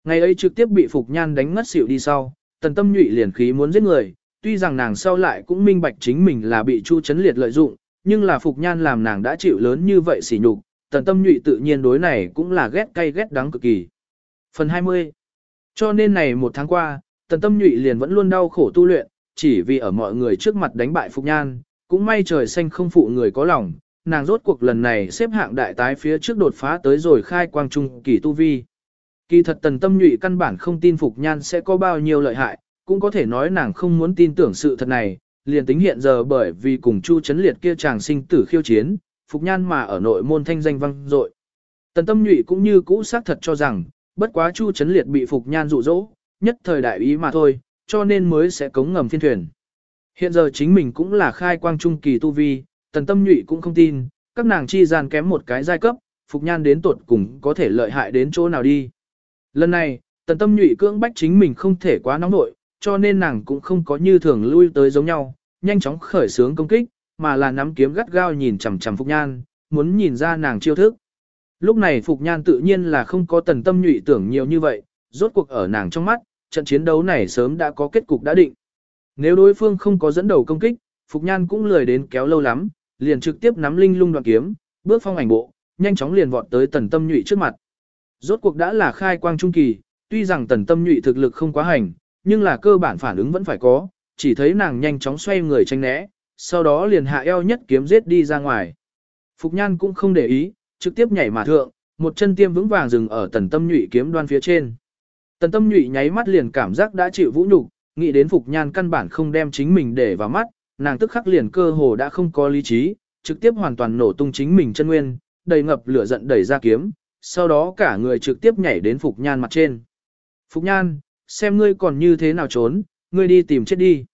Ngày ấy trực tiếp bị Phục Nhan đánh ngất xỉu đi sau, tần tâm nhụy liền khí muốn giết người, tuy rằng nàng sau lại cũng minh bạch chính mình là bị Chu Chấn Liệt lợi dụng, nhưng là Phục Nhan làm nàng đã chịu lớn như vậy sỉ nhục, tần tâm nhụy tự nhiên đối này cũng là ghét cay ghét đắng cực kỳ. Phần 20 cho nên này một tháng qua, tần tâm nhụy liền vẫn luôn đau khổ tu luyện, chỉ vì ở mọi người trước mặt đánh bại Phục Nhan, cũng may trời xanh không phụ người có lòng, nàng rốt cuộc lần này xếp hạng đại tái phía trước đột phá tới rồi khai quang trung kỳ tu vi. Kỳ thật tần tâm nhụy căn bản không tin Phục Nhan sẽ có bao nhiêu lợi hại, cũng có thể nói nàng không muốn tin tưởng sự thật này, liền tính hiện giờ bởi vì cùng Chu Chấn Liệt kia chàng sinh tử khiêu chiến, Phục Nhan mà ở nội môn thanh danh vang dội. Tần Tâm Nhụy cũng như cũ xác thật cho rằng, bất quá Chu Chấn Liệt bị Phục Nhan dụ dỗ, nhất thời đại ý mà thôi, cho nên mới sẽ cống ngầm phiên thuyền. Hiện giờ chính mình cũng là khai quang trung kỳ tu vi, Tần Tâm Nhụy cũng không tin, các nàng chi gian kém một cái giai cấp, Phục Nhan đến tuột cùng có thể lợi hại đến chỗ nào đi. Lần này, Tần Tâm Nhụy cưỡng bách chính mình không thể quá nóng nội, cho nên nàng cũng không có như thường lui tới giống nhau, nhanh chóng khởi sướng công kích, mà là nắm kiếm gắt gao nhìn chằm chằm Phục Nhan, muốn nhìn ra nàng chiêu thức. Lúc này Phục Nhan tự nhiên là không có tần tâm nhụy tưởng nhiều như vậy, rốt cuộc ở nàng trong mắt, trận chiến đấu này sớm đã có kết cục đã định. Nếu đối phương không có dẫn đầu công kích, Phục Nhan cũng lười đến kéo lâu lắm, liền trực tiếp nắm linh lung đoạn kiếm, bước phong ảnh bộ, nhanh chóng liền vọt tới tần tâm nhụy trước mặt. Rốt cuộc đã là khai quang trung kỳ, tuy rằng tần tâm nhụy thực lực không quá hành, nhưng là cơ bản phản ứng vẫn phải có, chỉ thấy nàng nhanh chóng xoay người tranh né, sau đó liền hạ eo nhất kiếm giết đi ra ngoài. Phục nhan cũng không để ý, trực tiếp nhảy mà thượng, một chân tiêm vững vàng dừng ở tần tâm nhụy kiếm đoan phía trên. Tần tâm nhụy nháy mắt liền cảm giác đã chịu vũ nhục, nghĩ đến Phục Nhan căn bản không đem chính mình để vào mắt, nàng tức khắc liền cơ hồ đã không có lý trí, trực tiếp hoàn toàn nổ tung chính mình chân nguyên, đầy ngập lửa giận đẩy ra kiếm, sau đó cả người trực tiếp nhảy đến Phục Nhan mặt trên. Phục Nhan, xem ngươi còn như thế nào trốn, ngươi đi tìm chết đi.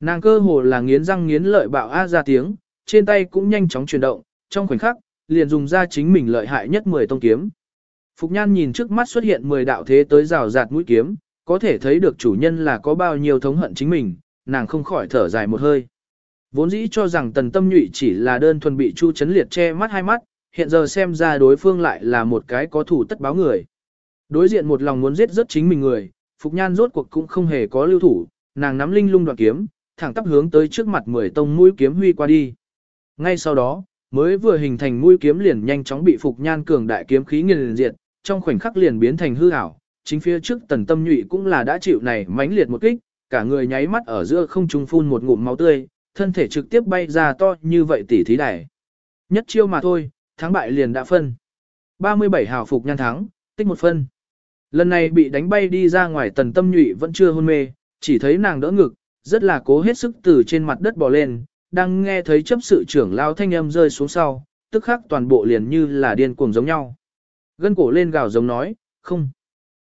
Nàng cơ hồ là nghiến răng nghiến lợi bạo a ra tiếng, trên tay cũng nhanh chóng chuyển động, trong khoảnh khắc, liền dùng ra chính mình lợi hại nhất 10 tông kiếm. Phục Nhan nhìn trước mắt xuất hiện 10 đạo thế tới rào rạt mũi kiếm, có thể thấy được chủ nhân là có bao nhiêu thống hận chính mình, nàng không khỏi thở dài một hơi. Vốn dĩ cho rằng tần tâm nhụy chỉ là đơn thuần bị chu chấn liệt che mắt hai mắt, hiện giờ xem ra đối phương lại là một cái có thủ tất báo người. Đối diện một lòng muốn giết rất chính mình người, Phục Nhan rốt cuộc cũng không hề có lưu thủ, nàng nắm linh lung đoạn kiếm, thẳng tắp hướng tới trước mặt 10 tông mũi kiếm huy qua đi. Ngay sau đó, mới vừa hình thành mũi kiếm liền nhanh chóng bị Phục Nhan cường đại kiếm khí nghiền diệt, trong khoảnh khắc liền biến thành hư ảo, chính phía trước tần tâm nhụy cũng là đã chịu này mãnh liệt một kích, cả người nháy mắt ở giữa không trung phun một ngụm máu tươi, thân thể trực tiếp bay ra to như vậy tỷ thí đài. Nhất chiêu mà thôi, thắng bại liền đã phân. 37 hào phục nhan thắng, tích một phân. Lần này bị đánh bay đi ra ngoài tần tâm nhụy vẫn chưa hôn mê, chỉ thấy nàng đỡ ngực, rất là cố hết sức từ trên mặt đất bò lên, đang nghe thấy chấp sự trưởng lao thanh âm rơi xuống sau, tức khắc toàn bộ liền như là điên cuồng giống nhau. Gân cổ lên gào giống nói, không.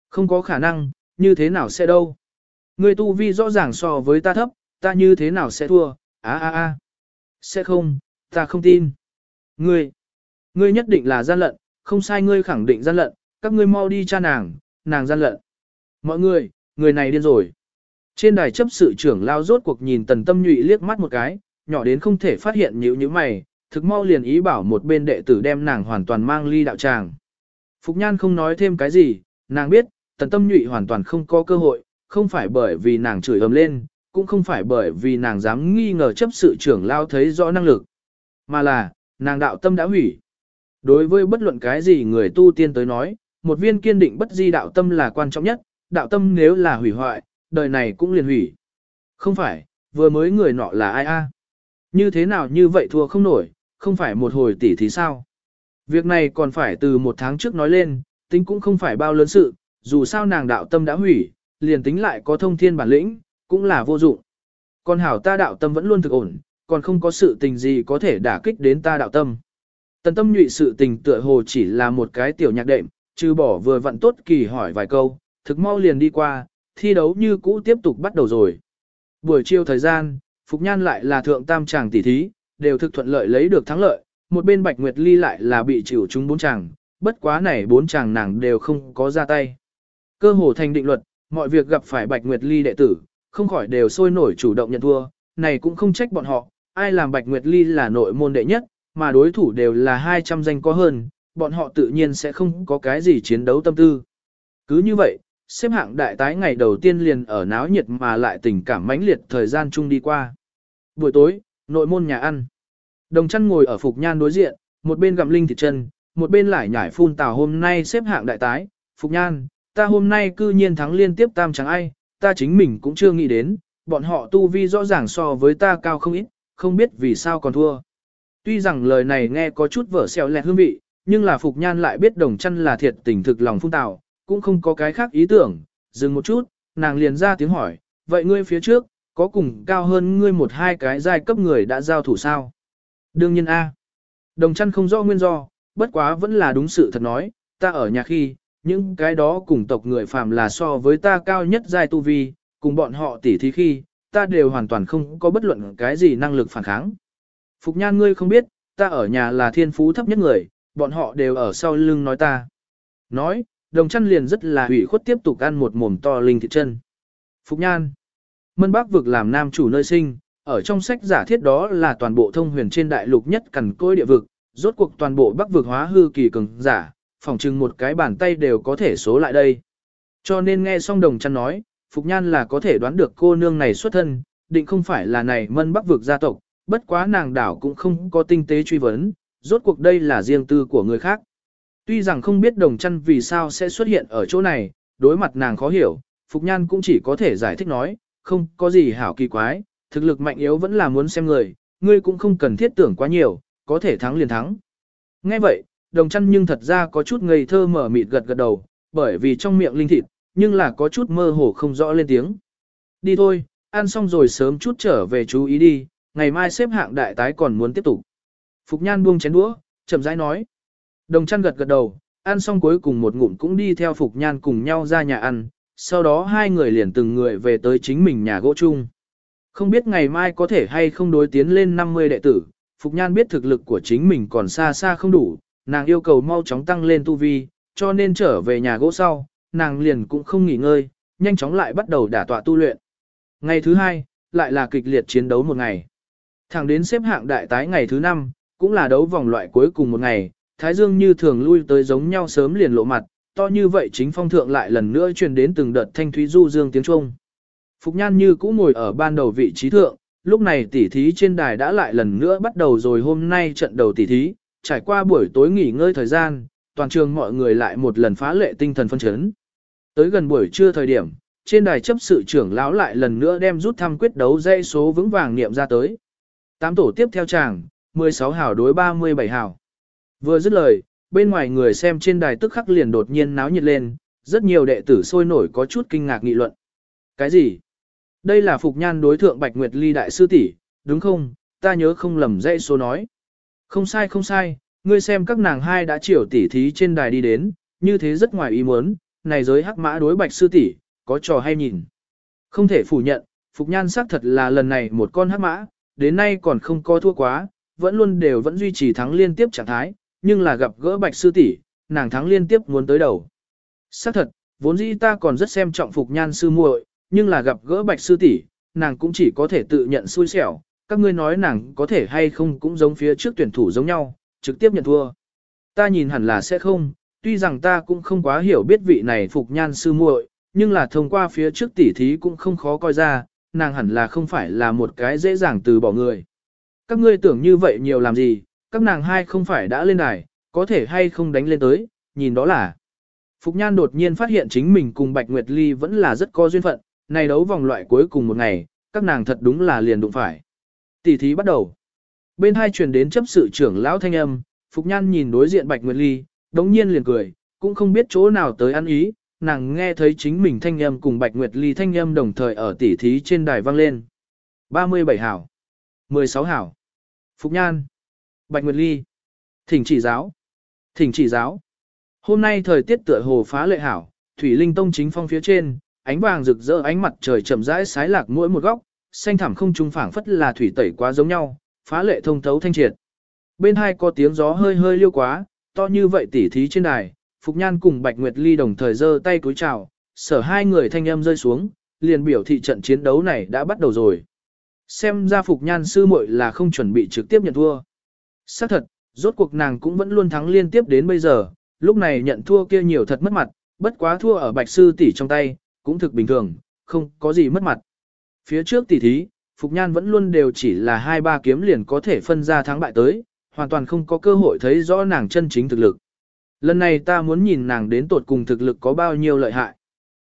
Không có khả năng, như thế nào sẽ đâu. người tu vi rõ ràng so với ta thấp, ta như thế nào sẽ thua, á á á. Sẽ không, ta không tin. Ngươi, ngươi nhất định là gian lận, không sai ngươi khẳng định gian lận, các ngươi mau đi cha nàng, nàng gian lận. Mọi người, người này điên rồi. Trên đài chấp sự trưởng lao rốt cuộc nhìn tần tâm nhụy liếc mắt một cái, nhỏ đến không thể phát hiện nhữ như mày, thực mau liền ý bảo một bên đệ tử đem nàng hoàn toàn mang ly đạo tràng. Phục nhan không nói thêm cái gì, nàng biết, tần tâm nhụy hoàn toàn không có cơ hội, không phải bởi vì nàng chửi ầm lên, cũng không phải bởi vì nàng dám nghi ngờ chấp sự trưởng lao thấy rõ năng lực, mà là, nàng đạo tâm đã hủy. Đối với bất luận cái gì người tu tiên tới nói, một viên kiên định bất di đạo tâm là quan trọng nhất, đạo tâm nếu là hủy hoại, đời này cũng liền hủy. Không phải, vừa mới người nọ là ai a? Như thế nào như vậy thua không nổi, không phải một hồi tỷ thì sao? Việc này còn phải từ một tháng trước nói lên, tính cũng không phải bao lớn sự, dù sao nàng đạo tâm đã hủy, liền tính lại có thông thiên bản lĩnh, cũng là vô dụng. Còn hảo ta đạo tâm vẫn luôn thực ổn, còn không có sự tình gì có thể đả kích đến ta đạo tâm. Tần tâm nhụy sự tình tựa hồ chỉ là một cái tiểu nhạc đệm, trừ bỏ vừa vặn tốt kỳ hỏi vài câu, thực mau liền đi qua, thi đấu như cũ tiếp tục bắt đầu rồi. Buổi chiều thời gian, Phục Nhan lại là thượng tam chàng tỷ thí, đều thực thuận lợi lấy được thắng lợi, một bên Bạch Nguyệt Ly lại là bị chịu chúng bốn chàng, bất quá này bốn chàng nàng đều không có ra tay. Cơ hồ thành định luật, mọi việc gặp phải Bạch Nguyệt Ly đệ tử, không khỏi đều sôi nổi chủ động nhận thua, này cũng không trách bọn họ, ai làm Bạch Nguyệt Ly là nội môn đệ nhất, mà đối thủ đều là 200 danh có hơn, bọn họ tự nhiên sẽ không có cái gì chiến đấu tâm tư. Cứ như vậy, xếp hạng đại tái ngày đầu tiên liền ở náo nhiệt mà lại tình cảm mãnh liệt thời gian chung đi qua. Buổi tối, nội môn nhà ăn. Đồng chăn ngồi ở Phục Nhan đối diện, một bên gặm linh thịt chân, một bên lại nhảy phun tào hôm nay xếp hạng đại tái. Phục Nhan, ta hôm nay cư nhiên thắng liên tiếp tam chẳng ai, ta chính mình cũng chưa nghĩ đến, bọn họ tu vi rõ ràng so với ta cao không ít, không biết vì sao còn thua. Tuy rằng lời này nghe có chút vở xèo lẹt hương vị, nhưng là Phục Nhan lại biết đồng chăn là thiệt tình thực lòng phun tào, cũng không có cái khác ý tưởng, dừng một chút, nàng liền ra tiếng hỏi, vậy ngươi phía trước, có cùng cao hơn ngươi một hai cái giai cấp người đã giao thủ sao? Đương nhiên A. Đồng chăn không rõ nguyên do, bất quá vẫn là đúng sự thật nói, ta ở nhà khi, những cái đó cùng tộc người phàm là so với ta cao nhất giai tu vi, cùng bọn họ tỉ thí khi, ta đều hoàn toàn không có bất luận cái gì năng lực phản kháng. Phục nhan ngươi không biết, ta ở nhà là thiên phú thấp nhất người, bọn họ đều ở sau lưng nói ta. Nói, đồng chăn liền rất là hủy khuất tiếp tục ăn một mồm to linh thịt chân. Phục nhan, mân bác vực làm nam chủ nơi sinh, ở trong sách giả thiết đó là toàn bộ thông huyền trên đại lục nhất cẩn côi địa vực, rốt cuộc toàn bộ bắc vực hóa hư kỳ cường giả, phỏng chừng một cái bàn tay đều có thể số lại đây. Cho nên nghe xong đồng chăn nói, Phục Nhan là có thể đoán được cô nương này xuất thân, định không phải là này mân bắc vực gia tộc, bất quá nàng đảo cũng không có tinh tế truy vấn, rốt cuộc đây là riêng tư của người khác. Tuy rằng không biết đồng chăn vì sao sẽ xuất hiện ở chỗ này, đối mặt nàng khó hiểu, Phục Nhan cũng chỉ có thể giải thích nói, không có gì hảo kỳ quái, thực lực mạnh yếu vẫn là muốn xem người, ngươi cũng không cần thiết tưởng quá nhiều, có thể thắng liền thắng. Nghe vậy, đồng chăn nhưng thật ra có chút ngây thơ mở mịt gật gật đầu, bởi vì trong miệng linh thịt, nhưng là có chút mơ hồ không rõ lên tiếng. Đi thôi, ăn xong rồi sớm chút trở về chú ý đi, ngày mai xếp hạng đại tái còn muốn tiếp tục. Phục Nhan buông chén đũa, chậm rãi nói. Đồng chăn gật gật đầu, ăn xong cuối cùng một ngụm cũng đi theo Phục Nhan cùng nhau ra nhà ăn, sau đó hai người liền từng người về tới chính mình nhà gỗ chung. Không biết ngày mai có thể hay không đối tiến lên 50 đệ tử, Phục Nhan biết thực lực của chính mình còn xa xa không đủ, nàng yêu cầu mau chóng tăng lên tu vi, cho nên trở về nhà gỗ sau, nàng liền cũng không nghỉ ngơi, nhanh chóng lại bắt đầu đả tọa tu luyện. Ngày thứ hai, lại là kịch liệt chiến đấu một ngày. Thẳng đến xếp hạng đại tái ngày thứ năm, cũng là đấu vòng loại cuối cùng một ngày, Thái Dương như thường lui tới giống nhau sớm liền lộ mặt, to như vậy chính phong thượng lại lần nữa truyền đến từng đợt thanh thúy du dương tiếng Trung. Phục Nhan như cũ ngồi ở ban đầu vị trí thượng, lúc này tỉ thí trên đài đã lại lần nữa bắt đầu rồi hôm nay trận đầu tỉ thí, trải qua buổi tối nghỉ ngơi thời gian, toàn trường mọi người lại một lần phá lệ tinh thần phân chấn. Tới gần buổi trưa thời điểm, trên đài chấp sự trưởng lão lại lần nữa đem rút thăm quyết đấu dây số vững vàng niệm ra tới. Tám tổ tiếp theo chàng, 16 hảo đối 37 hảo. Vừa dứt lời, bên ngoài người xem trên đài tức khắc liền đột nhiên náo nhiệt lên, rất nhiều đệ tử sôi nổi có chút kinh ngạc nghị luận. Cái gì? Đây là Phục Nhan đối thượng Bạch Nguyệt Ly đại sư tỷ, đúng không? Ta nhớ không lầm dãy số nói. Không sai không sai, ngươi xem các nàng hai đã chiều tỷ thí trên đài đi đến, như thế rất ngoài ý muốn, này giới hắc mã đối Bạch sư tỷ, có trò hay nhìn. Không thể phủ nhận, Phục Nhan xác thật là lần này một con hắc mã, đến nay còn không có thua quá, vẫn luôn đều vẫn duy trì thắng liên tiếp trạng thái, nhưng là gặp gỡ bạch sư tỷ, nàng thắng liên tiếp muốn tới đầu. Xác thật, vốn dĩ ta còn rất xem trọng Phục Nhan sư muội, nhưng là gặp gỡ bạch sư tỷ, nàng cũng chỉ có thể tự nhận xui xẻo, các ngươi nói nàng có thể hay không cũng giống phía trước tuyển thủ giống nhau, trực tiếp nhận thua. Ta nhìn hẳn là sẽ không, tuy rằng ta cũng không quá hiểu biết vị này Phục Nhan sư muội, nhưng là thông qua phía trước tỉ thí cũng không khó coi ra, nàng hẳn là không phải là một cái dễ dàng từ bỏ người. Các ngươi tưởng như vậy nhiều làm gì, các nàng hai không phải đã lên đài, có thể hay không đánh lên tới, nhìn đó là. Phục Nhan đột nhiên phát hiện chính mình cùng Bạch Nguyệt Ly vẫn là rất có duyên phận, này đấu vòng loại cuối cùng một ngày, các nàng thật đúng là liền đụng phải. Tỷ thí bắt đầu. Bên hai truyền đến chấp sự trưởng lão thanh âm, Phục Nhan nhìn đối diện Bạch Nguyệt Ly, đống nhiên liền cười, cũng không biết chỗ nào tới ăn ý, nàng nghe thấy chính mình thanh âm cùng Bạch Nguyệt Ly thanh âm đồng thời ở tỷ thí trên đài vang lên. 37 hảo. 16 hảo. Phục Nhan. Bạch Nguyệt Ly. Thỉnh chỉ giáo. Thỉnh chỉ giáo. Hôm nay thời tiết tựa hồ phá lệ hảo, Thủy Linh Tông chính phong phía trên, ánh vàng rực rỡ ánh mặt trời chậm rãi sái lạc mỗi một góc, xanh thẳm không trung phảng phất là thủy tẩy quá giống nhau, phá lệ thông thấu thanh triệt. Bên hai có tiếng gió hơi hơi liêu quá, to như vậy tỉ thí trên đài, Phục Nhan cùng Bạch Nguyệt Ly đồng thời giơ tay cúi chào, sở hai người thanh âm rơi xuống, liền biểu thị trận chiến đấu này đã bắt đầu rồi. Xem ra Phục Nhan sư muội là không chuẩn bị trực tiếp nhận thua. Xác thật, rốt cuộc nàng cũng vẫn luôn thắng liên tiếp đến bây giờ, lúc này nhận thua kia nhiều thật mất mặt, bất quá thua ở Bạch sư tỷ trong tay, cũng thực bình thường, không có gì mất mặt. Phía trước tỷ thí, Phục Nhan vẫn luôn đều chỉ là hai ba kiếm liền có thể phân ra thắng bại tới, hoàn toàn không có cơ hội thấy rõ nàng chân chính thực lực. Lần này ta muốn nhìn nàng đến tột cùng thực lực có bao nhiêu lợi hại.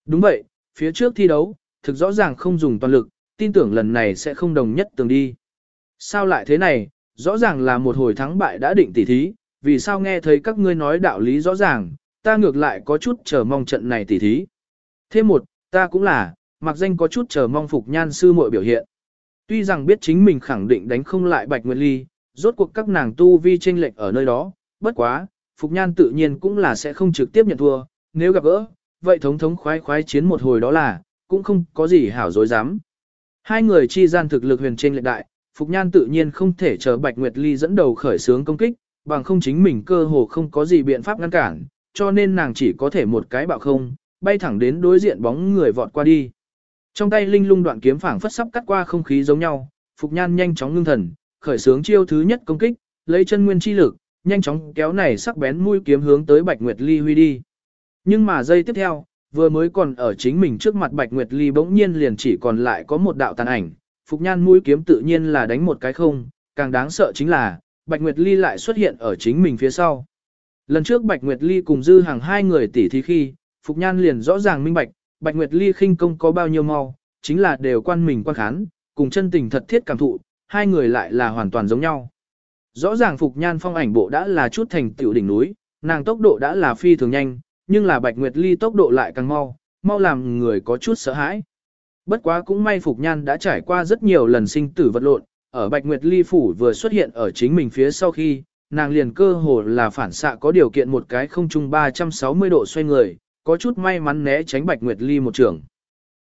Đúng vậy, phía trước thi đấu, thực rõ ràng không dùng toàn lực, tin tưởng lần này sẽ không đồng nhất tường đi. Sao lại thế này, rõ ràng là một hồi thắng bại đã định tỉ thí, vì sao nghe thấy các ngươi nói đạo lý rõ ràng, ta ngược lại có chút chờ mong trận này tỉ thí. Thêm một, ta cũng là, mặc danh có chút chờ mong phục nhan sư muội biểu hiện. Tuy rằng biết chính mình khẳng định đánh không lại Bạch Nguyệt Ly, rốt cuộc các nàng tu vi chênh lệch ở nơi đó, bất quá, Phục Nhan tự nhiên cũng là sẽ không trực tiếp nhận thua, nếu gặp gỡ, vậy thống thống khoái khoái chiến một hồi đó là, cũng không có gì hảo dối dám. Hai người chi gian thực lực huyền trên lệch đại, Phục Nhan tự nhiên không thể chờ Bạch Nguyệt Ly dẫn đầu khởi sướng công kích, bằng không chính mình cơ hồ không có gì biện pháp ngăn cản, cho nên nàng chỉ có thể một cái bạo không, bay thẳng đến đối diện bóng người vọt qua đi. Trong tay linh lung đoạn kiếm phảng phất sắp cắt qua không khí giống nhau, Phục Nhan nhanh chóng ngưng thần, khởi sướng chiêu thứ nhất công kích, lấy chân nguyên chi lực, nhanh chóng kéo này sắc bén mũi kiếm hướng tới Bạch Nguyệt Ly huy đi. Nhưng mà giây tiếp theo, vừa mới còn ở chính mình trước mặt Bạch Nguyệt Ly bỗng nhiên liền chỉ còn lại có một đạo tàn ảnh, Phục Nhan mũi kiếm tự nhiên là đánh một cái không, càng đáng sợ chính là, Bạch Nguyệt Ly lại xuất hiện ở chính mình phía sau. Lần trước Bạch Nguyệt Ly cùng Dư Hàng hai người tỉ thí khi, Phục Nhan liền rõ ràng minh bạch, Bạch Nguyệt Ly khinh công có bao nhiêu mau, chính là đều quan mình quan khán, cùng chân tình thật thiết cảm thụ, hai người lại là hoàn toàn giống nhau. Rõ ràng Phục Nhan phong ảnh bộ đã là chút thành tiểu đỉnh núi, nàng tốc độ đã là phi thường nhanh, nhưng là Bạch Nguyệt Ly tốc độ lại càng mau, mau làm người có chút sợ hãi. Bất quá cũng may Phục Nhan đã trải qua rất nhiều lần sinh tử vật lộn, ở Bạch Nguyệt Ly phủ vừa xuất hiện ở chính mình phía sau khi, nàng liền cơ hồ là phản xạ có điều kiện một cái không chung 360 độ xoay người, có chút may mắn né tránh Bạch Nguyệt Ly một trường.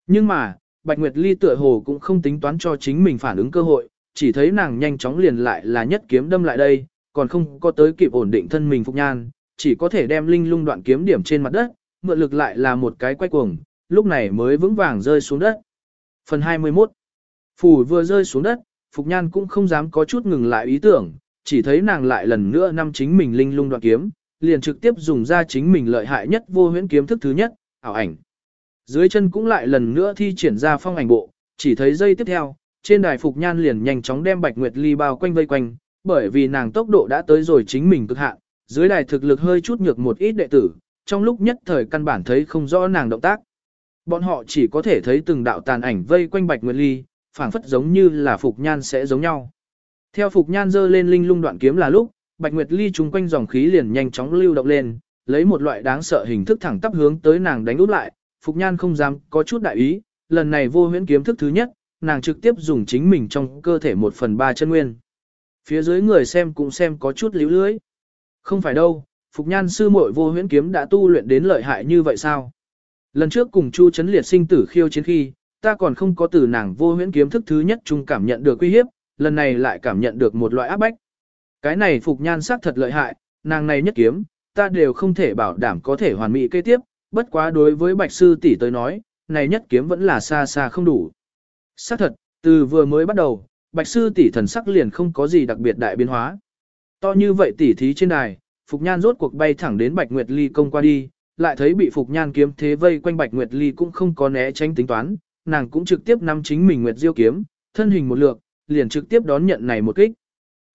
Nhưng mà, Bạch Nguyệt Ly tựa hồ cũng không tính toán cho chính mình phản ứng cơ hội, chỉ thấy nàng nhanh chóng liền lại là nhất kiếm đâm lại đây, còn không có tới kịp ổn định thân mình Phục Nhan, chỉ có thể đem linh lung đoạn kiếm điểm trên mặt đất, mượn lực lại là một cái quay cuồng, lúc này mới vững vàng rơi xuống đất. Phần 21 Phủ vừa rơi xuống đất, Phục Nhan cũng không dám có chút ngừng lại ý tưởng, chỉ thấy nàng lại lần nữa năm chính mình linh lung đoạn kiếm, liền trực tiếp dùng ra chính mình lợi hại nhất vô huyễn kiếm thức thứ nhất, ảo ảnh. Dưới chân cũng lại lần nữa thi triển ra phong ảnh bộ, chỉ thấy dây tiếp theo, trên đài Phục Nhan liền nhanh chóng đem Bạch Nguyệt Ly bao quanh vây quanh, bởi vì nàng tốc độ đã tới rồi chính mình cực hạn, dưới đài thực lực hơi chút nhược một ít đệ tử, trong lúc nhất thời căn bản thấy không rõ nàng động tác. Bọn họ chỉ có thể thấy từng đạo tàn ảnh vây quanh Bạch Nguyệt Ly, phảng phất giống như là Phục Nhan sẽ giống nhau. Theo Phục Nhan dơ lên linh lung đoạn kiếm là lúc, Bạch Nguyệt Ly trùng quanh dòng khí liền nhanh chóng lưu động lên, lấy một loại đáng sợ hình thức thẳng tắp hướng tới nàng đánh úp lại, Phục Nhan không dám có chút đại ý, lần này vô huyễn kiếm thức thứ nhất, nàng trực tiếp dùng chính mình trong cơ thể một phần ba chân nguyên. Phía dưới người xem cũng xem có chút líu lưới. Không phải đâu, Phục Nhan sư muội vô huyễn kiếm đã tu luyện đến lợi hại như vậy sao? Lần trước cùng Chu Chấn Liệt sinh tử khiêu chiến khi, ta còn không có từ nàng vô huyễn kiếm thức thứ nhất chung cảm nhận được uy hiếp, lần này lại cảm nhận được một loại áp bách. Cái này Phục Nhan sắc thật lợi hại, nàng này nhất kiếm, ta đều không thể bảo đảm có thể hoàn mỹ kế tiếp, bất quá đối với Bạch Sư tỷ tới nói, này nhất kiếm vẫn là xa xa không đủ. Sắc thật, từ vừa mới bắt đầu, Bạch Sư tỷ thần sắc liền không có gì đặc biệt đại biến hóa. To như vậy tỷ thí trên đài, Phục Nhan rốt cuộc bay thẳng đến Bạch Nguyệt Ly công qua đi, lại thấy bị Phục Nhan kiếm thế vây quanh Bạch Nguyệt Ly cũng không có né tránh tính toán, nàng cũng trực tiếp nắm chính mình Nguyệt Diêu kiếm, thân hình một lượt, liền trực tiếp đón nhận này một kích.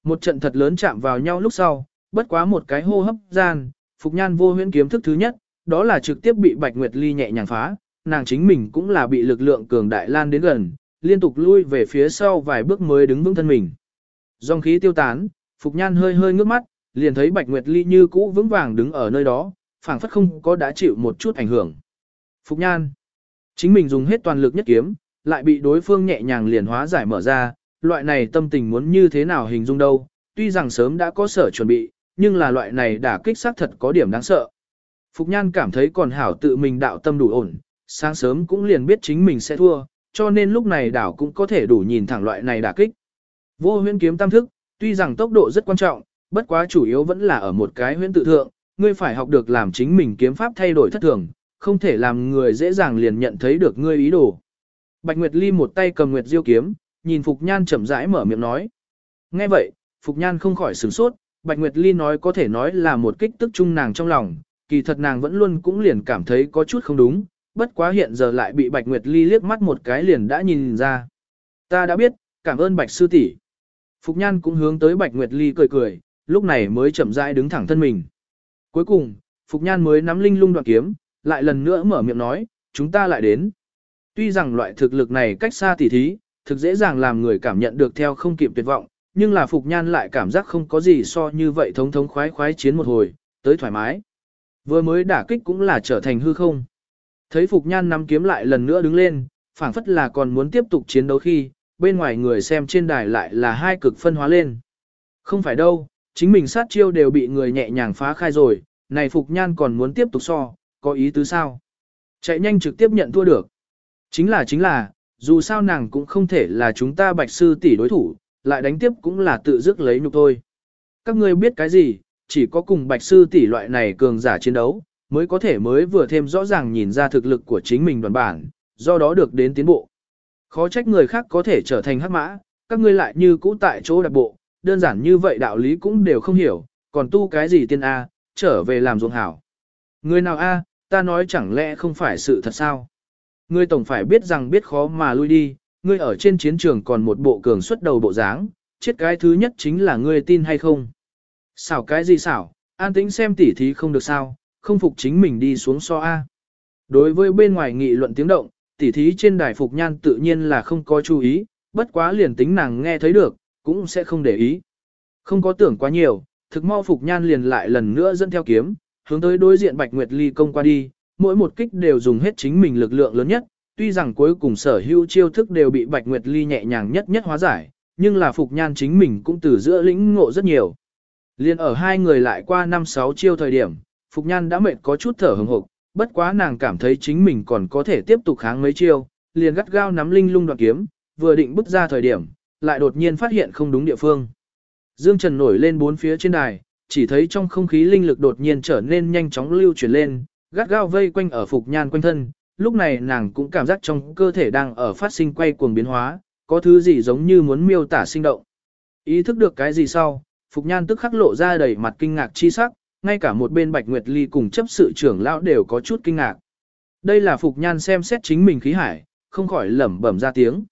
Một trận thật lớn chạm vào nhau lúc sau, bất quá một cái hô hấp gian, Phục Nhan vô huyễn kiếm thức thứ nhất, đó là trực tiếp bị Bạch Nguyệt Ly nhẹ nhàng phá, nàng chính mình cũng là bị lực lượng cường đại lan đến gần, liên tục lui về phía sau vài bước mới đứng vững thân mình. Dòng khí tiêu tán, Phục Nhan hơi hơi ngước mắt, liền thấy Bạch Nguyệt Ly như cũ vững vàng đứng ở nơi đó, phảng phất không có đã chịu một chút ảnh hưởng. Phục Nhan, chính mình dùng hết toàn lực nhất kiếm, lại bị đối phương nhẹ nhàng liền hóa giải mở ra, loại này tâm tình muốn như thế nào hình dung đâu, tuy rằng sớm đã có sở chuẩn bị, nhưng là loại này đã kích xác thật có điểm đáng sợ. Phục Nhan cảm thấy còn hảo tự mình đạo tâm đủ ổn, sáng sớm cũng liền biết chính mình sẽ thua, cho nên lúc này đảo cũng có thể đủ nhìn thẳng loại này đả kích. Vô huyễn kiếm tam thức, tuy rằng tốc độ rất quan trọng, bất quá chủ yếu vẫn là ở một cái huyễn tự thượng, ngươi phải học được làm chính mình kiếm pháp thay đổi thất thường, không thể làm người dễ dàng liền nhận thấy được ngươi ý đồ. Bạch Nguyệt Ly một tay cầm Nguyệt Diêu kiếm, nhìn Phục Nhan chậm rãi mở miệng nói. Nghe vậy, Phục Nhan không khỏi sửng sốt, Bạch Nguyệt Ly nói có thể nói là một kích tức chung nàng trong lòng, kỳ thật nàng vẫn luôn cũng liền cảm thấy có chút không đúng, bất quá hiện giờ lại bị Bạch Nguyệt Ly liếc mắt một cái liền đã nhìn ra. Ta đã biết, cảm ơn Bạch Sư tỷ. Phục Nhan cũng hướng tới Bạch Nguyệt Ly cười cười, lúc này mới chậm rãi đứng thẳng thân mình. Cuối cùng, Phục Nhan mới nắm linh lung đoạn kiếm, lại lần nữa mở miệng nói, chúng ta lại đến. Tuy rằng loại thực lực này cách xa tỉ thí, thực dễ dàng làm người cảm nhận được theo không kịp tuyệt vọng, nhưng là Phục Nhan lại cảm giác không có gì so như vậy thống thống khoái khoái chiến một hồi, tới thoải mái. Vừa mới đả kích cũng là trở thành hư không. Thấy Phục Nhan nắm kiếm lại lần nữa đứng lên, phảng phất là còn muốn tiếp tục chiến đấu khi, bên ngoài người xem trên đài lại là hai cực phân hóa lên. Không phải đâu, chính mình sát chiêu đều bị người nhẹ nhàng phá khai rồi, này Phục Nhan còn muốn tiếp tục so, có ý tứ sao? Chạy nhanh trực tiếp nhận thua được. Chính là chính là, dù sao nàng cũng không thể là chúng ta bạch sư tỷ đối thủ, lại đánh tiếp cũng là tự dứt lấy nhục thôi. Các ngươi biết cái gì, chỉ có cùng bạch sư tỷ loại này cường giả chiến đấu, mới có thể mới vừa thêm rõ ràng nhìn ra thực lực của chính mình đoàn bản, do đó được đến tiến bộ. Khó trách người khác có thể trở thành hắc mã, các ngươi lại như cũ tại chỗ đặc bộ, đơn giản như vậy đạo lý cũng đều không hiểu, còn tu cái gì tiên A, trở về làm ruộng hảo. Người nào A, ta nói chẳng lẽ không phải sự thật sao? Ngươi tổng phải biết rằng biết khó mà lui đi, ngươi ở trên chiến trường còn một bộ cường xuất đầu bộ dáng, chết cái thứ nhất chính là ngươi tin hay không. Xảo cái gì xảo, an tĩnh xem tỉ thí không được sao, không phục chính mình đi xuống so A. Đối với bên ngoài nghị luận tiếng động, tỉ thí trên đài Phục Nhan tự nhiên là không có chú ý, bất quá liền tính nàng nghe thấy được, cũng sẽ không để ý. Không có tưởng quá nhiều, thực mau Phục Nhan liền lại lần nữa dẫn theo kiếm, hướng tới đối diện Bạch Nguyệt Ly công qua đi, mỗi một kích đều dùng hết chính mình lực lượng lớn nhất, tuy rằng cuối cùng sở hữu chiêu thức đều bị Bạch Nguyệt Ly nhẹ nhàng nhất nhất hóa giải, nhưng là Phục Nhan chính mình cũng từ giữa lĩnh ngộ rất nhiều. Liên ở hai người lại qua 5-6 chiêu thời điểm, Phục Nhan đã mệt có chút thở hừng hực, bất quá nàng cảm thấy chính mình còn có thể tiếp tục kháng mấy chiêu, liền gắt gao nắm linh lung đoạn kiếm, vừa định bước ra thời điểm, lại đột nhiên phát hiện không đúng địa phương. Dương Trần nổi lên bốn phía trên đài, chỉ thấy trong không khí linh lực đột nhiên trở nên nhanh chóng lưu chuyển lên, gắt gao vây quanh ở Phục Nhan quanh thân, lúc này nàng cũng cảm giác trong cơ thể đang ở phát sinh quay cuồng biến hóa, có thứ gì giống như muốn miêu tả sinh động. Ý thức được cái gì sau, Phục Nhan tức khắc lộ ra đầy mặt kinh ngạc chi sắc, ngay cả một bên Bạch Nguyệt Ly cùng chấp sự trưởng lão đều có chút kinh ngạc. Đây là Phục Nhan xem xét chính mình khí hải, không khỏi lẩm bẩm ra tiếng.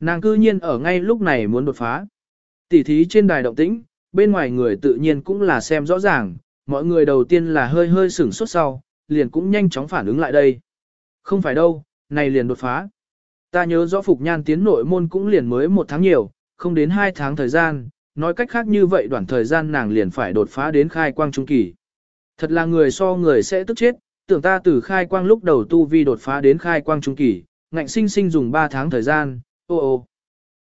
Nàng cư nhiên ở ngay lúc này muốn đột phá. Tỉ thí trên đài động tĩnh, bên ngoài người tự nhiên cũng là xem rõ ràng, mọi người đầu tiên là hơi hơi sửng sốt sau, liền cũng nhanh chóng phản ứng lại đây. Không phải đâu, này liền đột phá. Ta nhớ rõ Phục Nhan tiến nội môn cũng liền mới một tháng nhiều, không đến hai tháng thời gian, nói cách khác như vậy đoạn thời gian nàng liền phải đột phá đến khai quang trung kỳ. Thật là người so người sẽ tức chết, tưởng ta từ khai quang lúc đầu tu vi đột phá đến khai quang trung kỳ, ngạnh sinh sinh dùng 3 tháng thời gian, ô ô.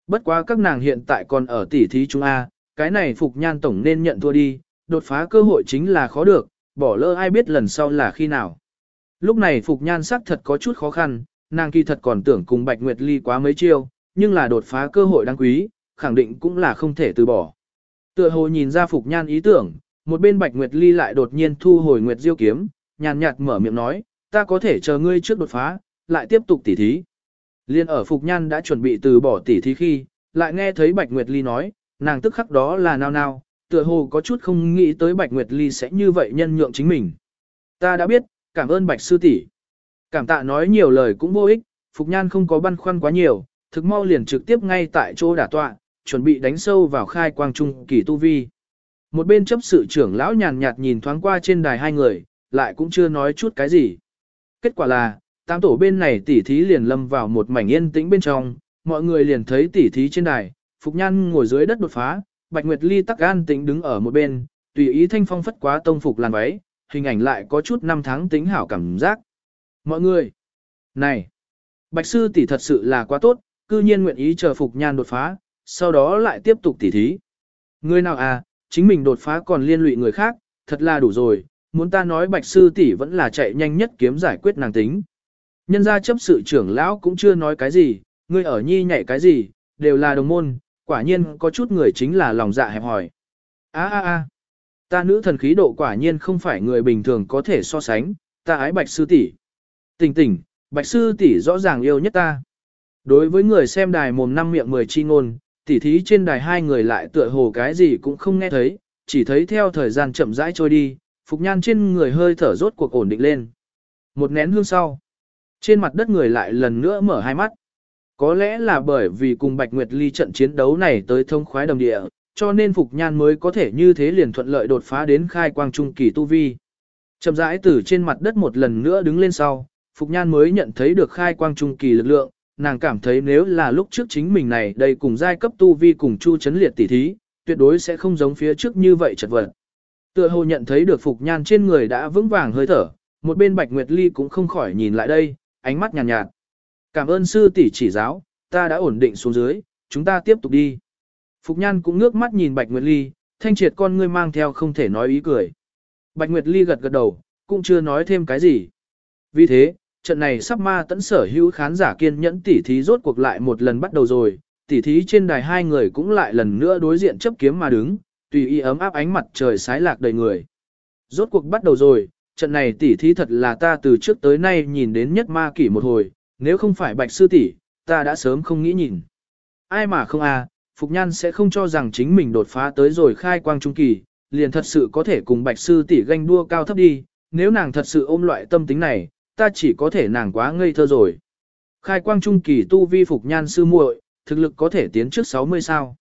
Bất quá các nàng hiện tại còn ở tỉ thí chúng A, cái này Phục Nhan Tổng nên nhận thua đi, đột phá cơ hội chính là khó được, bỏ lỡ ai biết lần sau là khi nào. Lúc này Phục Nhan sắc thật có chút khó khăn, nàng kỳ thật còn tưởng cùng Bạch Nguyệt Ly quá mấy chiêu, nhưng là đột phá cơ hội đáng quý, khẳng định cũng là không thể từ bỏ. Tựa hồ nhìn ra Phục Nhan ý tưởng, một bên Bạch Nguyệt Ly lại đột nhiên thu hồi Nguyệt Diêu kiếm, nhàn nhạt mở miệng nói, ta có thể chờ ngươi trước đột phá, lại tiếp tục tỉ thí. Liên ở Phục Nhan đã chuẩn bị từ bỏ tỉ thí khi, lại nghe thấy Bạch Nguyệt Ly nói, nàng tức khắc đó là nào nào, tựa hồ có chút không nghĩ tới Bạch Nguyệt Ly sẽ như vậy nhân nhượng chính mình. Ta đã biết, cảm ơn Bạch Sư tỷ. Cảm tạ nói nhiều lời cũng vô ích, Phục Nhan không có băn khoăn quá nhiều, thực mau liền trực tiếp ngay tại chỗ đả tọa, chuẩn bị đánh sâu vào khai quang trung kỳ tu vi. Một bên chấp sự trưởng lão nhàn nhạt nhìn thoáng qua trên đài hai người, lại cũng chưa nói chút cái gì. Kết quả là, tam tổ bên này tỉ thí liền lâm vào một mảnh yên tĩnh bên trong, mọi người liền thấy tỉ thí trên đài, Phục Nhan ngồi dưới đất đột phá, Bạch Nguyệt Ly tắc an tĩnh đứng ở một bên, tùy ý thanh phong phất quá tông phục làn váy, hình ảnh lại có chút năm tháng tính hảo cảm giác. Mọi người, này, Bạch Sư tỷ thật sự là quá tốt, cư nhiên nguyện ý chờ Phục Nhan đột phá, sau đó lại tiếp tục tỉ thí. Người nào à, chính mình đột phá còn liên lụy người khác, thật là đủ rồi, muốn ta nói Bạch Sư tỷ vẫn là chạy nhanh nhất kiếm giải quyết nàng tính. Nhân gia chấp sự trưởng lão cũng chưa nói cái gì, ngươi ở nhi nhảy cái gì, đều là đồng môn, quả nhiên có chút người chính là lòng dạ hẹp hỏi. A a a, ta nữ thần khí độ quả nhiên không phải người bình thường có thể so sánh, ta ái Bạch Sư tỷ. Tỉnh tỉnh, Bạch Sư tỷ rõ ràng yêu nhất ta. Đối với người xem đài mồm năm miệng mười chi ngôn, tỉ thí trên đài hai người lại tựa hồ cái gì cũng không nghe thấy, chỉ thấy theo thời gian chậm rãi trôi đi, Phục Nhan trên người hơi thở rốt cuộc ổn định lên. Một nén hương sau, trên mặt đất người lại lần nữa mở hai mắt. Có lẽ là bởi vì cùng Bạch Nguyệt Ly trận chiến đấu này tới thông khoái đồng địa, cho nên Phục Nhan mới có thể như thế liền thuận lợi đột phá đến khai quang trung kỳ tu vi. Chậm rãi từ trên mặt đất một lần nữa đứng lên sau, Phục Nhan mới nhận thấy được khai quang trung kỳ lực lượng, nàng cảm thấy nếu là lúc trước chính mình này đây cùng giai cấp tu vi cùng chu chấn liệt tỷ thí, tuyệt đối sẽ không giống phía trước như vậy chật vật. Tựa hồ nhận thấy được Phục Nhan trên người đã vững vàng hơi thở, một bên Bạch Nguyệt Ly cũng không khỏi nhìn lại đây, ánh mắt nhàn nhạt, nhạt. Cảm ơn sư tỷ chỉ giáo, ta đã ổn định xuống dưới, chúng ta tiếp tục đi. Phục Nhan cũng ngước mắt nhìn Bạch Nguyệt Ly, thanh triệt con ngươi mang theo không thể nói ý cười. Bạch Nguyệt Ly gật gật đầu, cũng chưa nói thêm cái gì. Vì thế, trận này sắp ma tẫn sở hữu khán giả kiên nhẫn tỉ thí rốt cuộc lại một lần bắt đầu rồi, tỉ thí trên đài hai người cũng lại lần nữa đối diện chấp kiếm mà đứng, tùy y ấm áp ánh mặt trời sái lạc đầy người. Rốt cuộc bắt đầu rồi, trận này tỉ thí thật là ta từ trước tới nay nhìn đến nhất ma kỷ một hồi, nếu không phải bạch sư tỷ, ta đã sớm không nghĩ nhìn. Ai mà không à, Phục Nhan sẽ không cho rằng chính mình đột phá tới rồi khai quang trung kỳ, liền thật sự có thể cùng bạch sư tỷ ganh đua cao thấp đi, nếu nàng thật sự ôm loại tâm tính này, ta chỉ có thể nàng quá ngây thơ rồi. Khai quang trung kỳ tu vi Phục Nhan sư muội, thực lực có thể tiến trước 60 sao.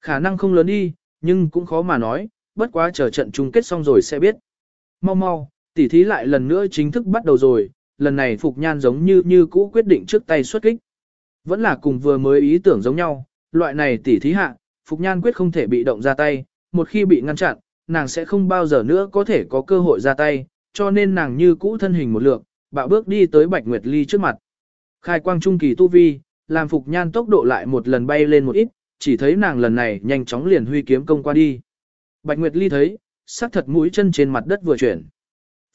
Khả năng không lớn đi, nhưng cũng khó mà nói, bất quá chờ trận chung kết xong rồi sẽ biết. Mau mau, tỉ thí lại lần nữa chính thức bắt đầu rồi, lần này Phục Nhan giống như như cũ quyết định trước tay xuất kích. Vẫn là cùng vừa mới ý tưởng giống nhau, loại này tỉ thí hạ, Phục Nhan quyết không thể bị động ra tay, một khi bị ngăn chặn, nàng sẽ không bao giờ nữa có thể có cơ hội ra tay, cho nên nàng như cũ thân hình một lượng, bạo bước đi tới Bạch Nguyệt Ly trước mặt. Khai quang trung kỳ tu vi, làm Phục Nhan tốc độ lại một lần bay lên một ít, chỉ thấy nàng lần này nhanh chóng liền huy kiếm công qua đi. Bạch Nguyệt Ly thấy, sắc thật mũi chân trên mặt đất vừa chuyển.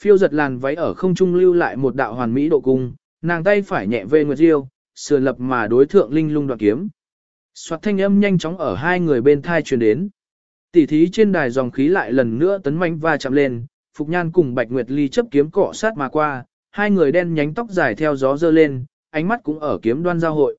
Phiêu giật làn váy ở không trung lưu lại một đạo hoàn mỹ độ cung, nàng tay phải nhẹ về Nguyệt Diêu, sườn lập mà đối thượng linh lung đoạn kiếm. Soạt thanh âm nhanh chóng ở hai người bên thai truyền đến. Tỷ thí trên đài dòng khí lại lần nữa tấn mãnh va chạm lên, Phục Nhan cùng Bạch Nguyệt Ly chấp kiếm cọ sát mà qua, hai người đen nhánh tóc dài theo gió dơ lên, ánh mắt cũng ở kiếm đoan giao hội.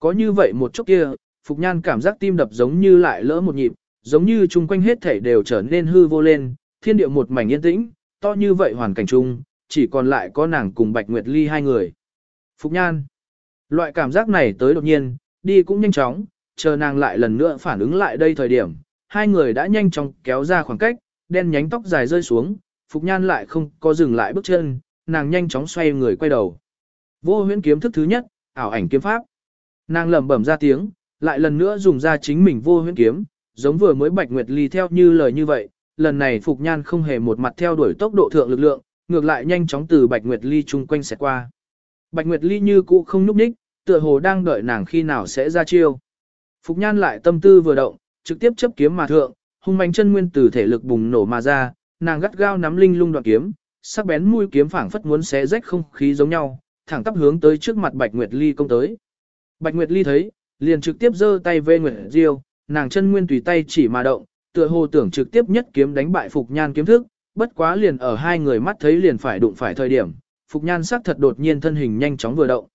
Có như vậy một chút kia, Phục Nhan cảm giác tim đập giống như lại lỡ một nhịp, giống như chung quanh hết thể đều trở nên hư vô lên, thiên địa một mảnh yên tĩnh, to như vậy hoàn cảnh chung, chỉ còn lại có nàng cùng Bạch Nguyệt Ly hai người. Phục Nhan. Loại cảm giác này tới đột nhiên, đi cũng nhanh chóng, chờ nàng lại lần nữa phản ứng lại đây thời điểm, hai người đã nhanh chóng kéo ra khoảng cách, đen nhánh tóc dài rơi xuống, Phục Nhan lại không có dừng lại bước chân, nàng nhanh chóng xoay người quay đầu. Vô huyễn kiếm thức thứ nhất, ảo ảnh kiếm pháp. Nàng lẩm bẩm ra tiếng, lại lần nữa dùng ra chính mình vô huyễn kiếm, giống vừa mới Bạch Nguyệt Ly theo như lời như vậy, lần này Phục Nhan không hề một mặt theo đuổi tốc độ thượng lực lượng, ngược lại nhanh chóng từ Bạch Nguyệt Ly chung quanh sẽ qua. Bạch Nguyệt Ly như cũ không núp đích, tựa hồ đang đợi nàng khi nào sẽ ra chiêu. Phục Nhan lại tâm tư vừa động, trực tiếp chấp kiếm mà thượng, hung manh chân nguyên từ thể lực bùng nổ mà ra, nàng gắt gao nắm linh lung đoạn kiếm, sắc bén mũi kiếm phảng phất muốn xé rách không khí giống nhau, thẳng tắp hướng tới trước mặt Bạch Nguyệt Ly công tới. Bạch Nguyệt Ly thấy, liền trực tiếp giơ tay về Nguyệt Diêu, nàng chân nguyên tùy tay chỉ mà động, tựa hồ tưởng trực tiếp nhất kiếm đánh bại Phục Nhan kiếm thức, bất quá liền ở hai người mắt thấy liền phải đụng phải thời điểm, Phục Nhan sắc thật đột nhiên thân hình nhanh chóng vừa động.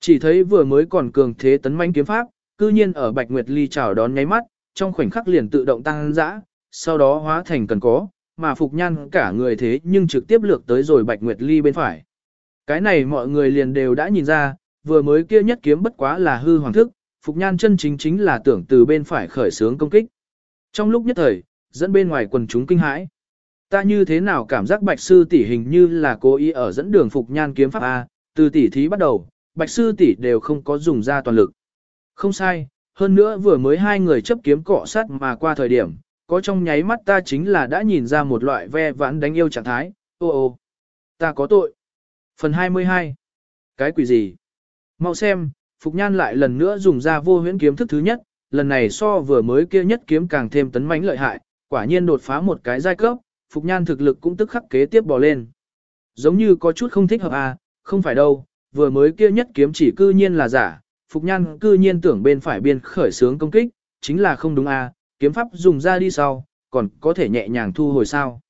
Chỉ thấy vừa mới còn cường thế tấn manh kiếm pháp, cư nhiên ở Bạch Nguyệt Ly chào đón nháy mắt, trong khoảnh khắc liền tự động tăng dã, sau đó hóa thành cần có, mà Phục Nhan cả người thế nhưng trực tiếp lược tới rồi Bạch Nguyệt Ly bên phải. Cái này mọi người liền đều đã nhìn ra, vừa mới kia nhất kiếm bất quá là hư hoàng thức, Phục Nhan chân chính chính là tưởng từ bên phải khởi sướng công kích. Trong lúc nhất thời, dẫn bên ngoài quần chúng kinh hãi. Ta như thế nào cảm giác Bạch Sư tỷ hình như là cố ý ở dẫn đường Phục Nhan kiếm pháp A, từ tỷ thí bắt đầu, Bạch Sư tỷ đều không có dùng ra toàn lực. Không sai, hơn nữa vừa mới hai người chấp kiếm cọ sát mà qua thời điểm, có trong nháy mắt ta chính là đã nhìn ra một loại ve vãn đánh yêu trạng thái, ô ô, ta có tội. Phần 22 Cái quỷ gì? Mau xem, Phục Nhan lại lần nữa dùng ra vô huyễn kiếm thức thứ nhất, lần này so vừa mới kia nhất kiếm càng thêm tấn mãnh lợi hại, quả nhiên đột phá một cái giai cấp, Phục Nhan thực lực cũng tức khắc kế tiếp bò lên. Giống như có chút không thích hợp à, không phải đâu, vừa mới kia nhất kiếm chỉ cư nhiên là giả, Phục Nhan cư nhiên tưởng bên phải biên khởi sướng công kích, chính là không đúng à, kiếm pháp dùng ra đi sau, còn có thể nhẹ nhàng thu hồi sao.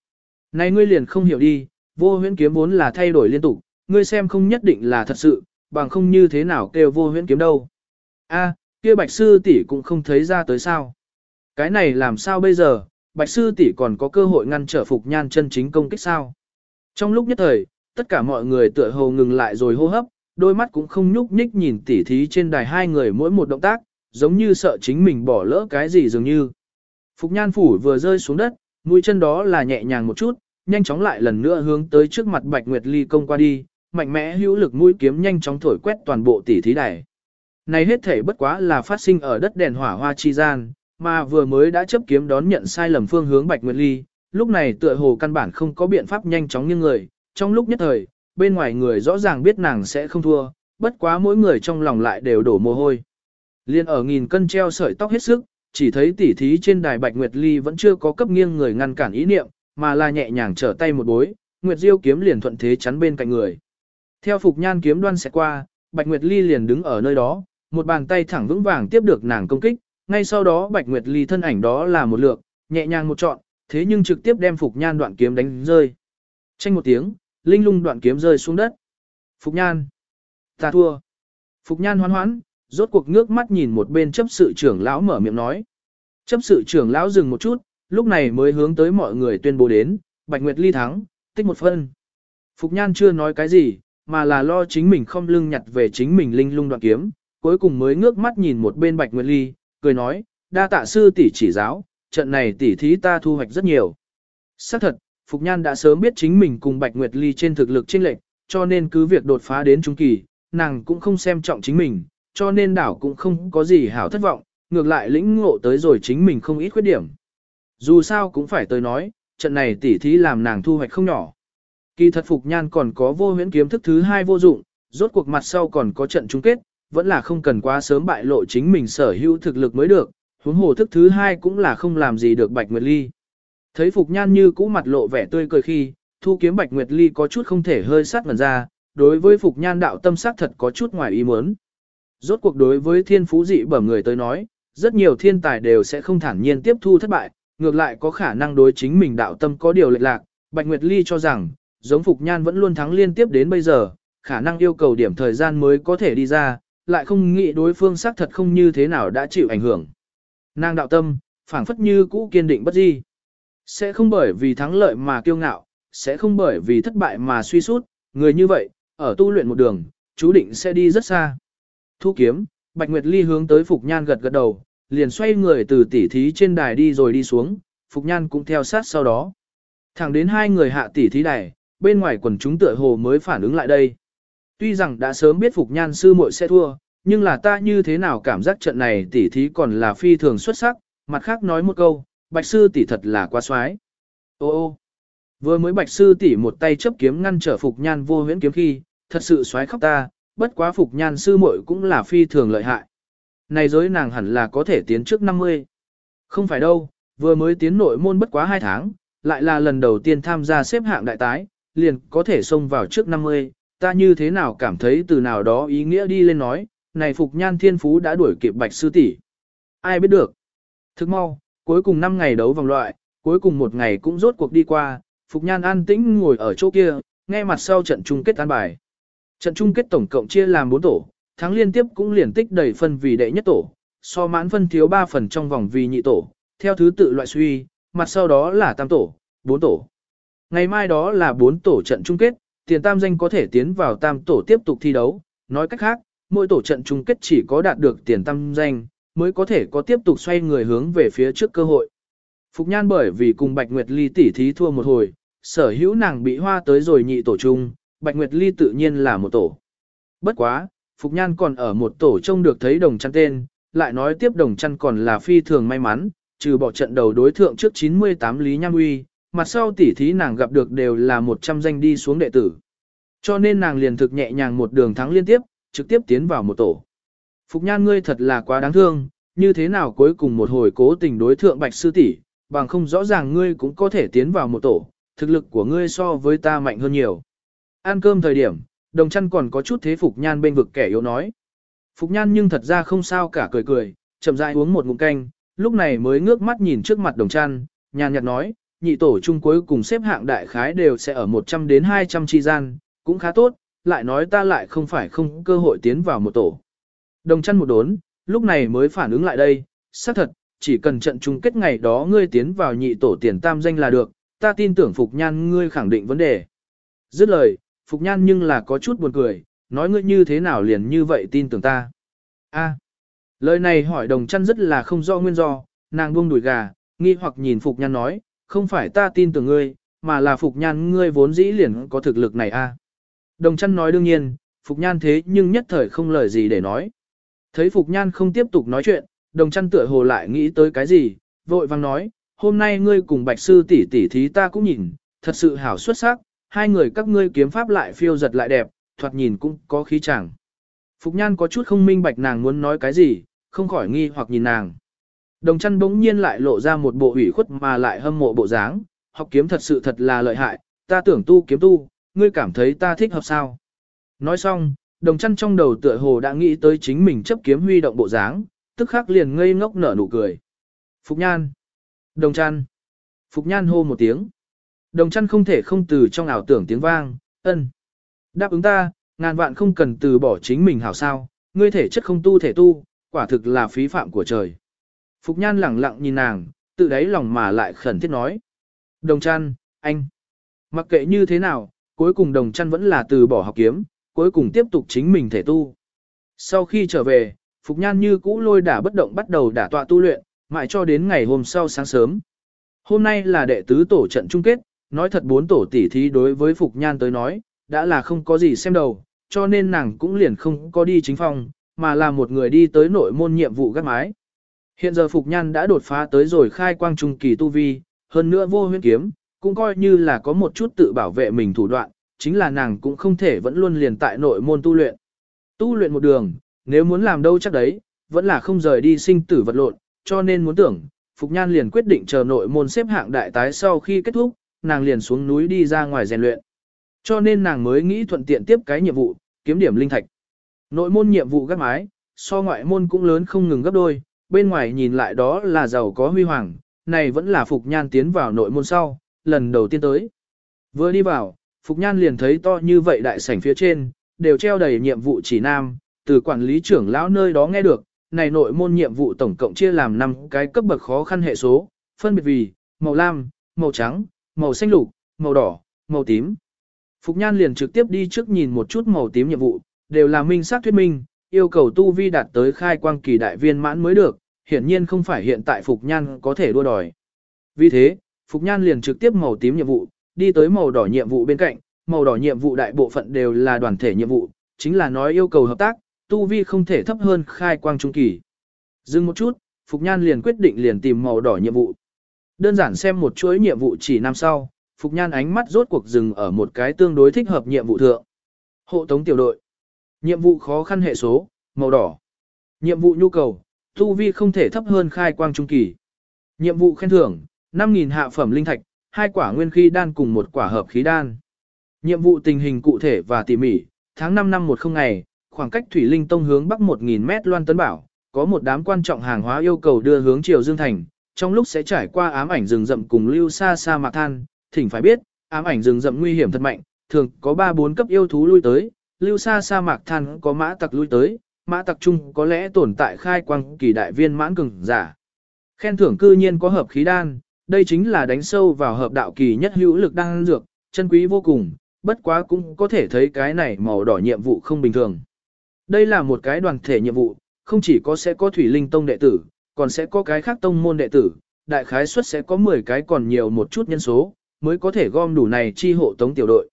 Này ngươi liền không hiểu đi, vô huyễn kiếm vốn là thay đổi liên tục, ngươi xem không nhất định là thật sự, bằng không như thế nào kêu vô huyễn kiếm đâu. A, kia bạch sư tỷ cũng không thấy ra tới sao. Cái này làm sao bây giờ, bạch sư tỷ còn có cơ hội ngăn trở Phục Nhan chân chính công kích sao. Trong lúc nhất thời, tất cả mọi người tựa hồ ngừng lại rồi hô hấp, đôi mắt cũng không nhúc nhích nhìn tỉ thí trên đài hai người mỗi một động tác, giống như sợ chính mình bỏ lỡ cái gì dường như. Phục nhan phủ vừa rơi xuống đất, mũi chân đó là nhẹ nhàng một chút, nhanh chóng lại lần nữa hướng tới trước mặt Bạch Nguyệt Ly công qua đi, mạnh mẽ hữu lực mũi kiếm nhanh chóng thổi quét toàn bộ tỉ thí đài. Này hết thể bất quá là phát sinh ở đất đèn hỏa hoa chi gian, mà vừa mới đã chấp kiếm đón nhận sai lầm phương hướng Bạch Nguyệt Ly, lúc này tựa hồ căn bản không có biện pháp nhanh chóng như người, trong lúc nhất thời, bên ngoài người rõ ràng biết nàng sẽ không thua, bất quá mỗi người trong lòng lại đều đổ mồ hôi. Liên ở nghìn cân treo sợi tóc hết sức, chỉ thấy tỉ thí trên đài Bạch Nguyệt Ly vẫn chưa có cấp nghiêng người ngăn cản ý niệm, mà là nhẹ nhàng trở tay một bối, Nguyệt Diêu kiếm liền thuận thế chắn bên cạnh người. Theo Phục Nhan kiếm đoan sẽ qua, Bạch Nguyệt Ly liền đứng ở nơi đó, một bàn tay thẳng vững vàng tiếp được nàng công kích, ngay sau đó Bạch Nguyệt Ly thân ảnh đó là một lượt, nhẹ nhàng một trọn, thế nhưng trực tiếp đem Phục Nhan đoạn kiếm đánh rơi. Chanh một tiếng, linh lung đoạn kiếm rơi xuống đất. Phục Nhan. Ta thua. Phục Nhan hoan hoãn, rốt cuộc ngước mắt nhìn một bên chấp sự trưởng lão mở miệng nói. Chấp sự trưởng lão dừng một chút, lúc này mới hướng tới mọi người tuyên bố đến, Bạch Nguyệt Ly thắng, tích một phân. Phục Nhan chưa nói cái gì, mà là lo chính mình không lưng nhặt về chính mình linh lung đoạn kiếm, cuối cùng mới ngước mắt nhìn một bên Bạch Nguyệt Ly, cười nói, đa tạ sư tỷ chỉ giáo, trận này tỷ thí ta thu hoạch rất nhiều. Xác thật, Phục Nhan đã sớm biết chính mình cùng Bạch Nguyệt Ly trên thực lực chênh lệch, cho nên cứ việc đột phá đến trung kỳ, nàng cũng không xem trọng chính mình, cho nên đảo cũng không có gì hảo thất vọng, ngược lại lĩnh ngộ tới rồi chính mình không ít khuyết điểm. Dù sao cũng phải tới nói, trận này tỷ thí làm nàng thu hoạch không nhỏ. Kỳ thật Phục Nhan còn có vô huyễn kiếm thức thứ hai vô dụng, rốt cuộc mặt sau còn có trận chung kết, vẫn là không cần quá sớm bại lộ chính mình sở hữu thực lực mới được, huống hồ thức thứ hai cũng là không làm gì được Bạch Nguyệt Ly. Thấy Phục Nhan như cũ mặt lộ vẻ tươi cười khi, thu kiếm Bạch Nguyệt Ly có chút không thể hơi sát ngần ra, đối với Phục Nhan đạo tâm sắc thật có chút ngoài ý muốn. Rốt cuộc đối với thiên phú dị bẩm người tới nói, rất nhiều thiên tài đều sẽ không thản nhiên tiếp thu thất bại, ngược lại có khả năng đối chính mình đạo tâm có điều lệch lạc. Bạch Nguyệt Ly cho rằng, giống Phục Nhan vẫn luôn thắng liên tiếp đến bây giờ, khả năng yêu cầu điểm thời gian mới có thể đi ra, lại không nghĩ đối phương xác thật không như thế nào đã chịu ảnh hưởng. Nàng đạo tâm, phảng phất như cũ kiên định bất di. Sẽ không bởi vì thắng lợi mà kiêu ngạo, sẽ không bởi vì thất bại mà suy sút, người như vậy, ở tu luyện một đường, chú định sẽ đi rất xa. Thu kiếm, Bạch Nguyệt Ly hướng tới Phục Nhan gật gật đầu, liền xoay người từ tỉ thí trên đài đi rồi đi xuống, Phục Nhan cũng theo sát sau đó. Thẳng đến hai người hạ tỉ thí đài, bên ngoài quần chúng tựa hồ mới phản ứng lại đây. Tuy rằng đã sớm biết Phục Nhan sư muội sẽ thua, nhưng là ta như thế nào cảm giác trận này tỉ thí còn là phi thường xuất sắc, mặt khác nói một câu, Bạch sư tỷ thật là quá xoái. Ô ô, vừa mới Bạch sư tỷ một tay chấp kiếm ngăn trở Phục Nhan vô huyễn kiếm khi, thật sự xoái khóc ta, bất quá Phục Nhan sư muội cũng là phi thường lợi hại. Này giới nàng hẳn là có thể tiến trước 50. Không phải đâu, vừa mới tiến nội môn bất quá 2 tháng, lại là lần đầu tiên tham gia xếp hạng đại tái, liền có thể xông vào trước 50, ta như thế nào cảm thấy từ nào đó ý nghĩa đi lên nói, này Phục Nhan Thiên Phú đã đuổi kịp Bạch Sư tỷ. Ai biết được. Thức mau, cuối cùng 5 ngày đấu vòng loại, cuối cùng một ngày cũng rốt cuộc đi qua, Phục Nhan an tĩnh ngồi ở chỗ kia, nghe mặt sau trận chung kết an bài. Trận chung kết tổng cộng chia làm 4 tổ, thắng liên tiếp cũng liền tích đầy phân vì đệ nhất tổ, so mãn phân thiếu 3 phần trong vòng vì nhị tổ, theo thứ tự loại suy, mặt sau đó là tam tổ, 4 tổ. Ngày mai đó là 4 tổ trận chung kết, tiền tam danh có thể tiến vào tam tổ tiếp tục thi đấu, nói cách khác, mỗi tổ trận chung kết chỉ có đạt được tiền tam danh, mới có thể có tiếp tục xoay người hướng về phía trước cơ hội. Phục Nhan bởi vì cùng Bạch Nguyệt Ly tỉ thí thua một hồi, sở hữu nàng bị hoa tới rồi nhị tổ chung, Bạch Nguyệt Ly tự nhiên là một tổ. Bất quá, Phục Nhan còn ở một tổ trông được thấy đồng chăn tên, lại nói tiếp đồng chăn còn là phi thường may mắn, trừ bỏ trận đầu đối thượng trước 98 Lý Nham Uy, mặt sau tỉ thí nàng gặp được đều là 100 danh đi xuống đệ tử. Cho nên nàng liền thực nhẹ nhàng một đường thắng liên tiếp, trực tiếp tiến vào một tổ. Phục Nhan ngươi thật là quá đáng thương, như thế nào cuối cùng một hồi cố tình đối thượng Bạch Sư tỷ, bằng không rõ ràng ngươi cũng có thể tiến vào một tổ, thực lực của ngươi so với ta mạnh hơn nhiều. Ăn cơm thời điểm, đồng chăn còn có chút thế Phục Nhan bên vực kẻ yếu nói. Phục Nhan nhưng thật ra không sao cả cười cười, chậm rãi uống một ngụm canh, lúc này mới ngước mắt nhìn trước mặt đồng chăn, nhàn nhạt nói, nhị tổ chung cuối cùng xếp hạng đại khái đều sẽ ở 100 đến 200 chi gian, cũng khá tốt, lại nói ta lại không phải không cơ hội tiến vào một tổ. Đồng chăn một đốn, lúc này mới phản ứng lại đây, xác thật, chỉ cần trận chung kết ngày đó ngươi tiến vào nhị tổ tiền tam danh là được, ta tin tưởng Phục Nhan ngươi khẳng định vấn đề. Dứt lời, Phục Nhan nhưng là có chút buồn cười, nói ngươi như thế nào liền như vậy tin tưởng ta. a lời này hỏi đồng chăn rất là không do nguyên do, nàng buông đuổi gà, nghi hoặc nhìn Phục Nhan nói, không phải ta tin tưởng ngươi, mà là Phục Nhan ngươi vốn dĩ liền có thực lực này a Đồng chăn nói đương nhiên, Phục Nhan thế nhưng nhất thời không lời gì để nói. Thấy Phục Nhan không tiếp tục nói chuyện, đồng chăn tựa hồ lại nghĩ tới cái gì, vội vang nói, hôm nay ngươi cùng bạch sư tỷ tỷ thí ta cũng nhìn, thật sự hảo xuất sắc, hai người các ngươi kiếm pháp lại phiêu giật lại đẹp, thoạt nhìn cũng có khí chẳng. Phục Nhan có chút không minh bạch nàng muốn nói cái gì, không khỏi nghi hoặc nhìn nàng. Đồng chăn bỗng nhiên lại lộ ra một bộ ủy khuất mà lại hâm mộ bộ dáng, học kiếm thật sự thật là lợi hại, ta tưởng tu kiếm tu, ngươi cảm thấy ta thích hợp sao? Nói xong, đồng chăn trong đầu tựa hồ đã nghĩ tới chính mình chấp kiếm huy động bộ dáng, tức khắc liền ngây ngốc nở nụ cười. Phục nhan. Đồng chăn. Phục nhan hô một tiếng. Đồng chăn không thể không từ trong ảo tưởng tiếng vang, ân. Đáp ứng ta, ngàn vạn không cần từ bỏ chính mình hảo sao, ngươi thể chất không tu thể tu, quả thực là phí phạm của trời. Phục nhan lẳng lặng nhìn nàng, tự đáy lòng mà lại khẩn thiết nói. Đồng chăn, anh. Mặc kệ như thế nào, cuối cùng đồng chăn vẫn là từ bỏ học kiếm, cuối cùng tiếp tục chính mình thể tu. Sau khi trở về, Phục Nhan như cũ lôi đả bất động bắt đầu đả tọa tu luyện, mãi cho đến ngày hôm sau sáng sớm. Hôm nay là đệ tứ tổ trận chung kết, nói thật bốn tổ tỷ thí đối với Phục Nhan tới nói, đã là không có gì xem đầu, cho nên nàng cũng liền không có đi chính phòng, mà là một người đi tới nội môn nhiệm vụ gác mái. Hiện giờ Phục Nhan đã đột phá tới rồi khai quang trung kỳ tu vi, hơn nữa vô huyễn kiếm, cũng coi như là có một chút tự bảo vệ mình thủ đoạn, chính là nàng cũng không thể vẫn luôn liền tại nội môn tu luyện. Tu luyện một đường, nếu muốn làm đâu chắc đấy, vẫn là không rời đi sinh tử vật lộn, cho nên muốn tưởng, Phục Nhan liền quyết định chờ nội môn xếp hạng đại tái sau khi kết thúc, nàng liền xuống núi đi ra ngoài rèn luyện. Cho nên nàng mới nghĩ thuận tiện tiếp cái nhiệm vụ, kiếm điểm linh thạch. Nội môn nhiệm vụ gác mái, so ngoại môn cũng lớn không ngừng gấp đôi, bên ngoài nhìn lại đó là giàu có huy hoàng, này vẫn là Phục Nhan tiến vào nội môn sau, lần đầu tiên tới. Vừa đi vào, Phục Nhan liền thấy to như vậy đại sảnh phía trên, đều treo đầy nhiệm vụ chỉ nam, từ quản lý trưởng lão nơi đó nghe được, này nội môn nhiệm vụ tổng cộng chia làm 5 cái cấp bậc khó khăn hệ số, phân biệt vì màu lam, màu trắng, màu xanh lục, màu đỏ, màu tím. Phục Nhan liền trực tiếp đi trước nhìn một chút màu tím nhiệm vụ, đều là minh xác thuyết minh, yêu cầu tu vi đạt tới khai quang kỳ đại viên mãn mới được, hiển nhiên không phải hiện tại Phục Nhan có thể đua đòi. Vì thế, Phục Nhan liền trực tiếp màu tím nhiệm vụ, đi tới màu đỏ nhiệm vụ bên cạnh, màu đỏ nhiệm vụ đại bộ phận đều là đoàn thể nhiệm vụ, chính là nói yêu cầu hợp tác, tu vi không thể thấp hơn khai quang trung kỳ. Dừng một chút, Phục Nhan liền quyết định liền tìm màu đỏ nhiệm vụ. Đơn giản xem một chuỗi nhiệm vụ chỉ năm sau, Phục Nhan ánh mắt rốt cuộc dừng ở một cái tương đối thích hợp nhiệm vụ thượng. Hộ tống tiểu đội. Nhiệm vụ khó khăn hệ số, màu đỏ. Nhiệm vụ nhu cầu, tu vi không thể thấp hơn khai quang trung kỳ. Nhiệm vụ khen thưởng, 5.000 hạ phẩm linh thạch, hai quả nguyên khí đan cùng một quả hợp khí đan. Nhiệm vụ tình hình cụ thể và tỉ mỉ, tháng 5 năm 10 ngày, khoảng cách Thủy Linh Tông hướng bắc 1.000 mét loan tấn bảo, có một đám quan trọng hàng hóa yêu cầu đưa hướng Triều Dương Thành, trong lúc sẽ trải qua ám ảnh rừng rậm cùng lưu xa xa mạc than, thỉnh phải biết, ám ảnh rừng rậm nguy hiểm thật mạnh, thường có 3-4 cấp yêu thú lui tới, lưu xa sa mạc than có mã tặc lui tới, mã tặc trung có lẽ tồn tại khai quang kỳ đại viên mãn cường giả. Khen thưởng cư nhiên có hợp khí đan, đây chính là đánh sâu vào hợp đạo kỳ nhất hữu lực đan dược, chân quý vô cùng, bất quá cũng có thể thấy cái này màu đỏ nhiệm vụ không bình thường. Đây là một cái đoàn thể nhiệm vụ, không chỉ có sẽ có thủy linh tông đệ tử, còn sẽ có cái khác tông môn đệ tử, đại khái suất sẽ có 10 cái còn nhiều một chút nhân số, mới có thể gom đủ này chi hộ tống tiểu đội.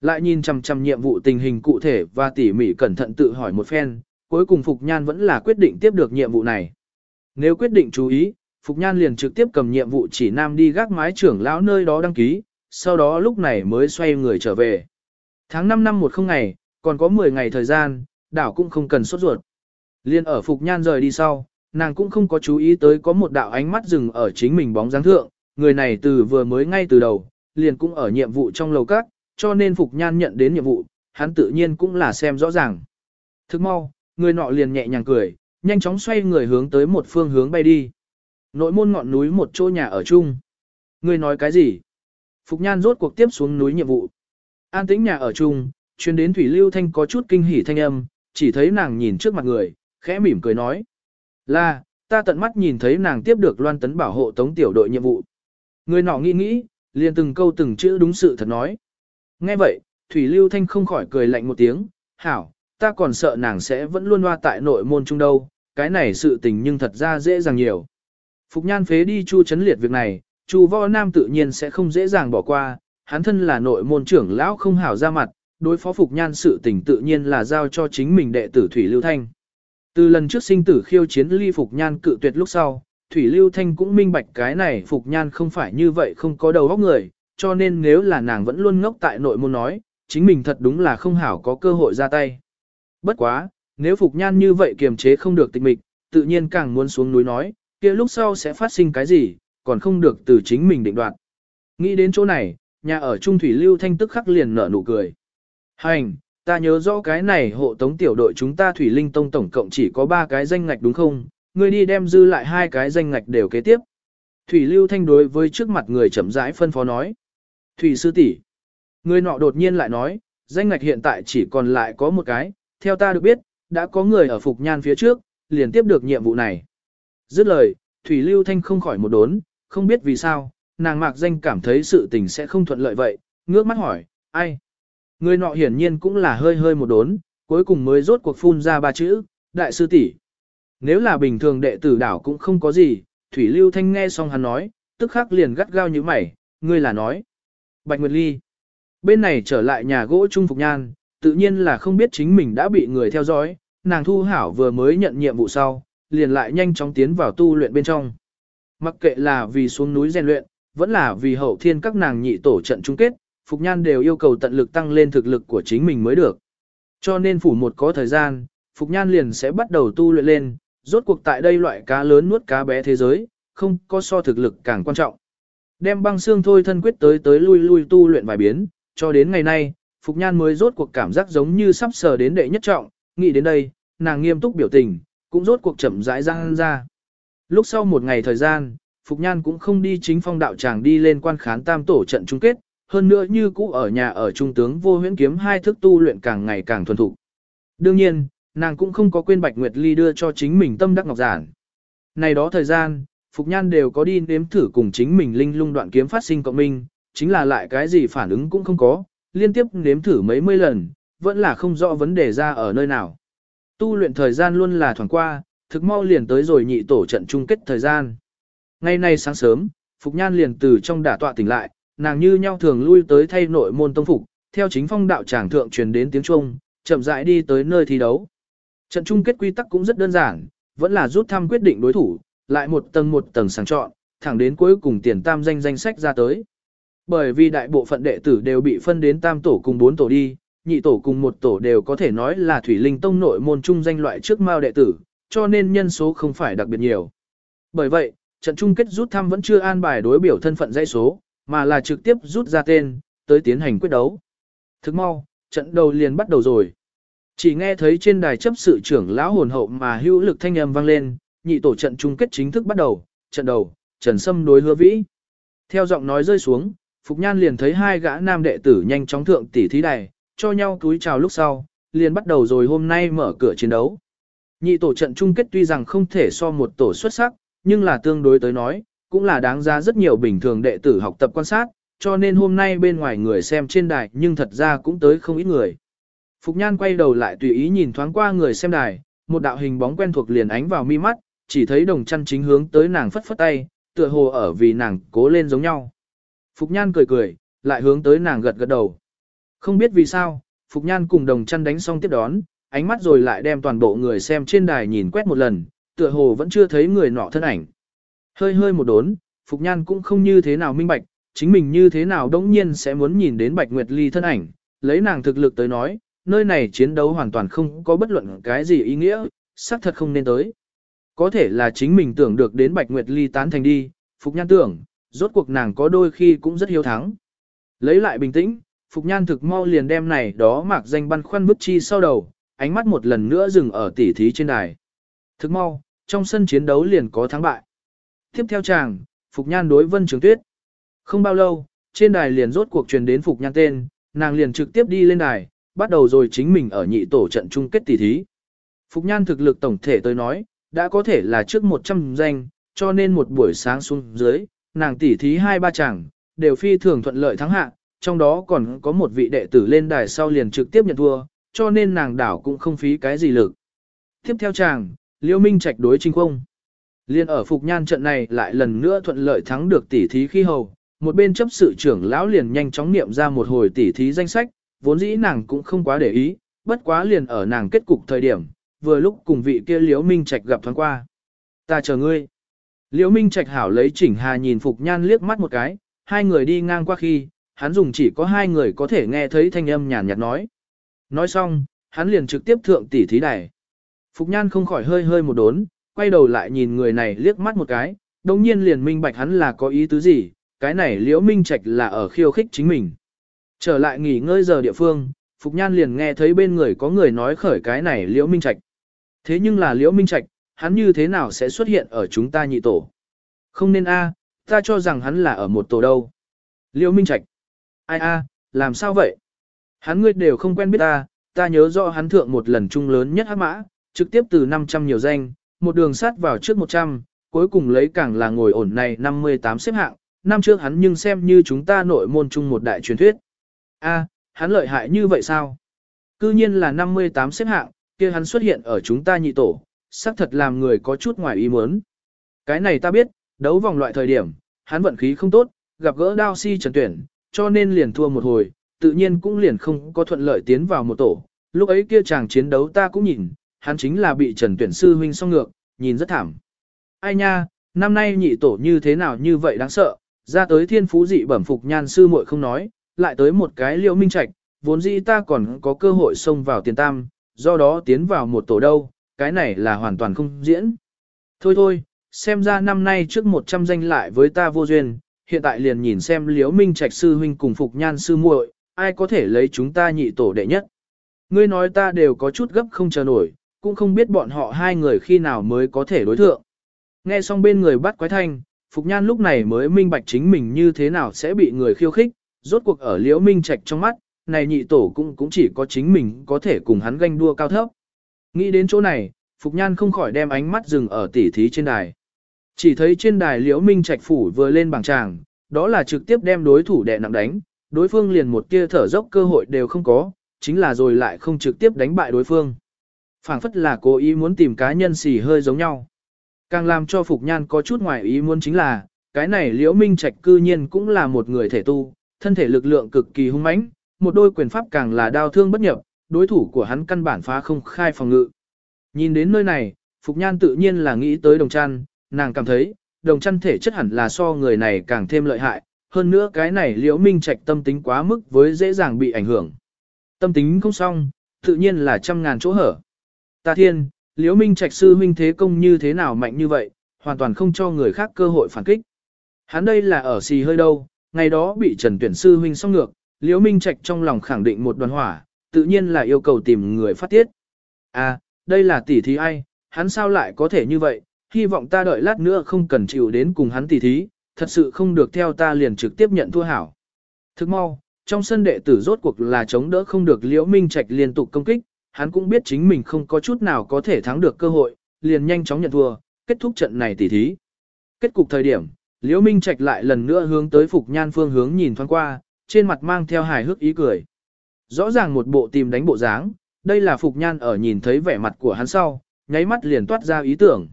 Lại nhìn chằm chằm nhiệm vụ tình hình cụ thể và tỉ mỉ cẩn thận tự hỏi một phen, cuối cùng Phục Nhan vẫn là quyết định tiếp được nhiệm vụ này. Nếu quyết định chú ý, Phục Nhan liền trực tiếp cầm nhiệm vụ chỉ nam đi gác mái trưởng lão nơi đó đăng ký, sau đó lúc này mới xoay người trở về. Tháng 5 năm một không ngày, còn có 10 ngày thời gian, đảo cũng không cần sốt ruột. Liên ở Phục Nhan rời đi sau, nàng cũng không có chú ý tới có một đạo ánh mắt dừng ở chính mình bóng dáng thượng, người này từ vừa mới ngay từ đầu, liền cũng ở nhiệm vụ trong lầu các, cho nên Phục Nhan nhận đến nhiệm vụ, hắn tự nhiên cũng là xem rõ ràng. Thức mau, người nọ liền nhẹ nhàng cười, nhanh chóng xoay người hướng tới một phương hướng bay đi. Nội môn ngọn núi một chỗ nhà ở chung. Người nói cái gì? Phục Nhan rốt cuộc tiếp xuống núi nhiệm vụ. An tĩnh nhà ở chung, chuyên đến Thủy Lưu Thanh có chút kinh hỉ thanh âm, chỉ thấy nàng nhìn trước mặt người, khẽ mỉm cười nói. Là, ta tận mắt nhìn thấy nàng tiếp được loan tấn bảo hộ tống tiểu đội nhiệm vụ. Người nọ nghĩ nghĩ, liền từng câu từng chữ đúng sự thật nói. Nghe vậy, Thủy Lưu Thanh không khỏi cười lạnh một tiếng, hảo, ta còn sợ nàng sẽ vẫn luôn loa tại nội môn trung đâu, cái này sự tình nhưng thật ra dễ dàng nhiều. Phục nhan phế đi chu chấn liệt việc này, chu võ nam tự nhiên sẽ không dễ dàng bỏ qua, hắn thân là nội môn trưởng lão không hảo ra mặt, đối phó Phục nhan sự tình tự nhiên là giao cho chính mình đệ tử Thủy Lưu Thanh. Từ lần trước sinh tử khiêu chiến ly Phục nhan cự tuyệt lúc sau, Thủy Lưu Thanh cũng minh bạch cái này Phục nhan không phải như vậy không có đầu óc người, cho nên nếu là nàng vẫn luôn ngốc tại nội môn nói, chính mình thật đúng là không hảo có cơ hội ra tay. Bất quá, nếu Phục Nhan như vậy kiềm chế không được tịch mịch, tự nhiên càng muốn xuống núi nói, kia lúc sau sẽ phát sinh cái gì, còn không được từ chính mình định đoạt. Nghĩ đến chỗ này, nhà ở Trung Thủy Lưu Thanh tức khắc liền nở nụ cười. Hành, ta nhớ rõ cái này hộ tống tiểu đội chúng ta Thủy Linh Tông tổng cộng chỉ có 3 cái danh ngạch đúng không? Ngươi đi đem dư lại hai cái danh ngạch đều kế tiếp. Thủy Lưu Thanh đối với trước mặt người chậm rãi phân phó nói. Thủy sư tỷ, Người nọ đột nhiên lại nói, danh ngạch hiện tại chỉ còn lại có một cái, theo ta được biết, đã có người ở Phục Nhan phía trước, liền tiếp được nhiệm vụ này. Dứt lời, Thủy Lưu Thanh không khỏi một đốn, không biết vì sao, nàng mạc danh cảm thấy sự tình sẽ không thuận lợi vậy, ngước mắt hỏi, ai? Người nọ hiển nhiên cũng là hơi hơi một đốn, cuối cùng mới rốt cuộc phun ra ba chữ, đại sư tỷ. Nếu là bình thường đệ tử đảo cũng không có gì, Thủy Lưu Thanh nghe xong hắn nói, tức khắc liền gắt gao như mày, ngươi là nói. Bạch Nguyệt Ly. Bên này trở lại nhà gỗ Trung Phục Nhan, tự nhiên là không biết chính mình đã bị người theo dõi, nàng thu hảo vừa mới nhận nhiệm vụ sau, liền lại nhanh chóng tiến vào tu luyện bên trong. Mặc kệ là vì xuống núi rèn luyện, vẫn là vì hậu thiên các nàng nhị tổ trận chung kết, Phục Nhan đều yêu cầu tận lực tăng lên thực lực của chính mình mới được. Cho nên phủ một có thời gian, Phục Nhan liền sẽ bắt đầu tu luyện lên, rốt cuộc tại đây loại cá lớn nuốt cá bé thế giới, không có so thực lực càng quan trọng. Đem băng xương thôi thân quyết tới tới lui lui tu luyện vài biến, cho đến ngày nay, Phục Nhan mới rốt cuộc cảm giác giống như sắp sờ đến đệ nhất trọng, nghĩ đến đây, nàng nghiêm túc biểu tình, cũng rốt cuộc chậm rãi ra ra. Lúc sau một ngày thời gian, Phục Nhan cũng không đi chính phong đạo tràng đi lên quan khán tam tổ trận chung kết, hơn nữa như cũ ở nhà ở trung tướng vô huyễn kiếm hai thức tu luyện càng ngày càng thuần thục. Đương nhiên, nàng cũng không có quên Bạch Nguyệt Ly đưa cho chính mình tâm đắc ngọc giản. Này đó thời gian, Phục Nhan đều có đi nếm thử cùng chính mình linh lung đoạn kiếm phát sinh cộng minh, chính là lại cái gì phản ứng cũng không có, liên tiếp nếm thử mấy mươi lần, vẫn là không rõ vấn đề ra ở nơi nào. Tu luyện thời gian luôn là thoảng qua, thực mau liền tới rồi nhị tổ trận chung kết thời gian. Ngày nay sáng sớm, Phục Nhan liền từ trong đả tọa tỉnh lại, nàng như nhau thường lui tới thay nội môn tông phục, theo chính phong đạo tràng thượng truyền đến tiếng Trung, chậm rãi đi tới nơi thi đấu. Trận chung kết quy tắc cũng rất đơn giản, vẫn là rút thăm quyết định đối thủ, lại một tầng một tầng sàng chọn, thẳng đến cuối cùng tiền tam danh danh sách ra tới. Bởi vì đại bộ phận đệ tử đều bị phân đến tam tổ cùng bốn tổ đi, nhị tổ cùng một tổ đều có thể nói là thủy linh tông nội môn trung danh loại trước mao đệ tử, cho nên nhân số không phải đặc biệt nhiều. Bởi vậy, trận chung kết rút thăm vẫn chưa an bài đối biểu thân phận dãy số, mà là trực tiếp rút ra tên, tới tiến hành quyết đấu. Thức mau, trận đầu liền bắt đầu rồi. Chỉ nghe thấy trên đài chấp sự trưởng lão hồn hậu mà hữu lực thanh âm vang lên, nhị tổ trận chung kết chính thức bắt đầu, trận đầu, Trần Sâm đối hứa vĩ. Theo giọng nói rơi xuống, Phục Nhan liền thấy hai gã nam đệ tử nhanh chóng thượng tỷ thí đài, cho nhau túi chào lúc sau, liền bắt đầu rồi hôm nay mở cửa chiến đấu. Nhị tổ trận chung kết tuy rằng không thể so một tổ xuất sắc, nhưng là tương đối tới nói, cũng là đáng giá rất nhiều bình thường đệ tử học tập quan sát, cho nên hôm nay bên ngoài người xem trên đài nhưng thật ra cũng tới không ít người. Phục Nhan quay đầu lại tùy ý nhìn thoáng qua người xem đài, một đạo hình bóng quen thuộc liền ánh vào mi mắt, chỉ thấy đồng chăn chính hướng tới nàng phất phất tay, tựa hồ ở vì nàng cố lên giống nhau. Phục Nhan cười cười, lại hướng tới nàng gật gật đầu. Không biết vì sao, Phục Nhan cùng đồng chăn đánh xong tiếp đón, ánh mắt rồi lại đem toàn bộ người xem trên đài nhìn quét một lần, tựa hồ vẫn chưa thấy người nọ thân ảnh. Hơi hơi một đốn, Phục Nhan cũng không như thế nào minh bạch, chính mình như thế nào đống nhiên sẽ muốn nhìn đến Bạch Nguyệt Ly thân ảnh, lấy nàng thực lực tới nói, nơi này chiến đấu hoàn toàn không có bất luận cái gì ý nghĩa, xác thật không nên tới. Có thể là chính mình tưởng được đến Bạch Nguyệt Ly tán thành đi, Phục Nhan tưởng, rốt cuộc nàng có đôi khi cũng rất hiếu thắng. Lấy lại bình tĩnh, Phục Nhan thực mau liền đem này đó mạc danh băn khoăn bức chi sau đầu, ánh mắt một lần nữa dừng ở tỉ thí trên đài. Thực mau, trong sân chiến đấu liền có thắng bại. Tiếp theo chàng, Phục Nhan đối Vân Trường Tuyết. Không bao lâu, trên đài liền rốt cuộc truyền đến Phục Nhan tên, nàng liền trực tiếp đi lên đài, bắt đầu rồi chính mình ở nhị tổ trận chung kết tỷ thí. Phục Nhan thực lực tổng thể tới nói, đã có thể là trước 100 danh, cho nên một buổi sáng xuống dưới, nàng tỷ thí hai ba chàng, đều phi thường thuận lợi thắng hạ, trong đó còn có một vị đệ tử lên đài sau liền trực tiếp nhận thua, cho nên nàng đảo cũng không phí cái gì lực. Tiếp theo chàng, Liêu Minh Trạch đối Trinh Không. Liên ở Phục Nhan trận này lại lần nữa thuận lợi thắng được tỷ thí khi hầu, một bên chấp sự trưởng lão liền nhanh chóng niệm ra một hồi tỷ thí danh sách, vốn dĩ nàng cũng không quá để ý, bất quá liền ở nàng kết cục thời điểm, vừa lúc cùng vị kia Liễu Minh Trạch gặp thoáng qua. Ta chờ ngươi. Liễu Minh Trạch hảo lấy chỉnh hà nhìn Phục Nhan liếc mắt một cái, hai người đi ngang qua khi, hắn dùng chỉ có hai người có thể nghe thấy thanh âm nhàn nhạt nói. Nói xong, hắn liền trực tiếp thượng tỷ thí đài. Phục Nhan không khỏi hơi hơi một đốn, quay đầu lại nhìn người này liếc mắt một cái, đồng nhiên liền minh bạch hắn là có ý tứ gì, cái này liễu minh trạch là ở khiêu khích chính mình. Trở lại nghỉ ngơi giờ địa phương, Phục Nhan liền nghe thấy bên người có người nói khởi cái này liễu minh trạch. Thế nhưng là liễu minh trạch, hắn như thế nào sẽ xuất hiện ở chúng ta nhị tổ? Không nên a, ta cho rằng hắn là ở một tổ đâu. Liễu minh trạch. Ai a, làm sao vậy? Hắn ngươi đều không quen biết ta, ta nhớ rõ hắn thượng một lần trung lớn nhất hắc mã, trực tiếp từ 500 nhiều danh, một đường sát vào trước 100, cuối cùng lấy càng là ngồi ổn này 58 xếp hạng, năm trước hắn nhưng xem như chúng ta nội môn chung một đại truyền thuyết. A, hắn lợi hại như vậy sao? Cư nhiên là 58 xếp hạng, kia hắn xuất hiện ở chúng ta nhị tổ, xác thật làm người có chút ngoài ý muốn. Cái này ta biết, đấu vòng loại thời điểm, hắn vận khí không tốt, gặp gỡ đao si trần tuyển, cho nên liền thua một hồi, tự nhiên cũng liền không có thuận lợi tiến vào một tổ. Lúc ấy kia chàng chiến đấu ta cũng nhìn, hắn chính là bị trần tuyển sư huynh song ngược, nhìn rất thảm. Ai nha, năm nay nhị tổ như thế nào như vậy đáng sợ, ra tới thiên phú dị bẩm phục nhan sư muội không nói, lại tới một cái liễu minh trạch, vốn dĩ ta còn có cơ hội xông vào tiền tam, do đó tiến vào một tổ đâu, cái này là hoàn toàn không diễn. Thôi thôi, xem ra năm nay trước 100 danh lại với ta vô duyên, hiện tại liền nhìn xem liễu minh trạch sư huynh cùng phục nhan sư muội, ai có thể lấy chúng ta nhị tổ đệ nhất. Ngươi nói ta đều có chút gấp không chờ nổi, cũng không biết bọn họ hai người khi nào mới có thể đối thượng. Nghe xong bên người bắt quái thanh, Phục Nhan lúc này mới minh bạch chính mình như thế nào sẽ bị người khiêu khích, rốt cuộc ở liễu minh trạch trong mắt, này nhị tổ cũng cũng chỉ có chính mình có thể cùng hắn ganh đua cao thấp. Nghĩ đến chỗ này, Phục Nhan không khỏi đem ánh mắt dừng ở tỉ thí trên đài. Chỉ thấy trên đài liễu minh trạch phủ vừa lên bảng tràng, đó là trực tiếp đem đối thủ đè nặng đánh, đối phương liền một tia thở dốc cơ hội đều không có, chính là rồi lại không trực tiếp đánh bại đối phương. phảng phất là cố ý muốn tìm cá nhân xì hơi giống nhau. Càng làm cho Phục Nhan có chút ngoài ý muốn chính là, cái này Liễu Minh Trạch cư nhiên cũng là một người thể tu, thân thể lực lượng cực kỳ hung mãnh, một đôi quyền pháp càng là đao thương bất nhập, đối thủ của hắn căn bản phá không khai phòng ngự. Nhìn đến nơi này, Phục Nhan tự nhiên là nghĩ tới đồng chăn, nàng cảm thấy, đồng chăn thể chất hẳn là so người này càng thêm lợi hại, hơn nữa cái này Liễu Minh Trạch tâm tính quá mức với dễ dàng bị ảnh hưởng. Tâm tính không xong, tự nhiên là trăm ngàn chỗ hở. Ta thiên, Liễu Minh Trạch sư huynh thế công như thế nào mạnh như vậy, hoàn toàn không cho người khác cơ hội phản kích. Hắn đây là ở xì hơi đâu, ngày đó bị Trần Tuyển sư huynh song ngược, Liễu Minh Trạch trong lòng khẳng định một đoàn hỏa, tự nhiên là yêu cầu tìm người phát tiết. À, đây là tỷ thí ai, hắn sao lại có thể như vậy, hy vọng ta đợi lát nữa không cần chịu đến cùng hắn tỷ thí, thật sự không được theo ta liền trực tiếp nhận thua hảo. Thức mau, trong sân đệ tử rốt cuộc là chống đỡ không được Liễu Minh Trạch liên tục công kích, hắn cũng biết chính mình không có chút nào có thể thắng được cơ hội, liền nhanh chóng nhận thua, kết thúc trận này tỷ thí. Kết cục thời điểm, Liễu Minh Trạch lại lần nữa hướng tới Phục Nhan phương hướng nhìn thoáng qua, trên mặt mang theo hài hước ý cười. Rõ ràng một bộ tìm đánh bộ dáng, đây là Phục Nhan ở nhìn thấy vẻ mặt của hắn sau, nháy mắt liền toát ra ý tưởng.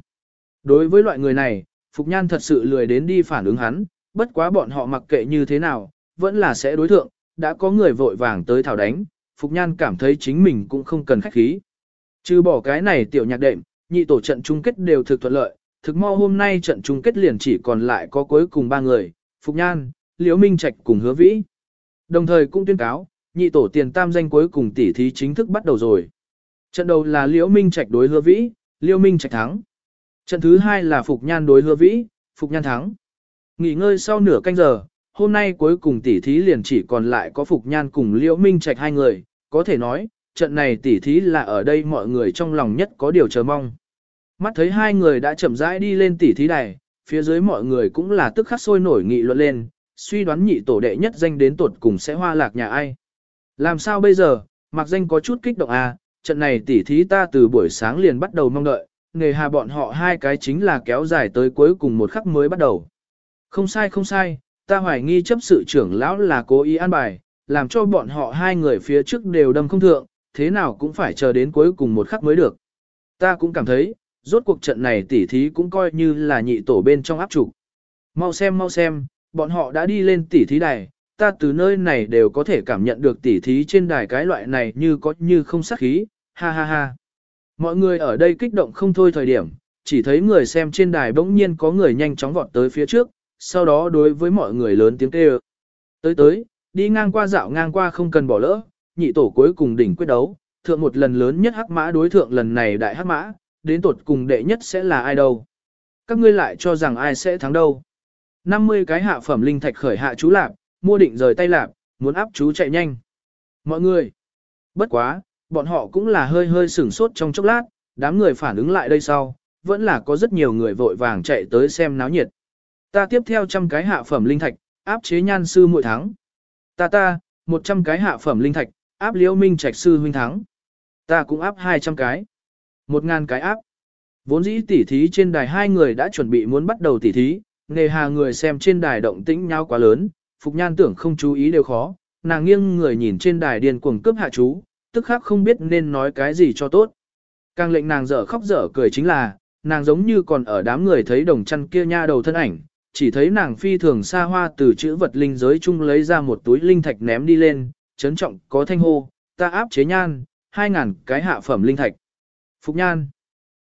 Đối với loại người này, Phục Nhan thật sự lười đến đi phản ứng hắn, bất quá bọn họ mặc kệ như thế nào, vẫn là sẽ đối thượng, đã có người vội vàng tới thảo đánh, Phục Nhan cảm thấy chính mình cũng không cần khách khí. Trừ bỏ cái này tiểu nhạc đệm, nhị tổ trận chung kết đều thực thuận lợi, thực mau hôm nay trận chung kết liền chỉ còn lại có cuối cùng ba người, Phục Nhan, Liễu Minh Trạch cùng Hứa Vĩ. Đồng thời cũng tuyên cáo, nhị tổ tiền tam danh cuối cùng tỷ thí chính thức bắt đầu rồi. Trận đầu là Liễu Minh Trạch đối Hứa Vĩ, Liễu Minh Trạch thắng. Trận thứ hai là Phục Nhan đối Hứa Vĩ, Phục Nhan thắng. Nghỉ ngơi sau nửa canh giờ, hôm nay cuối cùng tỷ thí liền chỉ còn lại có Phục Nhan cùng Liễu Minh Trạch hai người, có thể nói, trận này tỷ thí là ở đây mọi người trong lòng nhất có điều chờ mong. Mắt thấy hai người đã chậm rãi đi lên tỷ thí đài, phía dưới mọi người cũng là tức khắc sôi nổi nghị luận lên, suy đoán nhị tổ đệ nhất danh đến tuột cùng sẽ hoa lạc nhà ai. Làm sao bây giờ, mặc danh có chút kích động à, trận này tỷ thí ta từ buổi sáng liền bắt đầu mong đợi, nghề hà bọn họ hai cái chính là kéo dài tới cuối cùng một khắc mới bắt đầu. Không sai không sai, ta hoài nghi chấp sự trưởng lão là cố ý an bài, làm cho bọn họ hai người phía trước đều đâm không thượng, thế nào cũng phải chờ đến cuối cùng một khắc mới được. Ta cũng cảm thấy, rốt cuộc trận này tỉ thí cũng coi như là nhị tổ bên trong áp trục. Mau xem mau xem, bọn họ đã đi lên tỉ thí đài, ta từ nơi này đều có thể cảm nhận được tỉ thí trên đài cái loại này như có như không sát khí, ha ha ha. Mọi người ở đây kích động không thôi thời điểm, chỉ thấy người xem trên đài bỗng nhiên có người nhanh chóng vọt tới phía trước, sau đó đối với mọi người lớn tiếng kêu. Tới tới, đi ngang qua dạo ngang qua không cần bỏ lỡ, nhị tổ cuối cùng đỉnh quyết đấu, thượng một lần lớn nhất hắc mã đối thượng lần này đại hắc mã, đến tột cùng đệ nhất sẽ là ai đâu. Các ngươi lại cho rằng ai sẽ thắng đâu. 50 cái hạ phẩm linh thạch khởi hạ chú lạp, mua định rời tay lạp, muốn áp chú chạy nhanh. Mọi người, bất quá, bọn họ cũng là hơi hơi sửng sốt trong chốc lát, đám người phản ứng lại đây sau, vẫn là có rất nhiều người vội vàng chạy tới xem náo nhiệt. Ta tiếp theo trăm cái hạ phẩm linh thạch, áp chế nhan sư muội thắng. Ta ta, 100 cái hạ phẩm linh thạch, áp liễu minh trạch sư huynh thắng. Ta cũng áp 200 cái. 1.000 cái áp. Vốn dĩ tỉ thí trên đài hai người đã chuẩn bị muốn bắt đầu tỉ thí, nề hà người xem trên đài động tĩnh nhau quá lớn, Phục Nhan tưởng không chú ý đều khó, nàng nghiêng người nhìn trên đài điên cuồng cướp hạ chú, tức khắc không biết nên nói cái gì cho tốt. Càng lệnh nàng dở khóc dở cười chính là, nàng giống như còn ở đám người thấy đồng chăn kia nha đầu thân ảnh, chỉ thấy nàng phi thường xa hoa từ chữ vật linh giới chung lấy ra một túi linh thạch ném đi lên, chấn trọng có thanh hô, ta áp chế nhan, hai ngàn cái hạ phẩm linh thạch. Phục nhan.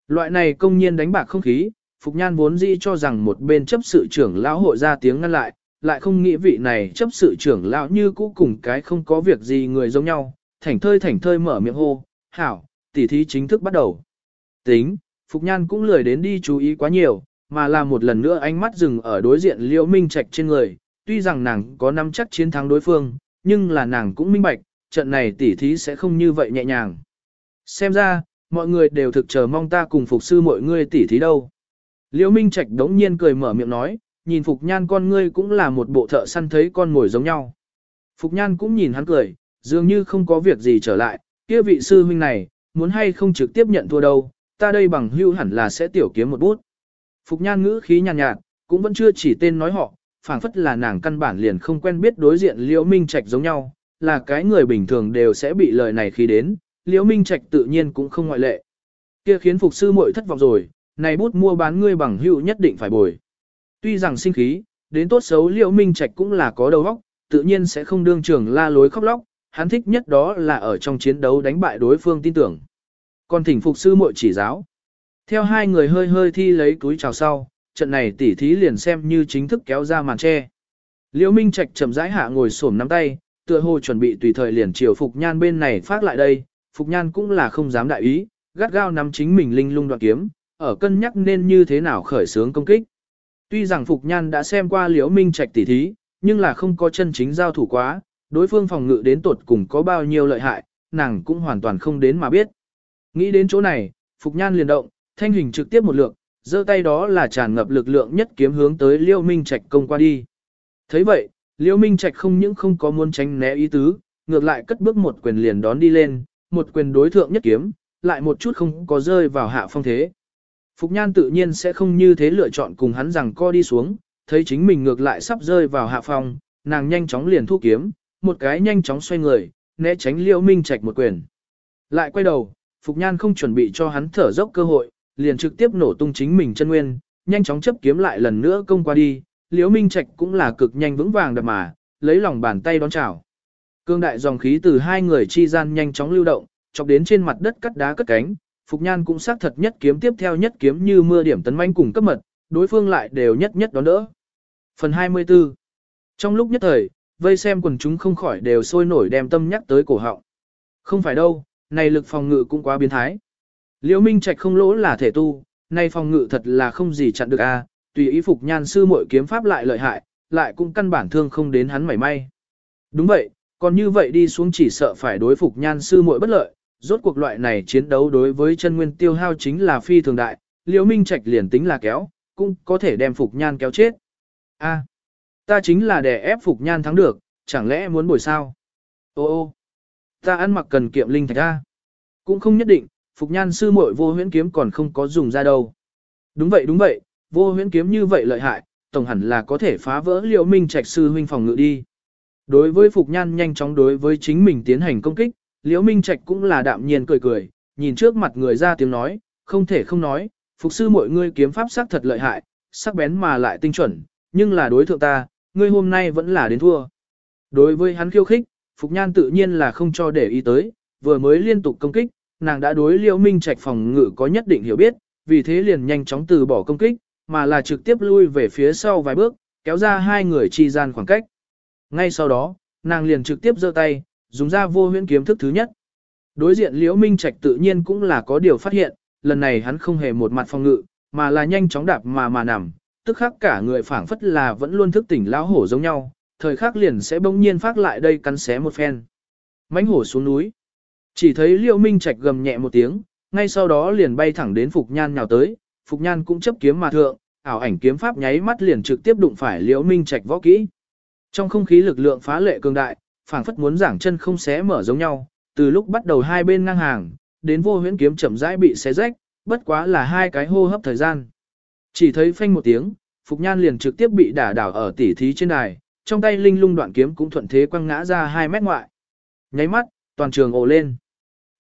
Loại này công nhiên đánh bạc không khí, Phục nhan vốn dĩ cho rằng một bên chấp sự trưởng lão hội ra tiếng ngăn lại, lại không nghĩ vị này chấp sự trưởng lão như cũ cùng cái không có việc gì người giống nhau, thảnh thơi thảnh thơi mở miệng hô, hảo, tỉ thí chính thức bắt đầu. Tính, Phục Nhan cũng lười đến đi chú ý quá nhiều, mà là một lần nữa ánh mắt dừng ở đối diện Liễu Minh Trạch trên người, tuy rằng nàng có nắm chắc chiến thắng đối phương, nhưng là nàng cũng minh bạch, trận này tỉ thí sẽ không như vậy nhẹ nhàng. Xem ra, mọi người đều thực chờ mong ta cùng phục sư mọi người tỉ thí đâu. Liễu Minh Trạch đống nhiên cười mở miệng nói, nhìn Phục Nhan con ngươi cũng là một bộ thợ săn thấy con ngồi giống nhau. Phục Nhan cũng nhìn hắn cười, dường như không có việc gì trở lại, kia vị sư huynh này, muốn hay không trực tiếp nhận thua đâu, ta đây bằng hưu hẳn là sẽ tiểu kiếm một bút. Phục Nhan ngữ khí nhàn nhạt, nhạt, cũng vẫn chưa chỉ tên nói họ, phảng phất là nàng căn bản liền không quen biết đối diện Liễu Minh Trạch giống nhau, là cái người bình thường đều sẽ bị lời này khi đến, Liễu Minh Trạch tự nhiên cũng không ngoại lệ. Kia khiến phục sư muội thất vọng rồi, này bút mua bán ngươi bằng hữu nhất định phải bồi. Tuy rằng sinh khí, đến tốt xấu Liễu Minh Trạch cũng là có đầu óc, tự nhiên sẽ không đương trường la lối khóc lóc, hắn thích nhất đó là ở trong chiến đấu đánh bại đối phương tin tưởng. Còn thỉnh phục sư muội chỉ giáo. Theo hai người hơi hơi thi lấy túi chào sau, trận này tỉ thí liền xem như chính thức kéo ra màn che. Liễu Minh Trạch chậm rãi hạ ngồi xổm nắm tay, tựa hồ chuẩn bị tùy thời liền chiều Phục Nhan bên này phát lại đây, Phục Nhan cũng là không dám đại ý, gắt gao nắm chính mình linh lung đoạn kiếm, ở cân nhắc nên như thế nào khởi xướng công kích. Tuy rằng Phục Nhan đã xem qua Liễu Minh Trạch tỉ thí, nhưng là không có chân chính giao thủ quá, đối phương phòng ngự đến tột cùng có bao nhiêu lợi hại, nàng cũng hoàn toàn không đến mà biết. Nghĩ đến chỗ này, Phục Nhan liền động, thanh hình trực tiếp một lượng, giơ tay đó là tràn ngập lực lượng nhất kiếm hướng tới liễu Minh Trạch công qua đi. thấy vậy, liễu Minh Trạch không những không có muốn tránh né ý tứ, ngược lại cất bước một quyền liền đón đi lên, một quyền đối thượng nhất kiếm, lại một chút không có rơi vào hạ phong thế. Phục Nhan tự nhiên sẽ không như thế lựa chọn cùng hắn rằng co đi xuống, thấy chính mình ngược lại sắp rơi vào hạ phòng, nàng nhanh chóng liền thu kiếm, một cái nhanh chóng xoay người, né tránh Liễu Minh Trạch một quyền. Lại quay đầu, Phục Nhan không chuẩn bị cho hắn thở dốc cơ hội, liền trực tiếp nổ tung chính mình chân nguyên, nhanh chóng chấp kiếm lại lần nữa công qua đi, Liễu Minh Trạch cũng là cực nhanh vững vàng đập mà, lấy lòng bàn tay đón chào. Cương đại dòng khí từ hai người chi gian nhanh chóng lưu động, chọc đến trên mặt đất cắt đá cất cánh, Phục Nhan cũng xác thật nhất kiếm tiếp theo nhất kiếm như mưa điểm tấn manh cùng cấp mật, đối phương lại đều nhất nhất đón đỡ. Phần 24 Trong lúc nhất thời, vây xem quần chúng không khỏi đều sôi nổi đem tâm nhắc tới cổ họng. Không phải đâu, này lực phòng ngự cũng quá biến thái. Liễu Minh Trạch không lỗ là thể tu, nay phòng ngự thật là không gì chặn được a, tùy ý phục nhan sư muội kiếm pháp lại lợi hại, lại cũng căn bản thương không đến hắn mảy may. Đúng vậy, còn như vậy đi xuống chỉ sợ phải đối phục nhan sư muội bất lợi, rốt cuộc loại này chiến đấu đối với chân nguyên tiêu hao chính là phi thường đại, Liễu Minh Trạch liền tính là kéo, cũng có thể đem phục nhan kéo chết. A, ta chính là để ép phục nhan thắng được, chẳng lẽ muốn bồi sao? Ô ô, ta ăn mặc cần kiệm linh thạch a. Cũng không nhất định, Phục Nhan sư muội vô huyễn kiếm còn không có dùng ra đâu. Đúng vậy đúng vậy, vô huyễn kiếm như vậy lợi hại, tổng hẳn là có thể phá vỡ Liễu minh trạch sư huynh phòng ngự đi. Đối với Phục Nhan nhanh chóng đối với chính mình tiến hành công kích, Liễu Minh Trạch cũng là đạm nhiên cười cười, nhìn trước mặt người ra tiếng nói, không thể không nói, phục sư mọi ngươi kiếm pháp sắc thật lợi hại, sắc bén mà lại tinh chuẩn, nhưng là đối thượng ta, ngươi hôm nay vẫn là đến thua. Đối với hắn khiêu khích, Phục Nhan tự nhiên là không cho để ý tới, vừa mới liên tục công kích, nàng đã đối Liễu Minh Trạch phòng ngự có nhất định hiểu biết, vì thế liền nhanh chóng từ bỏ công kích, mà là trực tiếp lui về phía sau vài bước, kéo ra hai người chi gian khoảng cách. Ngay sau đó, nàng liền trực tiếp giơ tay, dùng ra vô huyễn kiếm thức thứ nhất. Đối diện Liễu Minh Trạch tự nhiên cũng là có điều phát hiện, lần này hắn không hề một mặt phòng ngự, mà là nhanh chóng đạp mà mà nằm, tức khắc cả người phảng phất là vẫn luôn thức tỉnh lão hổ giống nhau, thời khắc liền sẽ bỗng nhiên phát lại đây cắn xé một phen. Mánh hổ xuống núi. Chỉ thấy Liễu Minh Trạch gầm nhẹ một tiếng, ngay sau đó liền bay thẳng đến Phục Nhan nhào tới, Phục Nhan cũng chấp kiếm mà thượng, ảo ảnh kiếm pháp nháy mắt liền trực tiếp đụng phải Liễu Minh Trạch võ kỹ. Trong không khí lực lượng phá lệ cường đại, phảng phất muốn giảng chân không xé mở giống nhau, từ lúc bắt đầu hai bên ngang hàng, đến vô huyễn kiếm chậm rãi bị xé rách, bất quá là hai cái hô hấp thời gian. Chỉ thấy phanh một tiếng, Phục Nhan liền trực tiếp bị đả đảo ở tỉ thí trên đài, trong tay linh lung đoạn kiếm cũng thuận thế quăng ngã ra 2 mét ngoại. Nháy mắt, toàn trường ồ lên.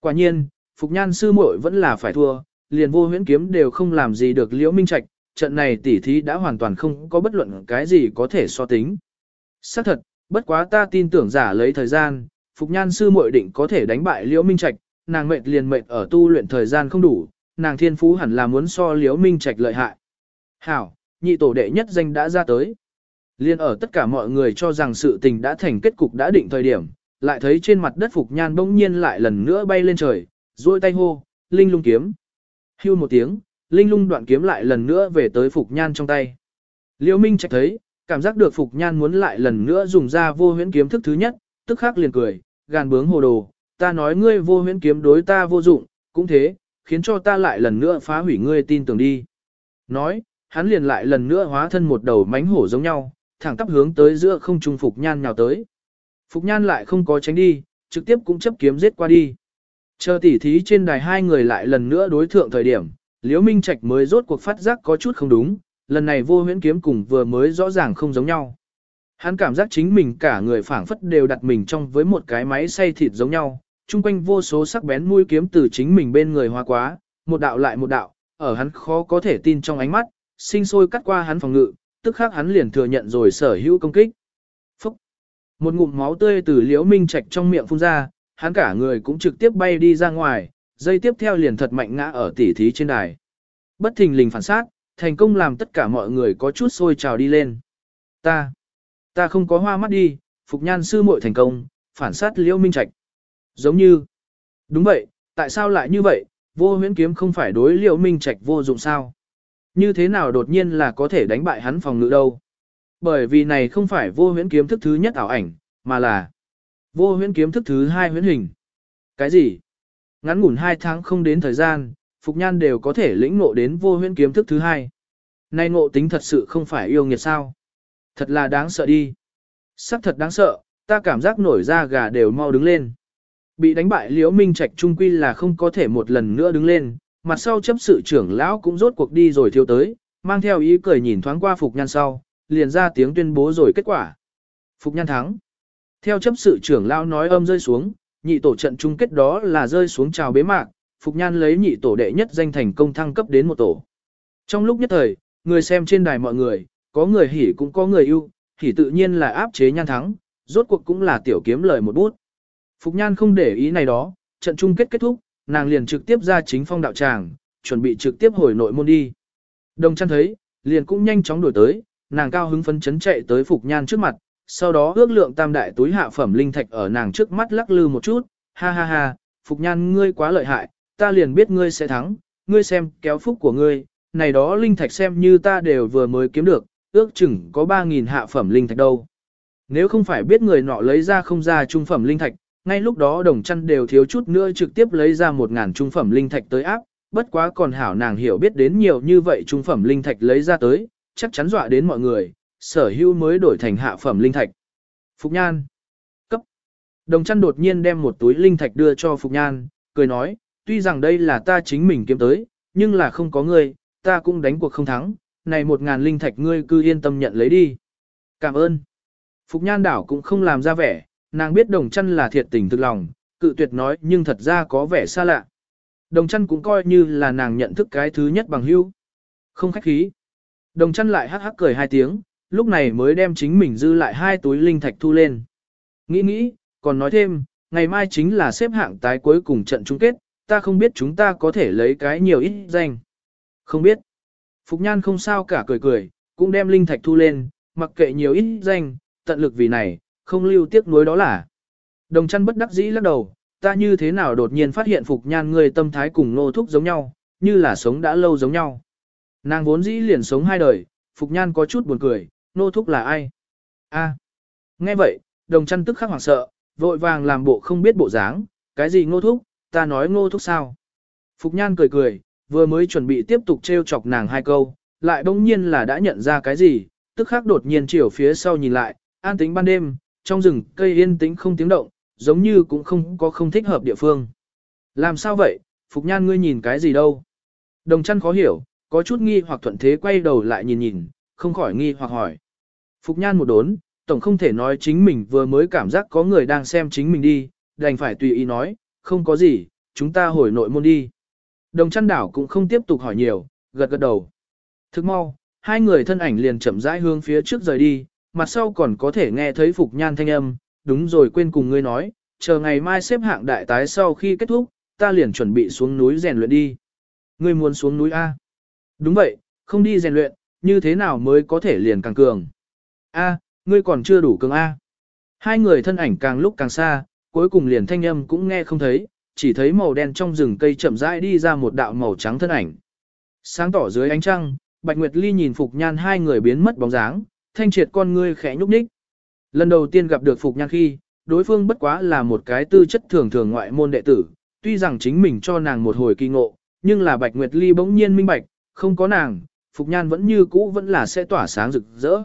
Quả nhiên, Phục Nhan sư muội vẫn là phải thua, liền vô huyễn kiếm đều không làm gì được liễu minh trạch, trận này tỉ thí đã hoàn toàn không có bất luận cái gì có thể so tính. Xác thật, bất quá ta tin tưởng giả lấy thời gian, Phục Nhan sư muội định có thể đánh bại Liễu Minh Trạch, nàng mệt liền mệt ở tu luyện thời gian không đủ, nàng thiên phú hẳn là muốn so Liễu Minh Trạch lợi hại. Hảo, nhị tổ đệ nhất danh đã ra tới. Liên ở tất cả mọi người cho rằng sự tình đã thành kết cục đã định thời điểm, lại thấy trên mặt đất Phục Nhan bỗng nhiên lại lần nữa bay lên trời, duỗi tay hô, linh lung kiếm. Hưu một tiếng, linh lung đoạn kiếm lại lần nữa về tới Phục Nhan trong tay. Liễu Minh Trạch thấy, cảm giác được Phục Nhan muốn lại lần nữa dùng ra vô huyễn kiếm thức thứ nhất, tức khắc liền cười, gàn bướng hồ đồ, ta nói ngươi vô huyễn kiếm đối ta vô dụng, cũng thế, khiến cho ta lại lần nữa phá hủy ngươi tin tưởng đi. Nói, hắn liền lại lần nữa hóa thân một đầu mánh hổ giống nhau, thẳng tắp hướng tới giữa không trung Phục Nhan nhào tới. Phục Nhan lại không có tránh đi, trực tiếp cũng chấp kiếm giết qua đi. Chờ tỉ thí trên đài hai người lại lần nữa đối thượng thời điểm, Liễu Minh Trạch mới rốt cuộc phát giác có chút không đúng, lần này vô huyễn kiếm cùng vừa mới rõ ràng không giống nhau. Hắn cảm giác chính mình cả người phảng phất đều đặt mình trong với một cái máy xay thịt giống nhau, chung quanh vô số sắc bén mũi kiếm từ chính mình bên người hoa quá, một đạo lại một đạo, ở hắn khó có thể tin trong ánh mắt, sinh sôi cắt qua hắn phòng ngự, tức khắc hắn liền thừa nhận rồi sở hữu công kích. Phúc! Một ngụm máu tươi từ liễu minh trạch trong miệng phun ra, hắn cả người cũng trực tiếp bay đi ra ngoài, dây tiếp theo liền thật mạnh ngã ở tỉ thí trên đài. Bất thình lình phản sát, thành công làm tất cả mọi người có chút sôi trào đi lên. Ta! Ta không có hoa mắt đi, Phục Nhan sư muội thành công, phản sát Liễu Minh Trạch. Giống như, đúng vậy, tại sao lại như vậy, vô huyễn kiếm không phải đối Liễu Minh Trạch vô dụng sao? Như thế nào đột nhiên là có thể đánh bại hắn phòng ngự đâu? Bởi vì này không phải vô huyễn kiếm thức thứ nhất ảo ảnh, mà là vô huyễn kiếm thức thứ hai huyễn hình. Cái gì? Ngắn ngủn hai tháng không đến thời gian, Phục Nhan đều có thể lĩnh ngộ đến vô huyễn kiếm thức thứ hai. Này ngộ tính thật sự không phải yêu nghiệt sao? Thật là đáng sợ đi. Sắc thật đáng sợ, ta cảm giác nổi da gà đều mau đứng lên. Bị đánh bại Liễu Minh Trạch trung quy là không có thể một lần nữa đứng lên, mặt sau chấp sự trưởng lão cũng rốt cuộc đi rồi thiếu tới, mang theo ý cười nhìn thoáng qua Phục Nhan sau, liền ra tiếng tuyên bố rồi kết quả. Phục Nhan thắng. Theo chấp sự trưởng lão nói âm rơi xuống, nhị tổ trận chung kết đó là rơi xuống chào bế mạc, Phục Nhan lấy nhị tổ đệ nhất danh thành công thăng cấp đến một tổ. Trong lúc nhất thời, người xem trên đài mọi người, có người hỉ cũng có người ưu, hỉ tự nhiên là áp chế nhan thắng, rốt cuộc cũng là tiểu kiếm lời một bút. Phục nhan không để ý này đó, trận chung kết kết thúc, nàng liền trực tiếp ra chính phong đạo tràng, chuẩn bị trực tiếp hồi nội môn đi. Đồng chăn thấy, liền cũng nhanh chóng đổi tới, nàng cao hứng phấn chấn chạy tới Phục nhan trước mặt, sau đó ước lượng tam đại túi hạ phẩm linh thạch ở nàng trước mắt lắc lư một chút, ha ha ha, Phục nhan ngươi quá lợi hại, ta liền biết ngươi sẽ thắng, ngươi xem kéo phúc của ngươi, này đó linh thạch xem như ta đều vừa mới kiếm được, ước chừng có 3.000 hạ phẩm linh thạch đâu. Nếu không phải biết người nọ lấy ra không ra trung phẩm linh thạch, ngay lúc đó đồng chăn đều thiếu chút nữa trực tiếp lấy ra 1.000 trung phẩm linh thạch tới áp, bất quá còn hảo nàng hiểu biết đến nhiều như vậy trung phẩm linh thạch lấy ra tới, chắc chắn dọa đến mọi người, sở hữu mới đổi thành hạ phẩm linh thạch. Phục Nhan Cấp Đồng chăn đột nhiên đem một túi linh thạch đưa cho Phục Nhan, cười nói, tuy rằng đây là ta chính mình kiếm tới, nhưng là không có người, ta cũng đánh cuộc không thắng, này một ngàn linh thạch ngươi cứ yên tâm nhận lấy đi. Cảm ơn. Phục nhan đảo cũng không làm ra vẻ, nàng biết đồng chăn là thiệt tình thực lòng, cự tuyệt nói nhưng thật ra có vẻ xa lạ. Đồng chăn cũng coi như là nàng nhận thức cái thứ nhất bằng hữu. Không khách khí. Đồng chăn lại hắc hắc cười hai tiếng, lúc này mới đem chính mình dư lại hai túi linh thạch thu lên. Nghĩ nghĩ, còn nói thêm, ngày mai chính là xếp hạng tái cuối cùng trận chung kết, ta không biết chúng ta có thể lấy cái nhiều ít danh. Không biết. Phục Nhan không sao cả cười cười, cũng đem linh thạch thu lên, mặc kệ nhiều ít danh, tận lực vì này, không lưu tiếc nuối đó là. Đồng chăn bất đắc dĩ lắc đầu, ta như thế nào đột nhiên phát hiện Phục Nhan người tâm thái cùng nô thúc giống nhau, như là sống đã lâu giống nhau. Nàng vốn dĩ liền sống hai đời, Phục Nhan có chút buồn cười, nô thúc là ai? a nghe vậy, đồng chăn tức khắc hoảng sợ, vội vàng làm bộ không biết bộ dáng, cái gì ngô thúc, ta nói ngô thúc sao? Phục Nhan cười cười, vừa mới chuẩn bị tiếp tục trêu chọc nàng hai câu, lại bỗng nhiên là đã nhận ra cái gì, tức khắc đột nhiên chiều phía sau nhìn lại, an tĩnh ban đêm, trong rừng cây yên tĩnh không tiếng động, giống như cũng không có không thích hợp địa phương. Làm sao vậy, Phục Nhan ngươi nhìn cái gì đâu? Đồng chăn khó hiểu, có chút nghi hoặc thuận thế quay đầu lại nhìn nhìn, không khỏi nghi hoặc hỏi. Phục Nhan một đốn, tổng không thể nói chính mình vừa mới cảm giác có người đang xem chính mình đi, đành phải tùy ý nói, không có gì, chúng ta hồi nội môn đi. Đồng chăn đảo cũng không tiếp tục hỏi nhiều, gật gật đầu. Thức mau, hai người thân ảnh liền chậm rãi hướng phía trước rời đi, mặt sau còn có thể nghe thấy Phục Nhan thanh âm, đúng rồi quên cùng ngươi nói, chờ ngày mai xếp hạng đại tái sau khi kết thúc, ta liền chuẩn bị xuống núi rèn luyện đi. Ngươi muốn xuống núi A. Đúng vậy, không đi rèn luyện, như thế nào mới có thể liền càng cường. A, ngươi còn chưa đủ cường A. Hai người thân ảnh càng lúc càng xa, cuối cùng liền thanh âm cũng nghe không thấy, chỉ thấy màu đen trong rừng cây chậm rãi đi ra một đạo màu trắng thân ảnh. Sáng tỏ dưới ánh trăng, Bạch Nguyệt Ly nhìn Phục Nhan hai người biến mất bóng dáng, thanh triệt con ngươi khẽ nhúc nhích. Lần đầu tiên gặp được Phục Nhan khi, đối phương bất quá là một cái tư chất thường thường ngoại môn đệ tử, tuy rằng chính mình cho nàng một hồi kỳ ngộ, nhưng là Bạch Nguyệt Ly bỗng nhiên minh bạch, không có nàng, Phục Nhan vẫn như cũ vẫn là sẽ tỏa sáng rực rỡ.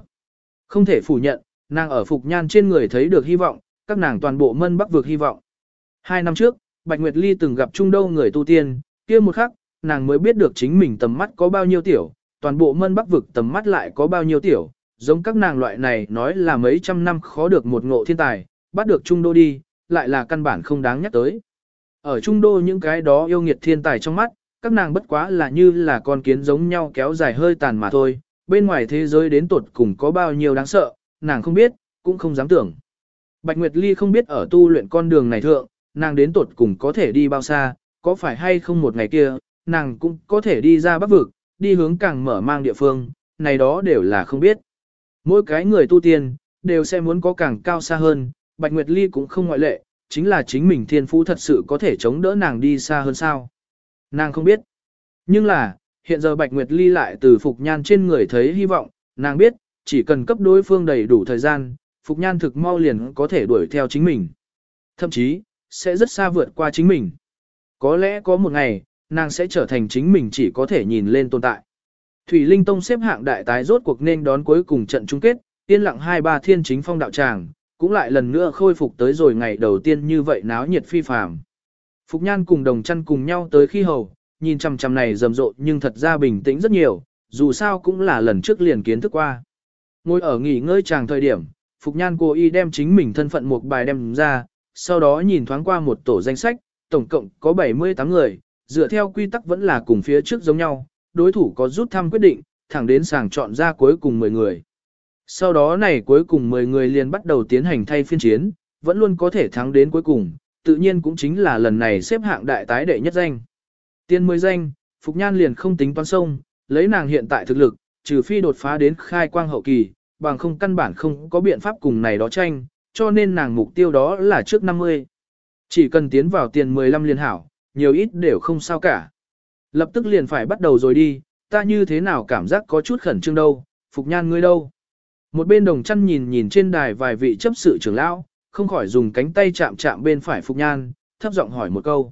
Không thể phủ nhận, nàng ở Phục Nhan trên người thấy được hy vọng, các nàng toàn bộ mân bắc vượt hy vọng. Hai năm trước, Bạch Nguyệt Ly từng gặp Trung Đâu người tu tiên, kia một khắc, nàng mới biết được chính mình tầm mắt có bao nhiêu tiểu, toàn bộ mân bắc vực tầm mắt lại có bao nhiêu tiểu, giống các nàng loại này nói là mấy trăm năm khó được một ngộ thiên tài, bắt được Trung Đô đi, lại là căn bản không đáng nhắc tới. Ở Trung Đô những cái đó yêu nghiệt thiên tài trong mắt, các nàng bất quá là như là con kiến giống nhau kéo dài hơi tàn mà thôi, bên ngoài thế giới đến tuột cùng có bao nhiêu đáng sợ, nàng không biết, cũng không dám tưởng. Bạch Nguyệt Ly không biết ở tu luyện con đường này thượng, nàng đến tuột cùng có thể đi bao xa, có phải hay không một ngày kia, nàng cũng có thể đi ra bắc vực, đi hướng càng mở mang địa phương, này đó đều là không biết. Mỗi cái người tu tiên, đều sẽ muốn có càng cao xa hơn, Bạch Nguyệt Ly cũng không ngoại lệ, chính là chính mình thiên phú thật sự có thể chống đỡ nàng đi xa hơn sao. Nàng không biết. Nhưng là, hiện giờ Bạch Nguyệt Ly lại từ Phục Nhan trên người thấy hy vọng, nàng biết, chỉ cần cấp đối phương đầy đủ thời gian, Phục Nhan thực mau liền có thể đuổi theo chính mình. Thậm chí, sẽ rất xa vượt qua chính mình. Có lẽ có một ngày, nàng sẽ trở thành chính mình chỉ có thể nhìn lên tồn tại. Thủy Linh Tông xếp hạng đại tái rốt cuộc nên đón cuối cùng trận chung kết, yên lặng hai ba thiên chính phong đạo tràng, cũng lại lần nữa khôi phục tới rồi ngày đầu tiên như vậy náo nhiệt phi phàm. Phục Nhan cùng đồng chăn cùng nhau tới khi hầu, nhìn chằm chằm này rầm rộ nhưng thật ra bình tĩnh rất nhiều, dù sao cũng là lần trước liền kiến thức qua. Ngồi ở nghỉ ngơi chàng thời điểm, Phục Nhan cố ý đem chính mình thân phận một bài đem ra, sau đó nhìn thoáng qua một tổ danh sách, tổng cộng có 78 người, dựa theo quy tắc vẫn là cùng phía trước giống nhau, đối thủ có rút thăm quyết định, thẳng đến sàng chọn ra cuối cùng 10 người. Sau đó này cuối cùng 10 người liền bắt đầu tiến hành thay phiên chiến, vẫn luôn có thể thắng đến cuối cùng, tự nhiên cũng chính là lần này xếp hạng đại tái đệ nhất danh. Tiên 10 danh, Phục Nhan liền không tính toán sông, lấy nàng hiện tại thực lực, trừ phi đột phá đến khai quang hậu kỳ, bằng không căn bản không có biện pháp cùng này đó tranh, cho nên nàng mục tiêu đó là trước 50. Chỉ cần tiến vào tiền 15 liên hảo, nhiều ít đều không sao cả. Lập tức liền phải bắt đầu rồi đi, ta như thế nào cảm giác có chút khẩn trương đâu, Phục Nhan ngươi đâu. Một bên đồng chăn nhìn nhìn trên đài vài vị chấp sự trưởng lão, không khỏi dùng cánh tay chạm chạm bên phải Phục Nhan, thấp giọng hỏi một câu.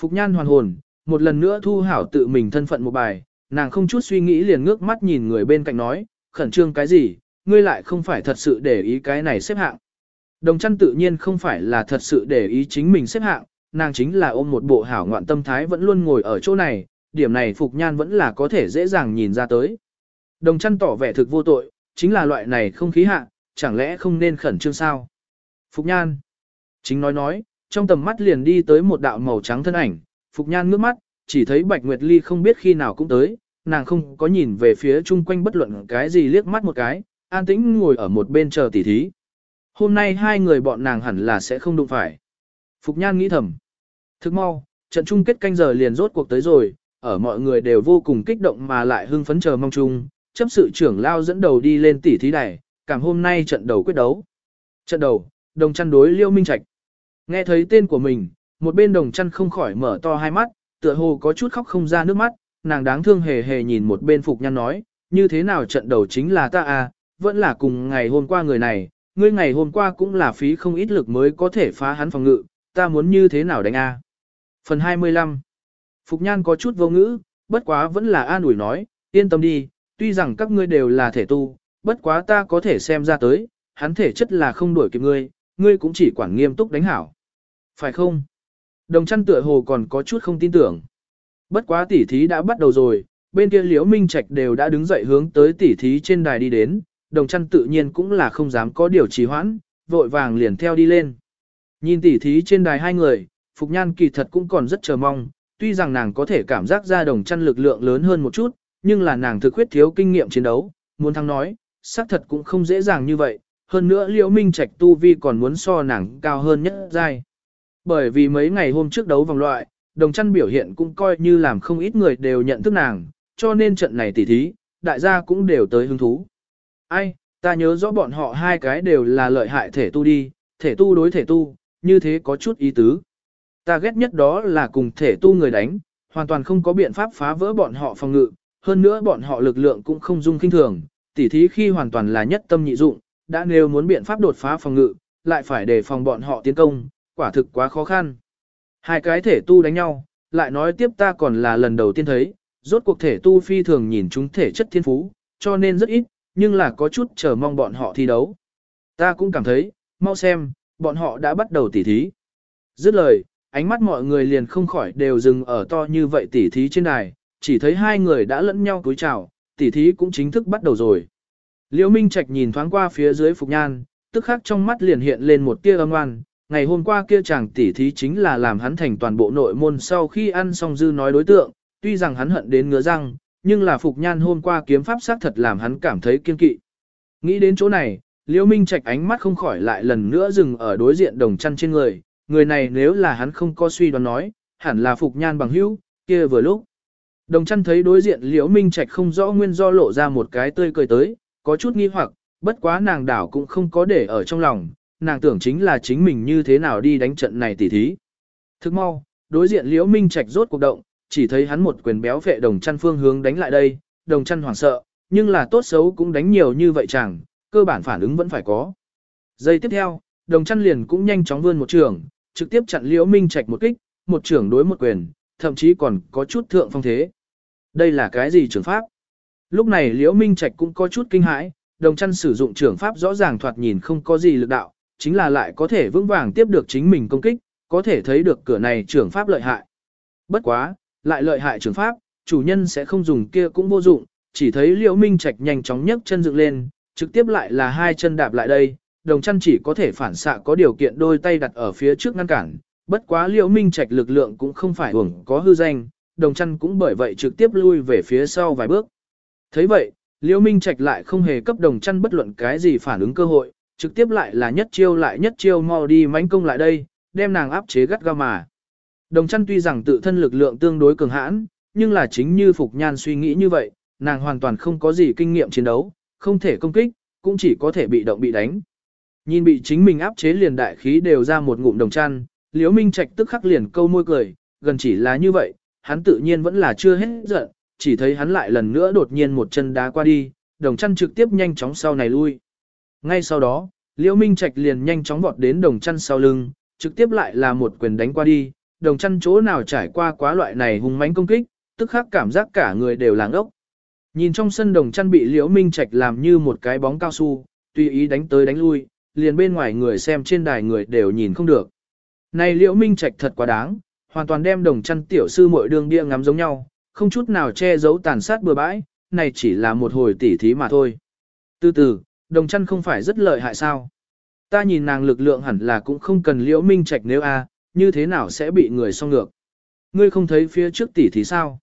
Phục Nhan hoàn hồn, một lần nữa thu hảo tự mình thân phận một bài, nàng không chút suy nghĩ liền ngước mắt nhìn người bên cạnh nói, khẩn trương cái gì, ngươi lại không phải thật sự để ý cái này xếp hạng. Đồng chăn tự nhiên không phải là thật sự để ý chính mình xếp hạng, nàng chính là ôm một bộ hảo ngoạn tâm thái vẫn luôn ngồi ở chỗ này, điểm này Phục Nhan vẫn là có thể dễ dàng nhìn ra tới. Đồng chăn tỏ vẻ thực vô tội, chính là loại này không khí hạ, chẳng lẽ không nên khẩn trương sao? Phục Nhan. Chính nói nói, trong tầm mắt liền đi tới một đạo màu trắng thân ảnh, Phục Nhan ngước mắt, chỉ thấy Bạch Nguyệt Ly không biết khi nào cũng tới, nàng không có nhìn về phía chung quanh bất luận cái gì liếc mắt một cái, an tĩnh ngồi ở một bên chờ tỉ thí. Hôm nay hai người bọn nàng hẳn là sẽ không đụng phải. Phục Nhan nghĩ thầm. Thức mau, trận chung kết canh giờ liền rốt cuộc tới rồi, ở mọi người đều vô cùng kích động mà lại hưng phấn chờ mong chung, chấp sự trưởng lao dẫn đầu đi lên tỉ thí đài, cảm hôm nay trận đầu quyết đấu. Trận đầu, đồng chăn đối Liêu Minh Trạch. Nghe thấy tên của mình, một bên đồng chăn không khỏi mở to hai mắt, tựa hồ có chút khóc không ra nước mắt, nàng đáng thương hề hề nhìn một bên Phục Nhan nói, như thế nào trận đầu chính là ta à, vẫn là cùng ngày hôm qua người này, ngươi ngày hôm qua cũng là phí không ít lực mới có thể phá hắn phòng ngự, ta muốn như thế nào đánh a? À? Phần 25 Phục Nhan có chút vô ngữ, bất quá vẫn là an ủi nói, yên tâm đi, tuy rằng các ngươi đều là thể tu, bất quá ta có thể xem ra tới, hắn thể chất là không đuổi kịp ngươi, ngươi cũng chỉ quản nghiêm túc đánh hảo. Phải không? Đồng chăn tựa hồ còn có chút không tin tưởng. Bất quá tỉ thí đã bắt đầu rồi, bên kia liễu minh trạch đều đã đứng dậy hướng tới tỉ thí trên đài đi đến, đồng chăn tự nhiên cũng là không dám có điều trì hoãn, vội vàng liền theo đi lên. Nhìn tỉ thí trên đài hai người, Phục Nhan kỳ thật cũng còn rất chờ mong, tuy rằng nàng có thể cảm giác ra đồng chăn lực lượng lớn hơn một chút, nhưng là nàng thực khuyết thiếu kinh nghiệm chiến đấu, muốn thắng nói, xác thật cũng không dễ dàng như vậy, hơn nữa Liễu Minh Trạch tu vi còn muốn so nàng cao hơn nhất giai. Bởi vì mấy ngày hôm trước đấu vòng loại, đồng chăn biểu hiện cũng coi như làm không ít người đều nhận thức nàng, cho nên trận này tỉ thí, đại gia cũng đều tới hứng thú. Ai, ta nhớ rõ bọn họ hai cái đều là lợi hại thể tu đi, thể tu đối thể tu, như thế có chút ý tứ. Ta ghét nhất đó là cùng thể tu người đánh, hoàn toàn không có biện pháp phá vỡ bọn họ phòng ngự, hơn nữa bọn họ lực lượng cũng không dung kinh thường, tỉ thí khi hoàn toàn là nhất tâm nhị dụng, đã nếu muốn biện pháp đột phá phòng ngự, lại phải đề phòng bọn họ tiến công, quả thực quá khó khăn. Hai cái thể tu đánh nhau, lại nói tiếp ta còn là lần đầu tiên thấy, rốt cuộc thể tu phi thường nhìn chúng thể chất thiên phú, cho nên rất ít, nhưng là có chút chờ mong bọn họ thi đấu. Ta cũng cảm thấy, mau xem, bọn họ đã bắt đầu tỉ thí. Dứt lời, ánh mắt mọi người liền không khỏi đều dừng ở to như vậy tỉ thí trên đài, chỉ thấy hai người đã lẫn nhau cúi chào, tỉ thí cũng chính thức bắt đầu rồi. Liễu Minh Trạch nhìn thoáng qua phía dưới Phục Nhan, tức khắc trong mắt liền hiện lên một tia âm oan. Ngày hôm qua kia chàng tỉ thí chính là làm hắn thành toàn bộ nội môn sau khi ăn xong dư nói đối tượng, tuy rằng hắn hận đến ngứa răng, nhưng là Phục Nhan hôm qua kiếm pháp sát thật làm hắn cảm thấy kiên kỵ. Nghĩ đến chỗ này, Liễu Minh Trạch ánh mắt không khỏi lại lần nữa dừng ở đối diện đồng chăn trên người, người này nếu là hắn không có suy đoán nói, hẳn là Phục Nhan bằng hữu, kia vừa lúc. Đồng chăn thấy đối diện Liễu Minh Trạch không rõ nguyên do lộ ra một cái tươi cười tới, có chút nghi hoặc, bất quá nàng đảo cũng không có để ở trong lòng, nàng tưởng chính là chính mình như thế nào đi đánh trận này tỉ thí. Thức mau, đối diện Liễu Minh Trạch rốt cuộc động, chỉ thấy hắn một quyền béo phệ đồng chăn phương hướng đánh lại đây, đồng chăn hoảng sợ, nhưng là tốt xấu cũng đánh nhiều như vậy chẳng, cơ bản phản ứng vẫn phải có. Giây tiếp theo, đồng chăn liền cũng nhanh chóng vươn một trường, trực tiếp chặn Liễu Minh Trạch một kích, một trưởng đối một quyền, thậm chí còn có chút thượng phong thế. Đây là cái gì trường pháp? Lúc này Liễu Minh Trạch cũng có chút kinh hãi, đồng chăn sử dụng trường pháp rõ ràng thoạt nhìn không có gì lực đạo, chính là lại có thể vững vàng tiếp được chính mình công kích, có thể thấy được cửa này trường pháp lợi hại. Bất quá, lại lợi hại trường pháp, chủ nhân sẽ không dùng kia cũng vô dụng, chỉ thấy Liễu Minh Trạch nhanh chóng nhấc chân dựng lên, trực tiếp lại là hai chân đạp lại đây, đồng chăn chỉ có thể phản xạ có điều kiện đôi tay đặt ở phía trước ngăn cản, bất quá Liễu Minh Trạch lực lượng cũng không phải uổng có hư danh, đồng chăn cũng bởi vậy trực tiếp lui về phía sau vài bước thấy vậy, Liễu Minh Trạch lại không hề cấp đồng chăn bất luận cái gì phản ứng cơ hội, trực tiếp lại là nhất chiêu lại nhất chiêu mau đi mãnh công lại đây, đem nàng áp chế gắt gao mà. Đồng chăn tuy rằng tự thân lực lượng tương đối cường hãn, nhưng là chính như Phục Nhan suy nghĩ như vậy, nàng hoàn toàn không có gì kinh nghiệm chiến đấu, không thể công kích, cũng chỉ có thể bị động bị đánh. Nhìn bị chính mình áp chế liền đại khí đều ra một ngụm đồng chăn, Liễu Minh Trạch tức khắc liền câu môi cười, gần chỉ là như vậy, hắn tự nhiên vẫn là chưa hết giận, chỉ thấy hắn lại lần nữa đột nhiên một chân đá qua đi, đồng chăn trực tiếp nhanh chóng sau này lui. Ngay sau đó, Liễu Minh Trạch liền nhanh chóng vọt đến đồng chăn sau lưng, trực tiếp lại là một quyền đánh qua đi, đồng chăn chỗ nào trải qua quá loại này hung mãnh công kích, tức khắc cảm giác cả người đều làng ốc. Nhìn trong sân đồng chăn bị Liễu Minh Trạch làm như một cái bóng cao su, tùy ý đánh tới đánh lui, liền bên ngoài người xem trên đài người đều nhìn không được. Này Liễu Minh Trạch thật quá đáng, hoàn toàn đem đồng chăn tiểu sư muội đường bia ngắm giống nhau, không chút nào che giấu tàn sát bừa bãi, này chỉ là một hồi tỉ thí mà thôi. Từ từ, đồng chăn không phải rất lợi hại sao? Ta nhìn nàng lực lượng hẳn là cũng không cần liễu minh trạch nếu a, như thế nào sẽ bị người song ngược. Ngươi không thấy phía trước tỷ thì sao?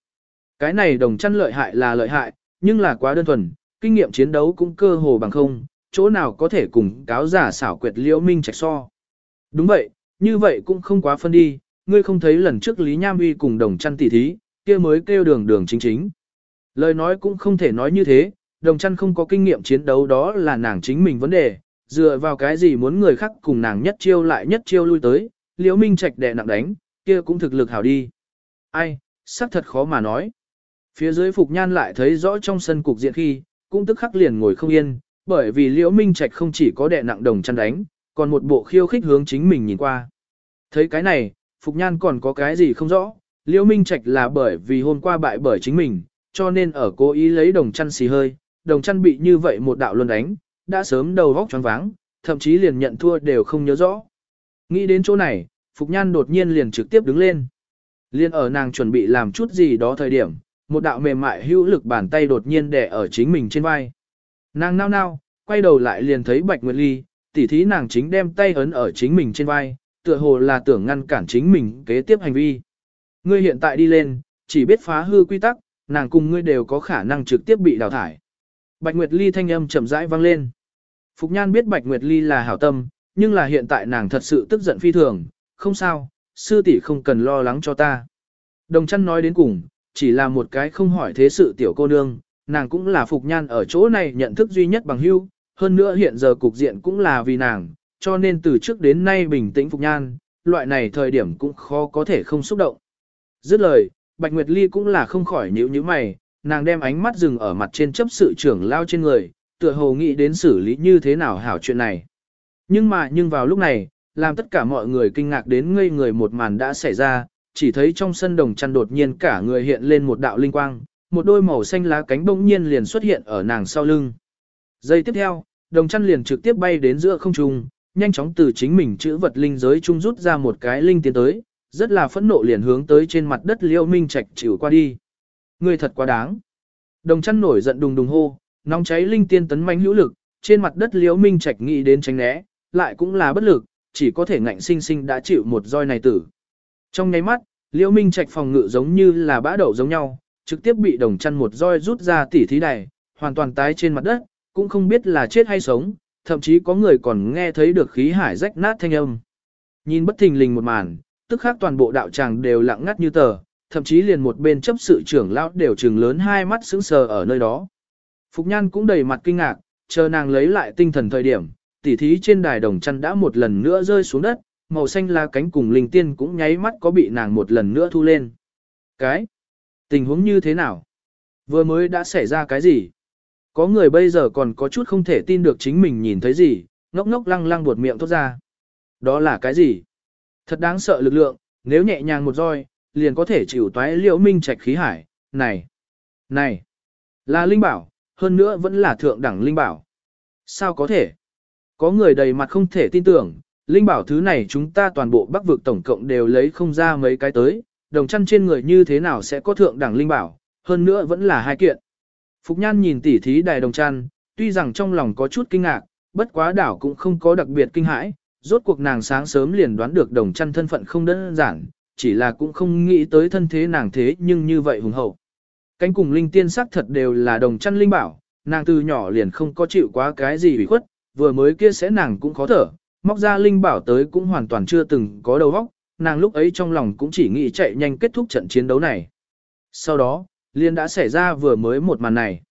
Cái này đồng chăn lợi hại là lợi hại, nhưng là quá đơn thuần, kinh nghiệm chiến đấu cũng cơ hồ bằng không, chỗ nào có thể cùng cáo giả xảo quyệt liễu minh trạch so. Đúng vậy, như vậy cũng không quá phân đi, ngươi không thấy lần trước Lý Nham Uy cùng đồng chăn tỷ thí, kia mới kêu đường đường chính chính. Lời nói cũng không thể nói như thế, đồng chăn không có kinh nghiệm chiến đấu đó là nàng chính mình vấn đề, dựa vào cái gì muốn người khác cùng nàng nhất chiêu lại nhất chiêu lui tới, liễu minh trạch đè nặng đánh, kia cũng thực lực hảo đi. Ai, xác thật khó mà nói. Phía dưới Phục Nhan lại thấy rõ trong sân cục diện khi, cũng tức khắc liền ngồi không yên, bởi vì liễu minh trạch không chỉ có đè nặng đồng chăn đánh, còn một bộ khiêu khích hướng chính mình nhìn qua. Thấy cái này, Phục Nhan còn có cái gì không rõ, Liễu Minh Trạch là bởi vì hôm qua bại bởi chính mình, cho nên ở cố ý lấy đồng chăn xì hơi, đồng chăn bị như vậy một đạo luân đánh, đã sớm đầu vóc choáng váng, thậm chí liền nhận thua đều không nhớ rõ. Nghĩ đến chỗ này, Phục Nhan đột nhiên liền trực tiếp đứng lên. Liên ở nàng chuẩn bị làm chút gì đó thời điểm, một đạo mềm mại hữu lực bàn tay đột nhiên đè ở chính mình trên vai. Nàng nao nao, quay đầu lại liền thấy Bạch Nguyệt Ly, tỉ thí nàng chính đem tay ấn ở chính mình trên vai, tựa hồ là tưởng ngăn cản chính mình kế tiếp hành vi. Ngươi hiện tại đi lên, chỉ biết phá hư quy tắc, nàng cùng ngươi đều có khả năng trực tiếp bị đào thải. Bạch Nguyệt Ly thanh âm chậm rãi vang lên. Phục Nhan biết Bạch Nguyệt Ly là hảo tâm, nhưng là hiện tại nàng thật sự tức giận phi thường, không sao, sư tỷ không cần lo lắng cho ta. Đồng chăn nói đến cùng, chỉ là một cái không hỏi thế sự tiểu cô nương, nàng cũng là Phục Nhan ở chỗ này nhận thức duy nhất bằng hưu, hơn nữa hiện giờ cục diện cũng là vì nàng, cho nên từ trước đến nay bình tĩnh Phục Nhan, loại này thời điểm cũng khó có thể không xúc động. Dứt lời, Bạch Nguyệt Ly cũng là không khỏi nhíu nhíu mày, nàng đem ánh mắt dừng ở mặt trên chấp sự trưởng lao trên người, tựa hồ nghĩ đến xử lý như thế nào hảo chuyện này. Nhưng mà nhưng vào lúc này, làm tất cả mọi người kinh ngạc đến ngây người một màn đã xảy ra, chỉ thấy trong sân đồng chăn đột nhiên cả người hiện lên một đạo linh quang, một đôi màu xanh lá cánh bỗng nhiên liền xuất hiện ở nàng sau lưng. Giây tiếp theo, đồng chăn liền trực tiếp bay đến giữa không trung, nhanh chóng từ chính mình chữ vật linh giới trung rút ra một cái linh tiến tới, rất là phẫn nộ liền hướng tới trên mặt đất Liễu Minh Trạch chịu qua đi. Người thật quá đáng. Đồng chăn nổi giận đùng đùng hô, nóng cháy linh tiên tấn manh hữu lực, trên mặt đất Liễu Minh Trạch nghĩ đến tránh né, lại cũng là bất lực, chỉ có thể ngạnh sinh sinh đã chịu một roi này tử. Trong nháy mắt, Liễu Minh Trạch phòng ngự giống như là bã đậu giống nhau, trực tiếp bị đồng chăn một roi rút ra tỉ thí này, hoàn toàn tái trên mặt đất, cũng không biết là chết hay sống, thậm chí có người còn nghe thấy được khí hải rách nát thanh âm. Nhìn bất thình lình một màn, tức khác toàn bộ đạo tràng đều lặng ngắt như tờ, thậm chí liền một bên chấp sự trưởng lão đều trừng lớn hai mắt sững sờ ở nơi đó. Phục Nhan cũng đầy mặt kinh ngạc, chờ nàng lấy lại tinh thần thời điểm, tỉ thí trên đài đồng chăn đã một lần nữa rơi xuống đất, màu xanh lá cánh cùng linh tiên cũng nháy mắt có bị nàng một lần nữa thu lên. Cái? Tình huống như thế nào? Vừa mới đã xảy ra cái gì? Có người bây giờ còn có chút không thể tin được chính mình nhìn thấy gì, ngốc ngốc lăng lăng buột miệng thốt ra. Đó là cái gì? Thật đáng sợ lực lượng, nếu nhẹ nhàng một roi, liền có thể chịu toái liễu minh trạch khí hải, này, này, là linh bảo, hơn nữa vẫn là thượng đẳng linh bảo. Sao có thể? Có người đầy mặt không thể tin tưởng, linh bảo thứ này chúng ta toàn bộ bắc vực tổng cộng đều lấy không ra mấy cái tới, đồng chăn trên người như thế nào sẽ có thượng đẳng linh bảo, hơn nữa vẫn là hai kiện. Phục Nhan nhìn tỉ thí đài đồng chăn, tuy rằng trong lòng có chút kinh ngạc, bất quá đảo cũng không có đặc biệt kinh hãi, rốt cuộc nàng sáng sớm liền đoán được đồng chăn thân phận không đơn giản, chỉ là cũng không nghĩ tới thân thế nàng thế nhưng như vậy hùng hậu. Cánh cùng linh tiên sắc thật đều là đồng chăn linh bảo, nàng từ nhỏ liền không có chịu quá cái gì bị khuất, vừa mới kia sẽ nàng cũng khó thở, móc ra linh bảo tới cũng hoàn toàn chưa từng có đầu óc, nàng lúc ấy trong lòng cũng chỉ nghĩ chạy nhanh kết thúc trận chiến đấu này. Sau đó, liền đã xảy ra vừa mới một màn này.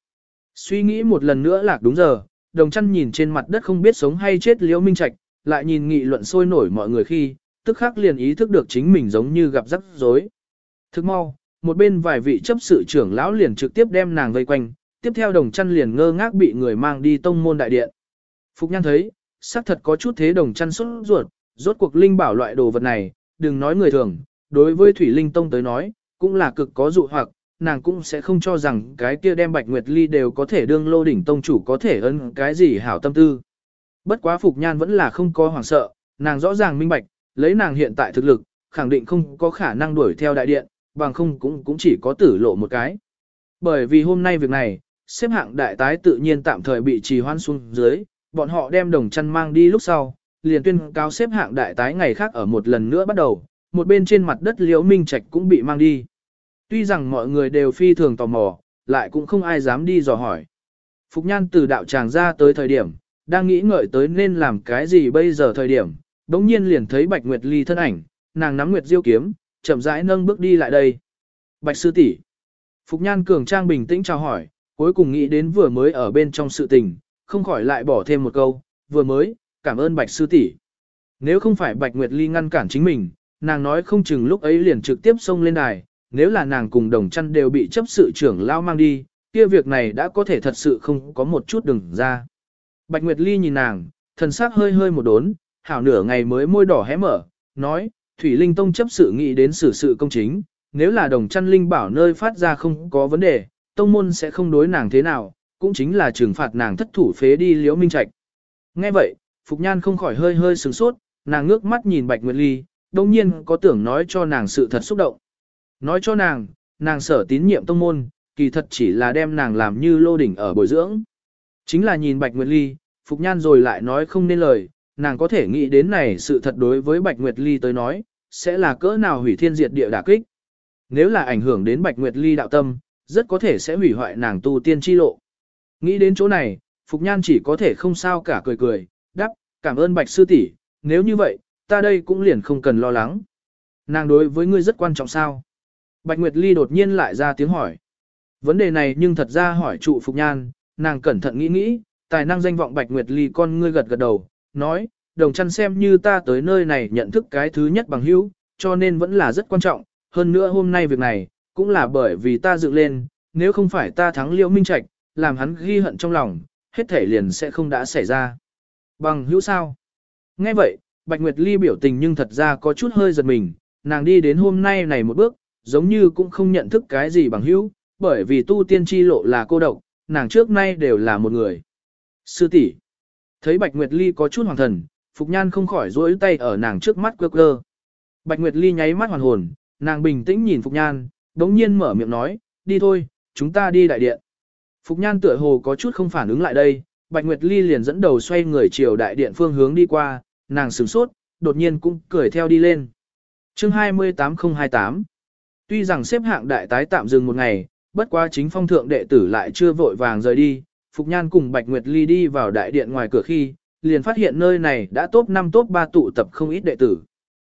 Suy nghĩ một lần nữa lạc đúng giờ, đồng chăn nhìn trên mặt đất không biết sống hay chết liễu minh trạch, lại nhìn nghị luận sôi nổi mọi người khi, tức khắc liền ý thức được chính mình giống như gặp rắc rối. Thức mau, một bên vài vị chấp sự trưởng lão liền trực tiếp đem nàng vây quanh, tiếp theo đồng chăn liền ngơ ngác bị người mang đi tông môn đại điện. Phục Nhan thấy, xác thật có chút thế đồng chăn xuất ruột, rốt cuộc linh bảo loại đồ vật này, đừng nói người thường, đối với Thủy Linh Tông tới nói, cũng là cực có dụ hoặc, nàng cũng sẽ không cho rằng cái kia đem Bạch Nguyệt Ly đều có thể đương lô đỉnh tông chủ có thể ân cái gì hảo tâm tư. Bất quá Phục Nhan vẫn là không có hoảng sợ, nàng rõ ràng minh bạch, lấy nàng hiện tại thực lực, khẳng định không có khả năng đuổi theo đại điện, bằng không cũng cũng chỉ có tử lộ một cái. Bởi vì hôm nay việc này, xếp hạng đại tái tự nhiên tạm thời bị trì hoãn xuống dưới, bọn họ đem đồng chăn mang đi lúc sau, liền tuyên cáo xếp hạng đại tái ngày khác ở một lần nữa bắt đầu, một bên trên mặt đất liễu minh trạch cũng bị mang đi. Tuy rằng mọi người đều phi thường tò mò, lại cũng không ai dám đi dò hỏi. Phục nhan từ đạo tràng ra tới thời điểm, đang nghĩ ngợi tới nên làm cái gì bây giờ thời điểm, đống nhiên liền thấy Bạch Nguyệt Ly thân ảnh, nàng nắm Nguyệt Diêu kiếm, chậm rãi nâng bước đi lại đây. Bạch sư tỷ. Phục Nhan cường trang bình tĩnh chào hỏi, cuối cùng nghĩ đến vừa mới ở bên trong sự tình, không khỏi lại bỏ thêm một câu, vừa mới, cảm ơn Bạch sư tỷ. Nếu không phải Bạch Nguyệt Ly ngăn cản chính mình, nàng nói không chừng lúc ấy liền trực tiếp xông lên đài, nếu là nàng cùng đồng chăn đều bị chấp sự trưởng lao mang đi, kia việc này đã có thể thật sự không có một chút đừng ra. Bạch Nguyệt Ly nhìn nàng, thần sắc hơi hơi một đốn, hảo nửa ngày mới môi đỏ hé mở, nói, Thủy Linh Tông chấp sự nghĩ đến xử sự công chính, nếu là đồng chăn linh bảo nơi phát ra không có vấn đề, tông môn sẽ không đối nàng thế nào, cũng chính là trừng phạt nàng thất thủ phế đi liễu minh trạch. Nghe vậy, Phục Nhan không khỏi hơi hơi sửng sốt, nàng ngước mắt nhìn Bạch Nguyệt Ly, đồng nhiên có tưởng nói cho nàng sự thật xúc động. Nói cho nàng, nàng sở tín nhiệm tông môn, kỳ thật chỉ là đem nàng làm như lô đỉnh ở bồi dưỡng. Chính là nhìn Bạch Nguyệt Ly, Phục Nhan rồi lại nói không nên lời, nàng có thể nghĩ đến này sự thật đối với Bạch Nguyệt Ly tới nói, sẽ là cỡ nào hủy thiên diệt địa đả kích. Nếu là ảnh hưởng đến Bạch Nguyệt Ly đạo tâm, rất có thể sẽ hủy hoại nàng tu tiên chi lộ. Nghĩ đến chỗ này, Phục Nhan chỉ có thể không sao cả cười cười, đáp, cảm ơn Bạch Sư tỷ nếu như vậy, ta đây cũng liền không cần lo lắng. Nàng đối với ngươi rất quan trọng sao? Bạch Nguyệt Ly đột nhiên lại ra tiếng hỏi. Vấn đề này nhưng thật ra hỏi trụ Phục Nhan, nàng cẩn thận nghĩ nghĩ, tài năng danh vọng Bạch Nguyệt Ly con ngươi gật gật đầu, nói, đồng chăn xem như ta tới nơi này nhận thức cái thứ nhất bằng hữu, cho nên vẫn là rất quan trọng, hơn nữa hôm nay việc này, cũng là bởi vì ta dựng lên, nếu không phải ta thắng liễu minh trạch, làm hắn ghi hận trong lòng, hết thể liền sẽ không đã xảy ra. Bằng hữu sao? Nghe vậy, Bạch Nguyệt Ly biểu tình nhưng thật ra có chút hơi giật mình, nàng đi đến hôm nay này một bước, giống như cũng không nhận thức cái gì bằng hữu, bởi vì tu tiên chi lộ là cô độc, nàng trước nay đều là một người. Sư tỷ Thấy Bạch Nguyệt Ly có chút hoàng thần, Phục Nhan không khỏi rỗi tay ở nàng trước mắt quơ quơ. Bạch Nguyệt Ly nháy mắt hoàn hồn, nàng bình tĩnh nhìn Phục Nhan, đống nhiên mở miệng nói, đi thôi, chúng ta đi đại điện. Phục Nhan tựa hồ có chút không phản ứng lại đây, Bạch Nguyệt Ly liền dẫn đầu xoay người chiều đại điện phương hướng đi qua, nàng sửng sốt, đột nhiên cũng cười theo đi lên. chương 28028 Tuy rằng xếp hạng đại tái tạm dừng một ngày, bất quá chính phong thượng đệ tử lại chưa vội vàng rời đi, Phục Nhan cùng Bạch Nguyệt Ly đi vào đại điện ngoài cửa khi, liền phát hiện nơi này đã top 5 top 3 tụ tập không ít đệ tử.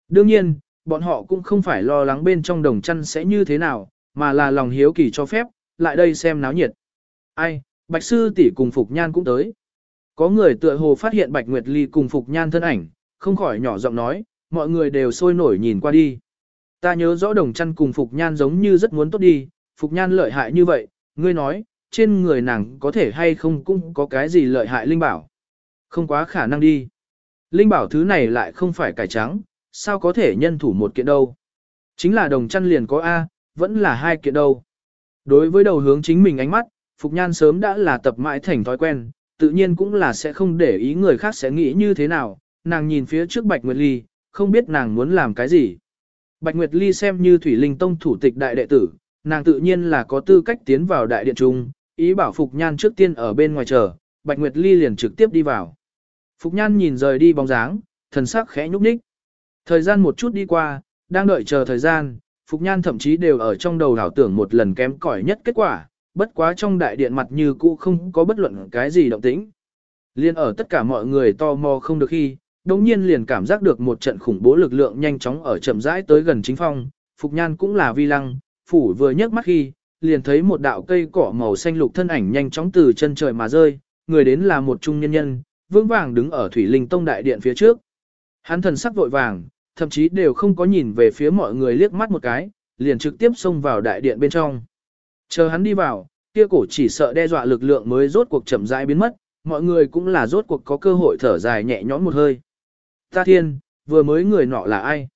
Đương nhiên, bọn họ cũng không phải lo lắng bên trong đồng chăn sẽ như thế nào, mà là lòng hiếu kỳ cho phép, lại đây xem náo nhiệt. Ai, Bạch Sư tỷ cùng Phục Nhan cũng tới. Có người tựa hồ phát hiện Bạch Nguyệt Ly cùng Phục Nhan thân ảnh, không khỏi nhỏ giọng nói, mọi người đều sôi nổi nhìn qua đi. Ta nhớ rõ đồng chăn cùng Phục Nhan giống như rất muốn tốt đi, Phục Nhan lợi hại như vậy, ngươi nói, trên người nàng có thể hay không cũng có cái gì lợi hại linh bảo. Không quá khả năng đi. Linh bảo thứ này lại không phải cải trắng, sao có thể nhân thủ một kiện đâu. Chính là đồng chăn liền có A, vẫn là hai kiện đâu. Đối với đầu hướng chính mình ánh mắt, Phục Nhan sớm đã là tập mãi thành thói quen, tự nhiên cũng là sẽ không để ý người khác sẽ nghĩ như thế nào. Nàng nhìn phía trước Bạch Nguyệt Ly, không biết nàng muốn làm cái gì. Bạch Nguyệt Ly xem như Thủy Linh Tông thủ tịch đại đệ tử, nàng tự nhiên là có tư cách tiến vào đại điện trung, ý bảo Phục Nhan trước tiên ở bên ngoài chờ, Bạch Nguyệt Ly liền trực tiếp đi vào. Phục Nhan nhìn rời đi bóng dáng, thần sắc khẽ nhúc nhích. Thời gian một chút đi qua, đang đợi chờ thời gian, Phục Nhan thậm chí đều ở trong đầu đảo tưởng một lần kém cỏi nhất kết quả, bất quá trong đại điện mặt như cũ không có bất luận cái gì động tĩnh. Liên ở tất cả mọi người to mò không được khi, đồng nhiên liền cảm giác được một trận khủng bố lực lượng nhanh chóng ở chậm rãi tới gần chính phong, Phục Nhan cũng là vi lăng, phủ vừa nhấc mắt khi, liền thấy một đạo cây cỏ màu xanh lục thân ảnh nhanh chóng từ chân trời mà rơi, người đến là một trung nhân nhân, vững vàng đứng ở Thủy Linh Tông đại điện phía trước. Hắn thần sắc vội vàng, thậm chí đều không có nhìn về phía mọi người liếc mắt một cái, liền trực tiếp xông vào đại điện bên trong. Chờ hắn đi vào, kia cổ chỉ sợ đe dọa lực lượng mới rốt cuộc chậm rãi biến mất, mọi người cũng là rốt cuộc có cơ hội thở dài nhẹ nhõm một hơi. Ta thiên, vừa mới người nọ là ai?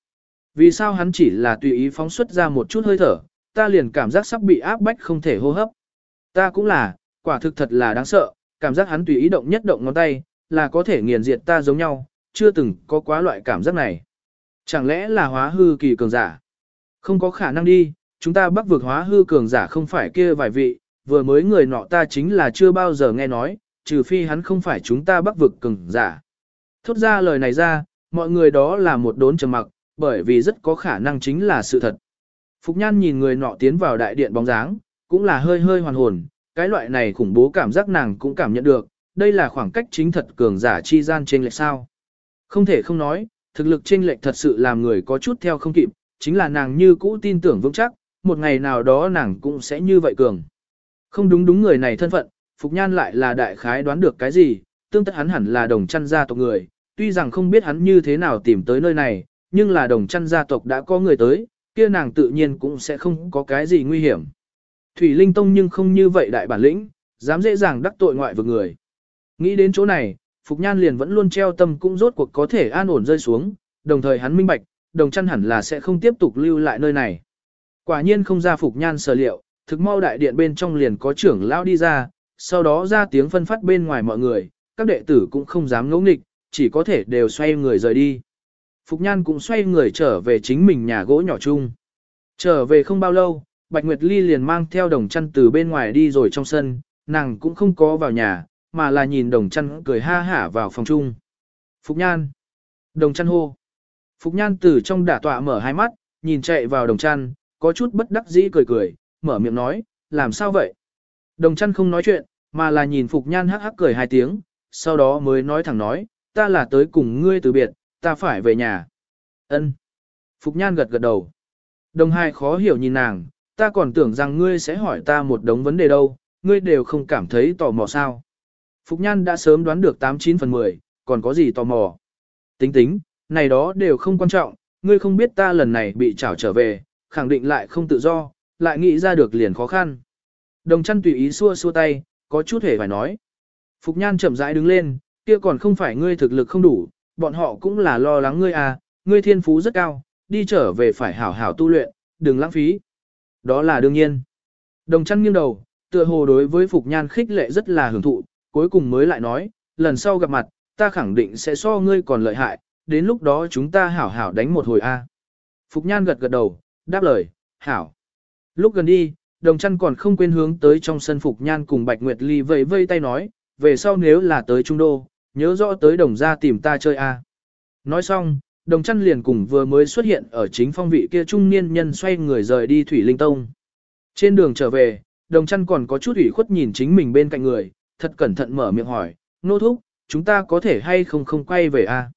Vì sao hắn chỉ là tùy ý phóng xuất ra một chút hơi thở, ta liền cảm giác sắp bị áp bách không thể hô hấp. Ta cũng là, quả thực thật là đáng sợ, cảm giác hắn tùy ý động nhất động ngón tay, là có thể nghiền diệt ta giống nhau, chưa từng có quá loại cảm giác này. Chẳng lẽ là hóa hư kỳ cường giả? Không có khả năng đi, chúng ta bắc vực hóa hư cường giả không phải kia vài vị, vừa mới người nọ ta chính là chưa bao giờ nghe nói, trừ phi hắn không phải chúng ta bắc vực cường giả. Thốt ra lời này ra, mọi người đó là một đốn trầm mặc, bởi vì rất có khả năng chính là sự thật. Phục Nhan nhìn người nọ tiến vào đại điện bóng dáng, cũng là hơi hơi hoàn hồn, cái loại này khủng bố cảm giác nàng cũng cảm nhận được, đây là khoảng cách chính thật cường giả chi gian trên lệch sao. Không thể không nói, thực lực chênh lệch thật sự làm người có chút theo không kịp, chính là nàng như cũ tin tưởng vững chắc, một ngày nào đó nàng cũng sẽ như vậy cường. Không đúng đúng người này thân phận, Phục Nhan lại là đại khái đoán được cái gì, tương tất hắn hẳn là đồng chăn gia tộc người, tuy rằng không biết hắn như thế nào tìm tới nơi này, nhưng là đồng chăn gia tộc đã có người tới, kia nàng tự nhiên cũng sẽ không có cái gì nguy hiểm. Thủy Linh Tông nhưng không như vậy đại bản lĩnh, dám dễ dàng đắc tội ngoại vực người. Nghĩ đến chỗ này, Phục Nhan liền vẫn luôn treo tâm cũng rốt cuộc có thể an ổn rơi xuống, đồng thời hắn minh bạch, đồng chăn hẳn là sẽ không tiếp tục lưu lại nơi này. Quả nhiên không ra Phục Nhan sở liệu, thực mau đại điện bên trong liền có trưởng lao đi ra, sau đó ra tiếng phân phát bên ngoài mọi người, các đệ tử cũng không dám ngỗ nghịch, chỉ có thể đều xoay người rời đi. Phục Nhan cũng xoay người trở về chính mình nhà gỗ nhỏ chung. Trở về không bao lâu, Bạch Nguyệt Ly liền mang theo đồng chăn từ bên ngoài đi rồi trong sân, nàng cũng không có vào nhà, mà là nhìn đồng chăn cười ha hả vào phòng chung. Phục Nhan. Đồng chăn hô. Phục Nhan từ trong đả tọa mở hai mắt, nhìn chạy vào đồng chăn, có chút bất đắc dĩ cười cười, mở miệng nói, làm sao vậy? Đồng chăn không nói chuyện, mà là nhìn Phục Nhan hắc hắc cười hai tiếng, sau đó mới nói thẳng nói, ta là tới cùng ngươi từ biệt, ta phải về nhà. Ân. Phục Nhan gật gật đầu. Đồng hai khó hiểu nhìn nàng, ta còn tưởng rằng ngươi sẽ hỏi ta một đống vấn đề đâu, ngươi đều không cảm thấy tò mò sao. Phục Nhan đã sớm đoán được 89 phần 10, còn có gì tò mò. Tính tính, này đó đều không quan trọng, ngươi không biết ta lần này bị trảo trở về, khẳng định lại không tự do, lại nghĩ ra được liền khó khăn. Đồng chăn tùy ý xua xua tay, có chút hề phải nói. Phục Nhan chậm rãi đứng lên, kia còn không phải ngươi thực lực không đủ, bọn họ cũng là lo lắng ngươi à, ngươi thiên phú rất cao, đi trở về phải hảo hảo tu luyện, đừng lãng phí. Đó là đương nhiên. Đồng chăn nghiêng đầu, tựa hồ đối với Phục Nhan khích lệ rất là hưởng thụ, cuối cùng mới lại nói, lần sau gặp mặt, ta khẳng định sẽ so ngươi còn lợi hại, đến lúc đó chúng ta hảo hảo đánh một hồi a. Phục Nhan gật gật đầu, đáp lời, hảo. Lúc gần đi, đồng chăn còn không quên hướng tới trong sân Phục Nhan cùng Bạch Nguyệt Ly vẫy vây tay nói, về sau nếu là tới Trung Đô, nhớ rõ tới đồng ra tìm ta chơi a. Nói xong, đồng chăn liền cùng vừa mới xuất hiện ở chính phong vị kia trung niên nhân xoay người rời đi Thủy Linh Tông. Trên đường trở về, đồng chăn còn có chút ủy khuất nhìn chính mình bên cạnh người, thật cẩn thận mở miệng hỏi, nô thúc, chúng ta có thể hay không không quay về a?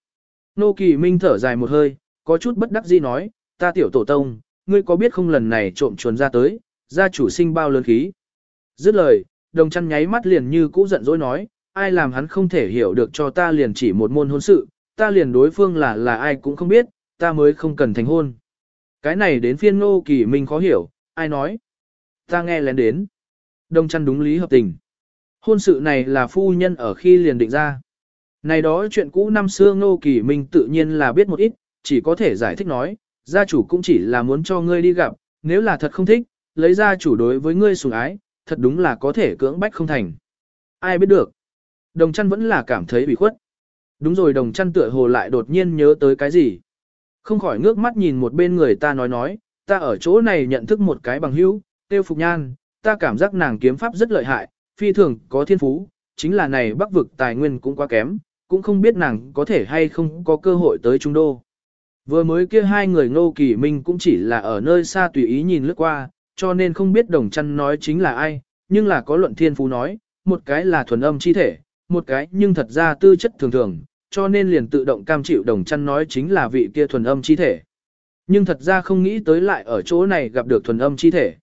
Nô Kỳ Minh thở dài một hơi, có chút bất đắc dĩ nói, ta tiểu tổ tông, ngươi có biết không lần này trộm chuồn ra tới, gia chủ sinh bao lớn khí. Dứt lời, đồng chăn nháy mắt liền như cũ giận dỗi nói, ai làm hắn không thể hiểu được cho ta liền chỉ một môn hôn sự, ta liền đối phương là là ai cũng không biết, ta mới không cần thành hôn. Cái này đến phiên Nô Kỳ Minh khó hiểu, ai nói. Ta nghe lén đến. Đồng chăn đúng lý hợp tình. Hôn sự này là phu nhân ở khi liền định ra. Này đó chuyện cũ năm xưa Ngô Kỳ Minh tự nhiên là biết một ít, chỉ có thể giải thích nói, gia chủ cũng chỉ là muốn cho ngươi đi gặp, nếu là thật không thích, lấy gia chủ đối với ngươi sủng ái, thật đúng là có thể cưỡng bách không thành. Ai biết được. Đồng chăn vẫn là cảm thấy bị khuất. Đúng rồi đồng chăn tựa hồ lại đột nhiên nhớ tới cái gì. Không khỏi ngước mắt nhìn một bên người ta nói nói, ta ở chỗ này nhận thức một cái bằng hữu, tiêu phục nhan, ta cảm giác nàng kiếm pháp rất lợi hại, phi thường có thiên phú, chính là này bắc vực tài nguyên cũng quá kém, cũng không biết nàng có thể hay không có cơ hội tới Trung Đô. Vừa mới kia hai người ngô kỳ minh cũng chỉ là ở nơi xa tùy ý nhìn lướt qua, cho nên không biết đồng chăn nói chính là ai, nhưng là có luận thiên phú nói, một cái là thuần âm chi thể, một cái nhưng thật ra tư chất thường thường, cho nên liền tự động cam chịu đồng chăn nói chính là vị kia thuần âm chi thể. Nhưng thật ra không nghĩ tới lại ở chỗ này gặp được thuần âm chi thể.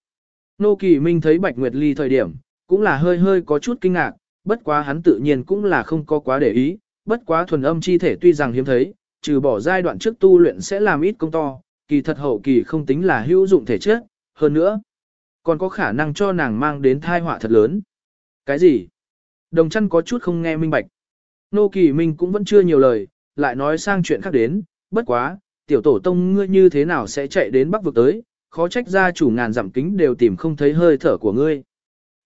Nô Kỳ Minh thấy Bạch Nguyệt Ly thời điểm, cũng là hơi hơi có chút kinh ngạc, bất quá hắn tự nhiên cũng là không có quá để ý, bất quá thuần âm chi thể tuy rằng hiếm thấy, trừ bỏ giai đoạn trước tu luyện sẽ làm ít công to, kỳ thật hậu kỳ không tính là hữu dụng thể chất, hơn nữa, còn có khả năng cho nàng mang đến thai họa thật lớn. Cái gì? Đồng chân có chút không nghe minh bạch. Nô kỳ minh cũng vẫn chưa nhiều lời, lại nói sang chuyện khác đến, bất quá, tiểu tổ tông ngươi như thế nào sẽ chạy đến bắc vực tới, khó trách gia chủ ngàn dặm kính đều tìm không thấy hơi thở của ngươi.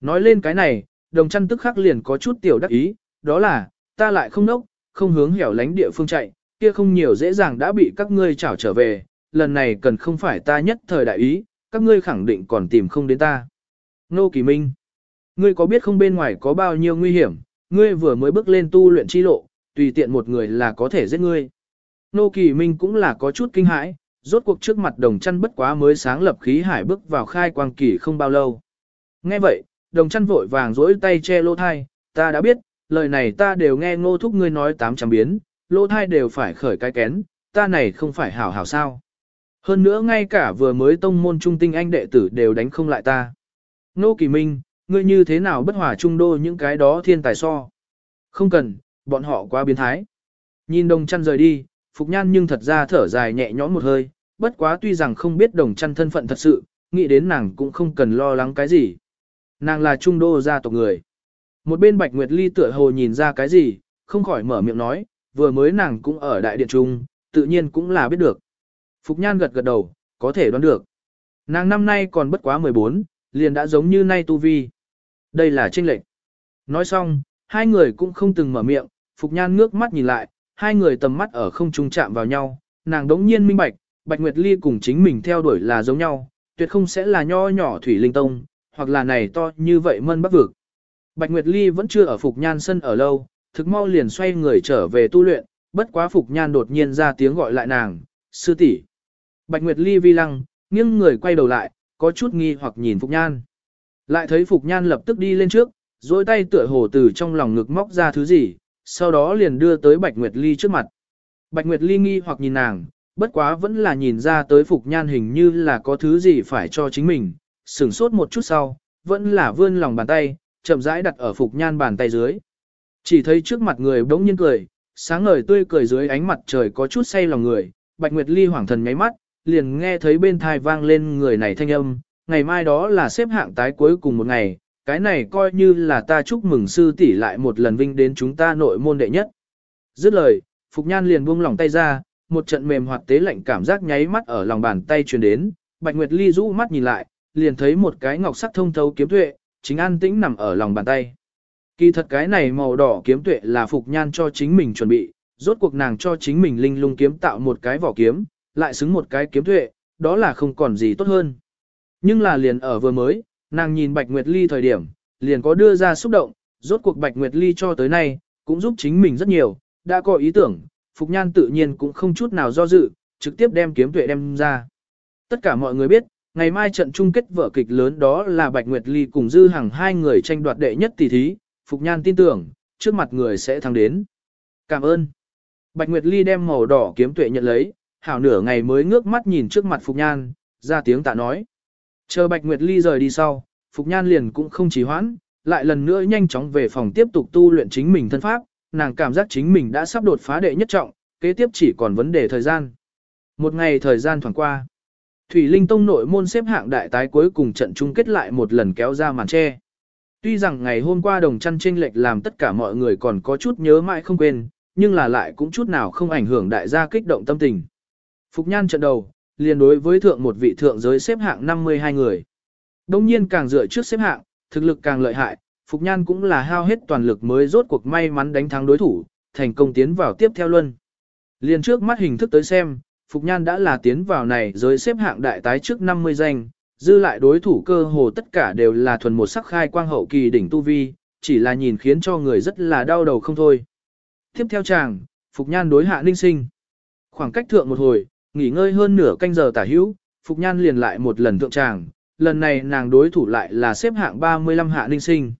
Nói lên cái này, đồng chăn tức khắc liền có chút tiểu đắc ý, đó là, ta lại không nốc, không hướng hẻo lánh địa phương chạy, kia không nhiều dễ dàng đã bị các ngươi trảo trở về, lần này cần không phải ta nhất thời đại ý, các ngươi khẳng định còn tìm không đến ta. Nô Kỳ Minh, ngươi có biết không bên ngoài có bao nhiêu nguy hiểm, ngươi vừa mới bước lên tu luyện chi lộ, tùy tiện một người là có thể giết ngươi. Nô Kỳ Minh cũng là có chút kinh hãi, rốt cuộc trước mặt đồng chăn bất quá mới sáng lập khí hải bước vào khai quang kỳ không bao lâu. Nghe vậy, đồng chăn vội vàng rỗi tay che lô thai, ta đã biết, lời này ta đều nghe ngô thúc ngươi nói tám trăm biến, lỗ thai đều phải khởi cái kén, ta này không phải hảo hảo sao. Hơn nữa ngay cả vừa mới tông môn trung tinh anh đệ tử đều đánh không lại ta. Nô Kỳ Minh, ngươi như thế nào bất hòa trung đô những cái đó thiên tài so. Không cần, bọn họ quá biến thái. Nhìn đồng chăn rời đi, Phục Nhan nhưng thật ra thở dài nhẹ nhõm một hơi, bất quá tuy rằng không biết đồng chăn thân phận thật sự, nghĩ đến nàng cũng không cần lo lắng cái gì. Nàng là trung đô gia tộc người. Một bên Bạch Nguyệt Ly tựa hồ nhìn ra cái gì, không khỏi mở miệng nói, vừa mới nàng cũng ở đại điện trung, tự nhiên cũng là biết được. Phục Nhan gật gật đầu, có thể đoán được. Nàng năm nay còn bất quá 14, liền đã giống như nay tu vi. Đây là chênh lệnh. Nói xong, hai người cũng không từng mở miệng, Phục Nhan ngước mắt nhìn lại, hai người tầm mắt ở không trung chạm vào nhau, nàng đống nhiên minh bạch, Bạch Nguyệt Ly cùng chính mình theo đuổi là giống nhau, tuyệt không sẽ là nho nhỏ Thủy Linh Tông, hoặc là này to như vậy mân bắc vực. Bạch Nguyệt Ly vẫn chưa ở Phục Nhan sân ở lâu, thực mau liền xoay người trở về tu luyện, bất quá Phục Nhan đột nhiên ra tiếng gọi lại nàng, sư tỷ. Bạch Nguyệt Ly vi lăng, nghiêng người quay đầu lại, có chút nghi hoặc nhìn Phục Nhan. Lại thấy Phục Nhan lập tức đi lên trước, dối tay tựa hồ từ trong lòng ngực móc ra thứ gì, sau đó liền đưa tới Bạch Nguyệt Ly trước mặt. Bạch Nguyệt Ly nghi hoặc nhìn nàng, bất quá vẫn là nhìn ra tới Phục Nhan hình như là có thứ gì phải cho chính mình, sửng sốt một chút sau, vẫn là vươn lòng bàn tay, chậm rãi đặt ở Phục Nhan bàn tay dưới. Chỉ thấy trước mặt người bỗng nhiên cười, sáng ngời tươi cười dưới ánh mặt trời có chút say lòng người, Bạch Nguyệt Ly hoảng thần nháy mắt, liền nghe thấy bên thai vang lên người này thanh âm, ngày mai đó là xếp hạng tái cuối cùng một ngày, cái này coi như là ta chúc mừng sư tỷ lại một lần vinh đến chúng ta nội môn đệ nhất. Dứt lời, Phục Nhan liền buông lỏng tay ra, một trận mềm hoạt tế lạnh cảm giác nháy mắt ở lòng bàn tay truyền đến, Bạch Nguyệt Ly rũ mắt nhìn lại, liền thấy một cái ngọc sắc thông thấu kiếm tuệ, chính an tĩnh nằm ở lòng bàn tay. Kỳ thật cái này màu đỏ kiếm tuệ là Phục Nhan cho chính mình chuẩn bị, rốt cuộc nàng cho chính mình linh lung kiếm tạo một cái vỏ kiếm, lại xứng một cái kiếm tuệ, đó là không còn gì tốt hơn. Nhưng là liền ở vừa mới, nàng nhìn Bạch Nguyệt Ly thời điểm, liền có đưa ra xúc động, rốt cuộc Bạch Nguyệt Ly cho tới nay, cũng giúp chính mình rất nhiều, đã có ý tưởng, Phục Nhan tự nhiên cũng không chút nào do dự, trực tiếp đem kiếm tuệ đem ra. Tất cả mọi người biết, ngày mai trận chung kết vở kịch lớn đó là Bạch Nguyệt Ly cùng Dư Hằng hai người tranh đoạt đệ nhất tỷ thí, Phục Nhan tin tưởng, trước mặt người sẽ thắng đến. Cảm ơn. Bạch Nguyệt Ly đem màu đỏ kiếm tuệ nhận lấy, hảo nửa ngày mới ngước mắt nhìn trước mặt Phục Nhan, ra tiếng tạ nói. Chờ Bạch Nguyệt Ly rời đi sau, Phục Nhan liền cũng không trì hoãn, lại lần nữa nhanh chóng về phòng tiếp tục tu luyện chính mình thân pháp, nàng cảm giác chính mình đã sắp đột phá đệ nhất trọng, kế tiếp chỉ còn vấn đề thời gian. Một ngày thời gian thoảng qua. Thủy Linh Tông nội môn xếp hạng đại tái cuối cùng trận chung kết lại một lần kéo ra màn che. Tuy rằng ngày hôm qua đồng chăn tranh lệch làm tất cả mọi người còn có chút nhớ mãi không quên, nhưng là lại cũng chút nào không ảnh hưởng đại gia kích động tâm tình. Phục nhan trận đầu, liền đối với thượng một vị thượng giới xếp hạng 52 người. Đông nhiên càng dựa trước xếp hạng, thực lực càng lợi hại, Phục Nhan cũng là hao hết toàn lực mới rốt cuộc may mắn đánh thắng đối thủ, thành công tiến vào tiếp theo luân. Liền trước mắt hình thức tới xem, Phục Nhan đã là tiến vào này giới xếp hạng đại tái trước 50 danh, dư lại đối thủ cơ hồ tất cả đều là thuần một sắc khai quang hậu kỳ đỉnh tu vi, chỉ là nhìn khiến cho người rất là đau đầu không thôi. Tiếp theo chàng, Phục Nhan đối hạ ninh sinh. Khoảng cách thượng một hồi, nghỉ ngơi hơn nửa canh giờ tả hữu, Phục Nhan liền lại một lần thượng tràng, lần này nàng đối thủ lại là xếp hạng 35 hạ ninh sinh.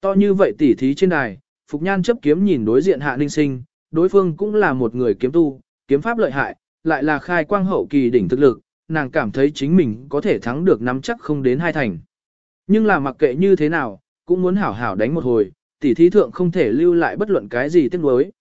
To như vậy tỉ thí trên đài, Phục Nhan chấp kiếm nhìn đối diện hạ ninh sinh, đối phương cũng là một người kiếm tu, kiếm pháp lợi hại, lại là khai quang hậu kỳ đỉnh thực lực, nàng cảm thấy chính mình có thể thắng được nắm chắc không đến hai thành. Nhưng là mặc kệ như thế nào, cũng muốn hảo hảo đánh một hồi, tỉ thí thượng không thể lưu lại bất luận cái gì tiếc nuối.